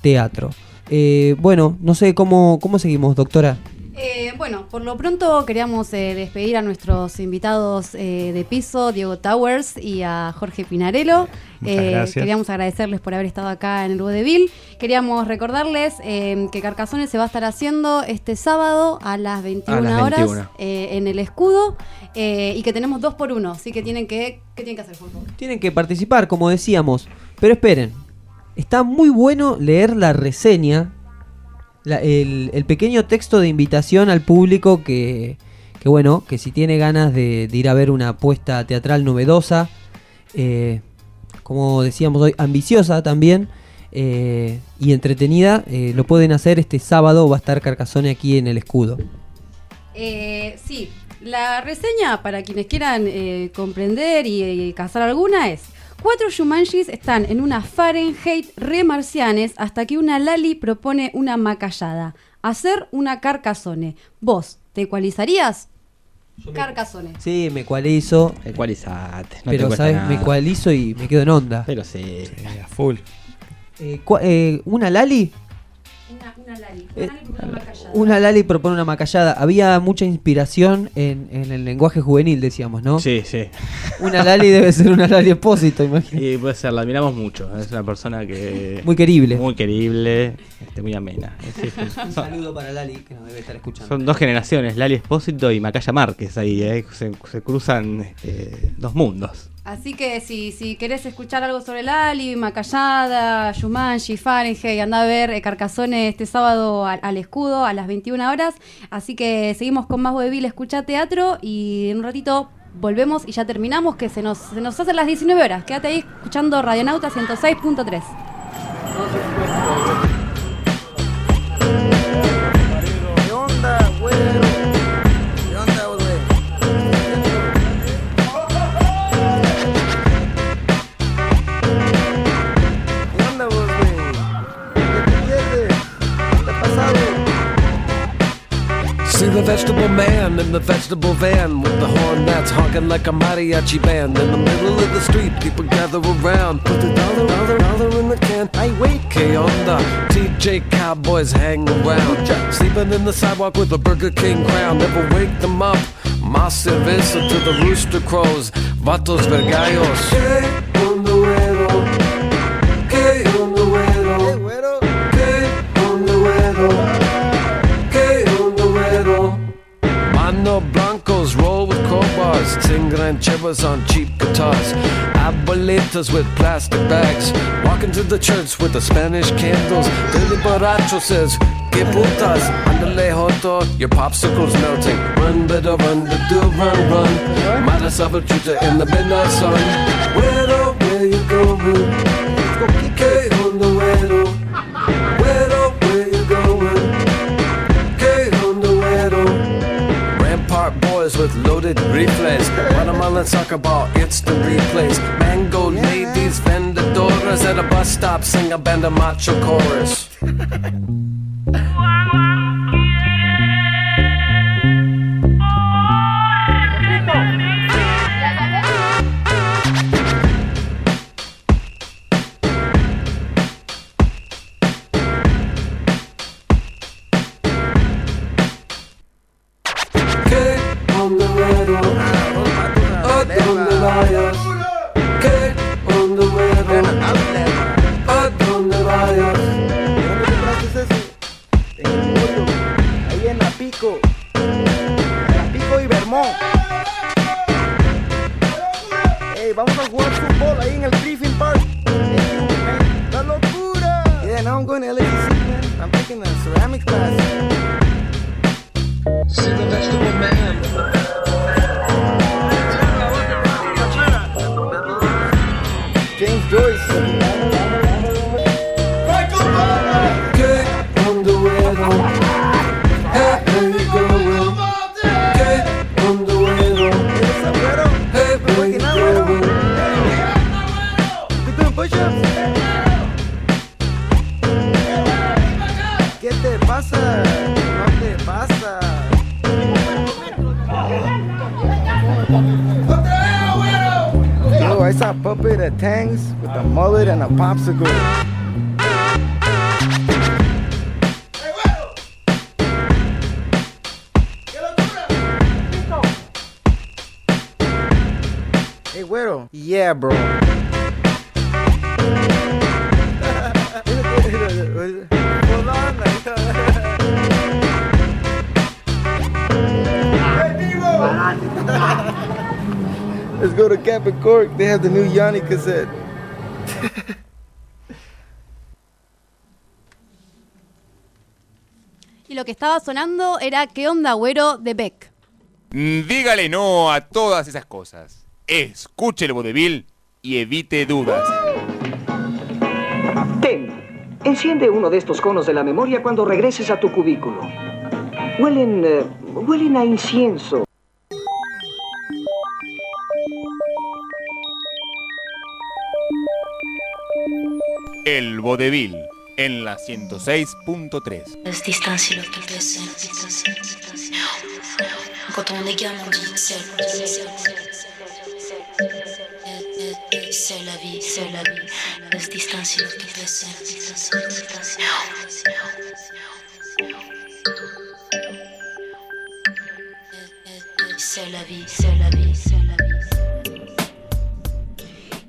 Speaker 7: Teatro. Eh, bueno, no sé cómo, cómo seguimos, doctora.
Speaker 2: Eh, bueno, por lo pronto queríamos eh, despedir a nuestros invitados eh, de piso, Diego Towers y a Jorge Pinarello. Eh. Queríamos agradecerles por haber estado acá en el Vodevil. Queríamos recordarles eh, que Carcasones se va a estar haciendo este sábado a las 21
Speaker 22: A las
Speaker 2: horas
Speaker 22: 21.
Speaker 2: eh, en el escudo y que tenemos dos por uno, así que tienen que, ¿qué tienen que hacer, favor?
Speaker 7: Tienen que participar, como decíamos. Pero esperen, está muy bueno leer la reseña, el, pequeño texto de invitación al público que, que bueno, que si tiene ganas de, ir a ver una apuesta teatral novedosa, eh, como decíamos hoy, ambiciosa también. eh, y entretenida, eh, lo pueden hacer este sábado, va a estar Carcassonne aquí en el escudo.
Speaker 2: Eh, sí, la reseña para quienes quieran comprender y, y cazar alguna es: Cuatro Shumanshis están en una Fahrenheit re marcianes hasta que una Lali propone una macallada. Hacer una carcasone. ¿Vos te ecualizarías? Carcasone.
Speaker 7: Sí, me cualizo.
Speaker 22: Ecualizate. no te
Speaker 7: pero,
Speaker 22: cuesta
Speaker 7: ¿sabes?
Speaker 22: nada.
Speaker 7: Me cualizo y me quedo en onda.
Speaker 22: Pero sí.
Speaker 20: a full.
Speaker 7: Eh, eh, ¿Una Lali?
Speaker 2: Una, una Lali.
Speaker 7: Eh,
Speaker 2: Una Lali propone una macallada.
Speaker 7: Una Lali propone una macallada. Había mucha inspiración en, en el lenguaje juvenil, decíamos, ¿no?
Speaker 22: Sí, sí.
Speaker 7: Una Lali debe ser una Lali Espósito, imagínate.
Speaker 22: Y puede ser, la admiramos mucho. Es una persona que.
Speaker 7: Muy querible.
Speaker 22: Muy querible, este, muy amena. Sí, sí.
Speaker 7: Un
Speaker 22: Son,
Speaker 7: saludo para Lali, que nos debe estar escuchando.
Speaker 22: son dos generaciones, Lali Espósito y Macaya Márquez ahí, eh, se, se cruzan este, dos mundos.
Speaker 2: Así que si, si querés escuchar algo sobre Lali, Macallada, Shumanshi, Fahrenheit, anda a ver eh, Carcassonne este sábado al, al escudo a las 21 horas. Así que seguimos con más Vodevil, escucha teatro y en un ratito volvemos y ya terminamos, que se nos, se nos hacen las 19 horas. Quédate ahí escuchando Radionauta 106.3.
Speaker 29: the vegetable man in the vegetable van with the horn that's honking like a mariachi band. In the middle of the street, people gather around. Put the dollar, dollar, dollar in the can. I wait, K on the TJ Cowboys hang around. Sleeping in the sidewalk with a Burger King crown. Never wake them up. Más cerveza to the rooster crows. Vatos vergallos. Blancos roll with crowbars, sing rancheras on cheap guitars. Abuelitas with plastic bags, walking to the church with the Spanish candles. Billy Borracho says, Que putas, andale joto, your popsicle's melting. Run, better run, the do run, run. Well chuta in the midnight sun. Where, where you going? Que onda, where? Where, boys with loaded reflex. Watermelon soccer ball, instant replays. Mango ladies, vendedoras at a bus stop, sing a band of macho chorus.
Speaker 30: Pico y Vermont. Ey, vamos a jugar fútbol ahí en el Griffin Park. ¡La locura! Yeah, now I'm going to man. I'm taking a ceramics class.
Speaker 29: The vegetable man.
Speaker 30: Saw Puppet at Tangs with a mullet and a popsicle. Hey, güero. Yeah, bro. Let's go to Cap and Cork. They have the new Yanni cassette.
Speaker 2: Y lo que estaba sonando era ¿Qué onda, güero? de Beck.
Speaker 1: Mm, Dígale no a todas esas cosas. Escuche el vodevil y evite dudas.
Speaker 28: Ten, enciende uno de estos conos de la memoria cuando regreses a tu cubículo. Huelen, eh, huelen a incienso.
Speaker 1: El vodevil en la 106.3.
Speaker 31: Se distancie le plus Quand on est gamin, on dit c'est c'est la vie, c'est la vie. Se distancie le plus C'est la vie, c'est la vie, c'est la vie.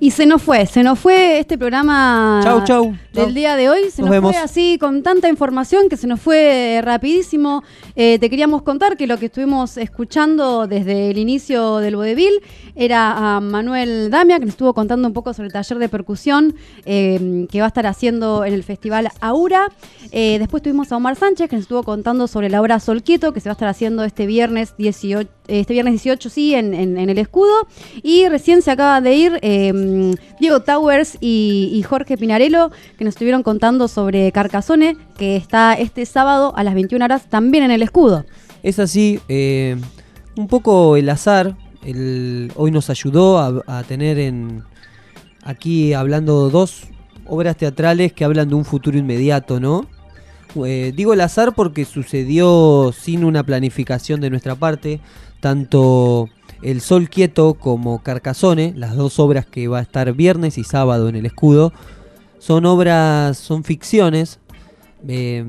Speaker 2: Y se nos fue, se nos fue este programa
Speaker 7: Chau, chau,
Speaker 2: del
Speaker 7: chau.
Speaker 2: día de hoy. Se
Speaker 7: Nos
Speaker 2: nos,
Speaker 7: vemos.
Speaker 2: fue así con tanta información que se nos fue rapidísimo. Eh, te queríamos contar que lo que estuvimos escuchando desde el inicio del vodevil era a Manuel Damia, que nos estuvo contando un poco sobre el taller de percusión eh, que va a estar haciendo en el festival Aura. Eh, después tuvimos a Omar Sánchez, que nos estuvo contando sobre la obra Sol Quieto, que se va a estar haciendo este viernes 18, este viernes 18 sí, en, el escudo. Y recién se acaba de ir eh, Diego Towers y, y Jorge Pinarello, que nos estuvieron contando sobre Carcassone, que está este sábado a las 21 horas también en el escudo.
Speaker 7: Es así, eh, un poco el azar, el, hoy nos ayudó a, tener en aquí hablando dos obras teatrales que hablan de un futuro inmediato, ¿no? Eh, digo el azar porque sucedió sin una planificación de nuestra parte, tanto El Sol Quieto como Carcassone, las dos obras que va a estar viernes y sábado en el escudo, son obras, son ficciones eh,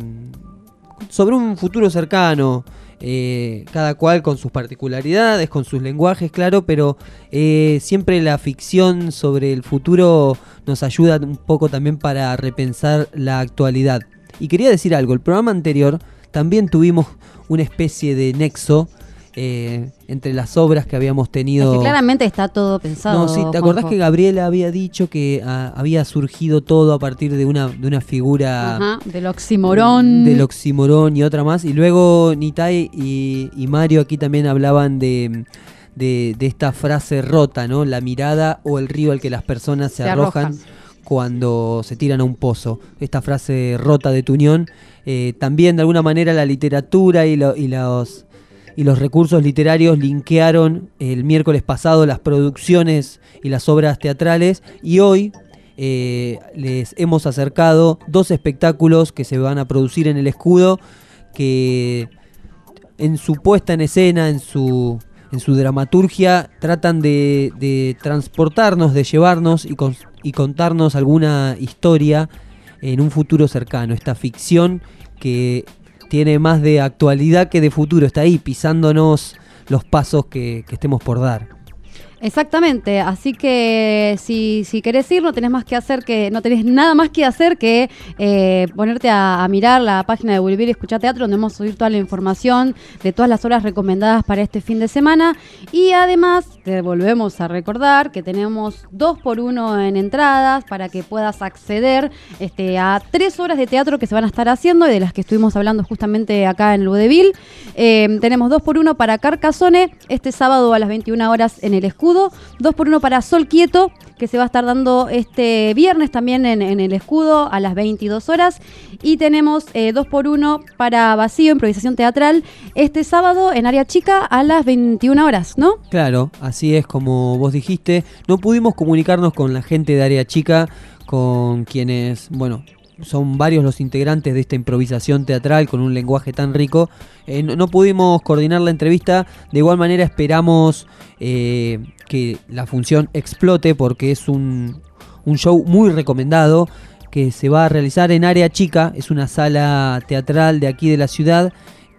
Speaker 7: sobre un futuro cercano, eh, cada cual con sus particularidades, con sus lenguajes, claro, pero eh, siempre la ficción sobre el futuro nos ayuda un poco también para repensar la actualidad. Y quería decir algo, el programa anterior también tuvimos una especie de nexo eh, entre las obras que habíamos tenido.
Speaker 2: Es que claramente está todo pensado.
Speaker 7: No, sí, ¿te acordás
Speaker 2: Juanjo?
Speaker 7: que Gabriela había dicho que ah, había surgido todo a partir de una, de una figura
Speaker 2: Ajá, del oximorón.
Speaker 7: del oximorón y otra más? Y luego Nitai y, y Mario aquí también hablaban de, de, de esta frase rota, ¿no? La mirada o el río al que las personas se,
Speaker 2: Se
Speaker 7: arrojan,
Speaker 2: arrojan.
Speaker 7: cuando se tiran a un pozo. Esta frase rota de tu unión. eh, también de alguna manera la literatura y, lo- y los y los recursos literarios linkearon el miércoles pasado las producciones y las obras teatrales y hoy eh, les hemos acercado dos espectáculos que se van a producir en el escudo que en su puesta en escena, en su, en su dramaturgia, tratan de, de transportarnos, de llevarnos y, con- y contarnos alguna historia en un futuro cercano. Esta ficción que tiene más de actualidad que de futuro, está ahí pisándonos los pasos que, estemos por dar.
Speaker 2: Exactamente, así que si, si querés ir no tenés más que hacer que, no tenés nada más que hacer que eh, ponerte a, mirar la página de Volver y Escuchar Teatro, donde vamos a subir toda la información de todas las horas recomendadas para este fin de semana. Y además, te volvemos a recordar que tenemos dos por uno en entradas para que puedas acceder este, a tres horas de teatro que se van a estar haciendo y de las que estuvimos hablando justamente acá en el Budeville. Eh, tenemos dos por uno para Carcassone este sábado a las 21 horas en el escudo. Dos por uno para Sol Quieto, que se va a estar dando este viernes también en, el escudo a las 22 horas. Y tenemos eh, dos por uno para Vacío, improvisación teatral, este sábado en área chica a las 21 horas, ¿no?
Speaker 7: Claro, así es como vos dijiste. No pudimos comunicarnos con la gente de Área Chica, con quienes, bueno, son varios los integrantes de esta improvisación teatral con un lenguaje tan rico. Eh, no, pudimos coordinar la entrevista. De igual manera esperamos eh, que la función explote porque es un, un show muy recomendado que se va a realizar en Área Chica. Es una sala teatral de aquí de la ciudad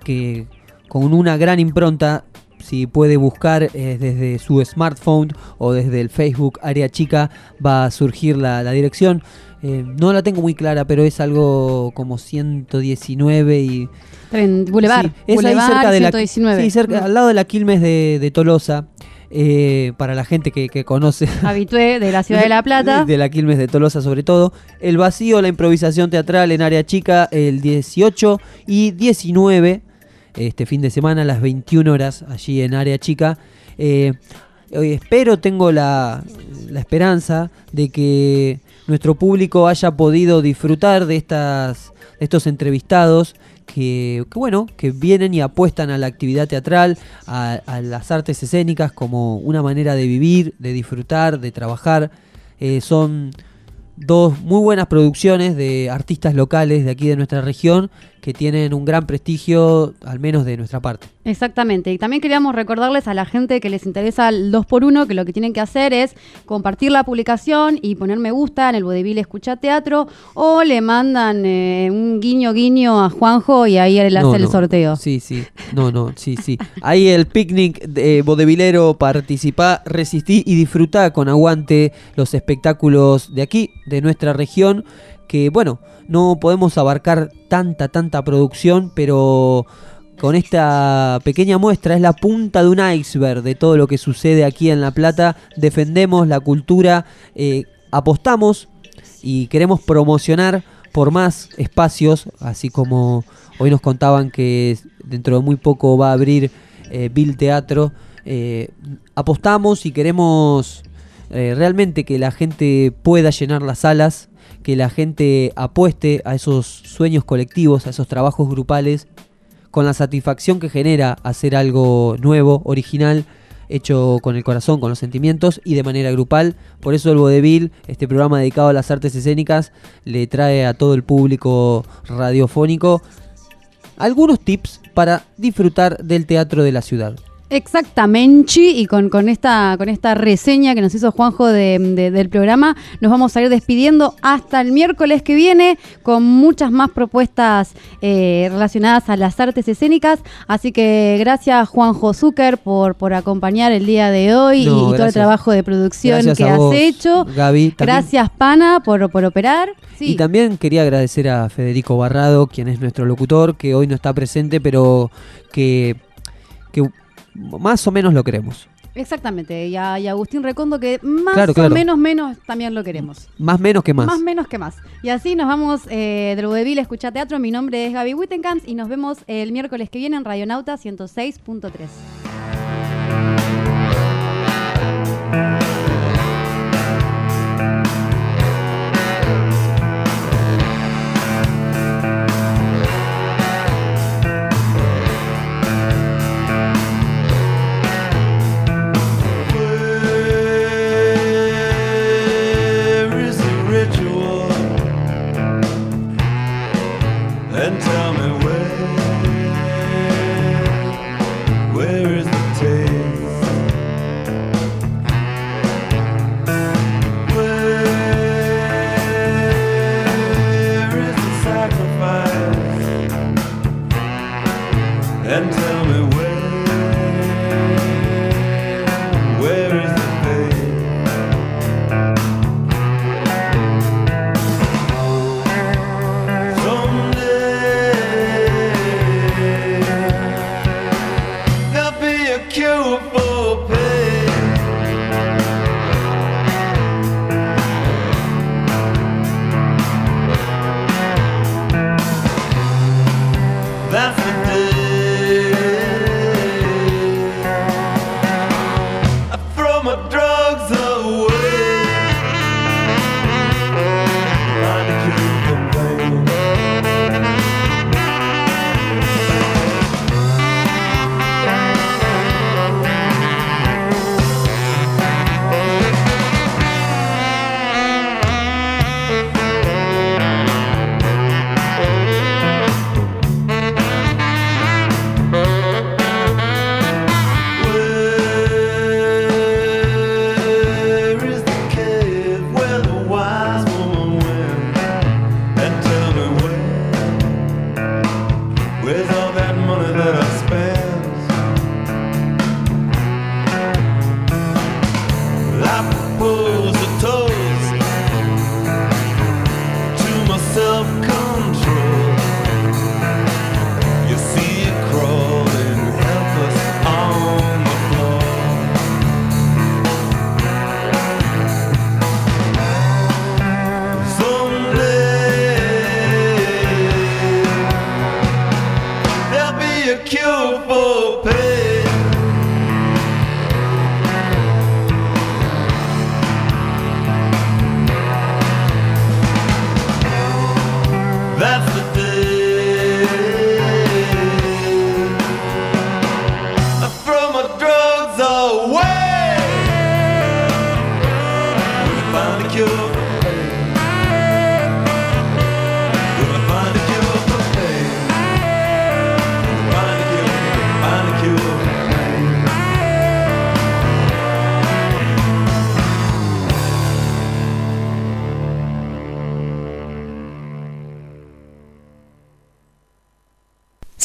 Speaker 7: que con una gran impronta si puede buscar eh, desde su smartphone o desde el Facebook Área Chica va a surgir la, la dirección. Eh, no la tengo muy clara, pero es algo como 119 y...
Speaker 2: Boulevard,
Speaker 7: Sí, es ahí cerca de la,
Speaker 2: 119.
Speaker 7: sí, cerca,
Speaker 2: Mm.
Speaker 7: al lado de la Quilmes de, de Tolosa. eh, para la gente que, que conoce
Speaker 2: Habitué de la ciudad de La Plata.
Speaker 7: de la Quilmes de Tolosa sobre todo. El vacío, la improvisación teatral en área chica el 18 y 19, este fin de semana a las 21 horas allí en área chica. Eh, hoy espero, tengo la, la esperanza de que nuestro público haya podido disfrutar de, estas, de estos entrevistados que, que, bueno, que vienen y apuestan a la actividad teatral, a, las artes escénicas como una manera de vivir, de disfrutar, de trabajar. Eh, son dos muy buenas producciones de artistas locales de aquí de nuestra región que tienen un gran prestigio, al menos de nuestra parte.
Speaker 2: Exactamente. Y también queríamos recordarles a la gente que les interesa el 2x1 que lo que tienen que hacer es compartir la publicación y poner me gusta en el Vodevil Escucha Teatro o le mandan eh, un guiño guiño a Juanjo y ahí él hace
Speaker 7: No,
Speaker 2: el sorteo.
Speaker 7: Sí, sí. No, no, sí, sí. Ahí el picnic de Bodevilero participá, resistí y disfrutá con aguante los espectáculos de aquí, de nuestra región, que bueno, no podemos abarcar tanta, tanta producción, pero con esta pequeña muestra es la punta de un iceberg de todo lo que sucede aquí en La Plata. Defendemos la cultura, eh, apostamos y queremos promocionar por más espacios, así como hoy nos contaban que dentro de muy poco va a abrir eh, Bill Teatro. eh, apostamos y queremos eh, realmente que la gente pueda llenar las salas, que la gente apueste a esos sueños colectivos, a esos trabajos grupales, con la satisfacción que genera hacer algo nuevo, original, hecho con el corazón, con los sentimientos y de manera grupal. Por eso el Vodevil, este programa dedicado a las artes escénicas, le trae a todo el público radiofónico algunos tips para disfrutar del teatro de la ciudad.
Speaker 2: Exactamente, y con, con, esta, con esta reseña que nos hizo Juanjo de- de- del programa, nos vamos a ir despidiendo hasta el miércoles que viene con muchas más propuestas eh, relacionadas a las artes escénicas. Así que gracias Juanjo Zucker por, por acompañar el día de hoy y-
Speaker 7: No,
Speaker 2: y, todo el trabajo de producción
Speaker 7: Gracias
Speaker 2: que has
Speaker 7: vos,
Speaker 2: hecho.
Speaker 7: Gaby.
Speaker 2: Gracias Pana por, por operar. Sí.
Speaker 7: Y también quería agradecer a Federico Barrado, quien es nuestro locutor, que hoy no está presente, pero que, que más o menos lo queremos.
Speaker 3: Exactamente, y a, y a Agustín Recondo que más
Speaker 7: Claro,
Speaker 3: o menos menos también lo queremos.
Speaker 7: Más menos que más.
Speaker 3: Más menos que más. Y así nos vamos eh, del Vodevil a escuchar teatro. Mi nombre es Gaby Wittenkamp y nos vemos el miércoles que viene en Radionauta 106.3.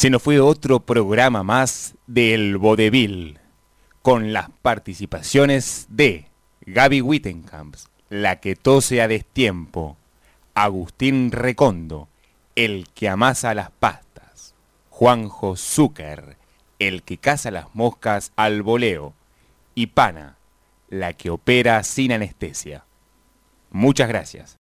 Speaker 1: Se nos fue otro programa más del Vodevil, con las participaciones de Gaby Wittenkamp, la que tose a destiempo, Agustín Recondo, el que amasa las pastas, Juanjo Zucker, el que caza las moscas al voleo, y Pana, la que opera sin anestesia. Muchas gracias.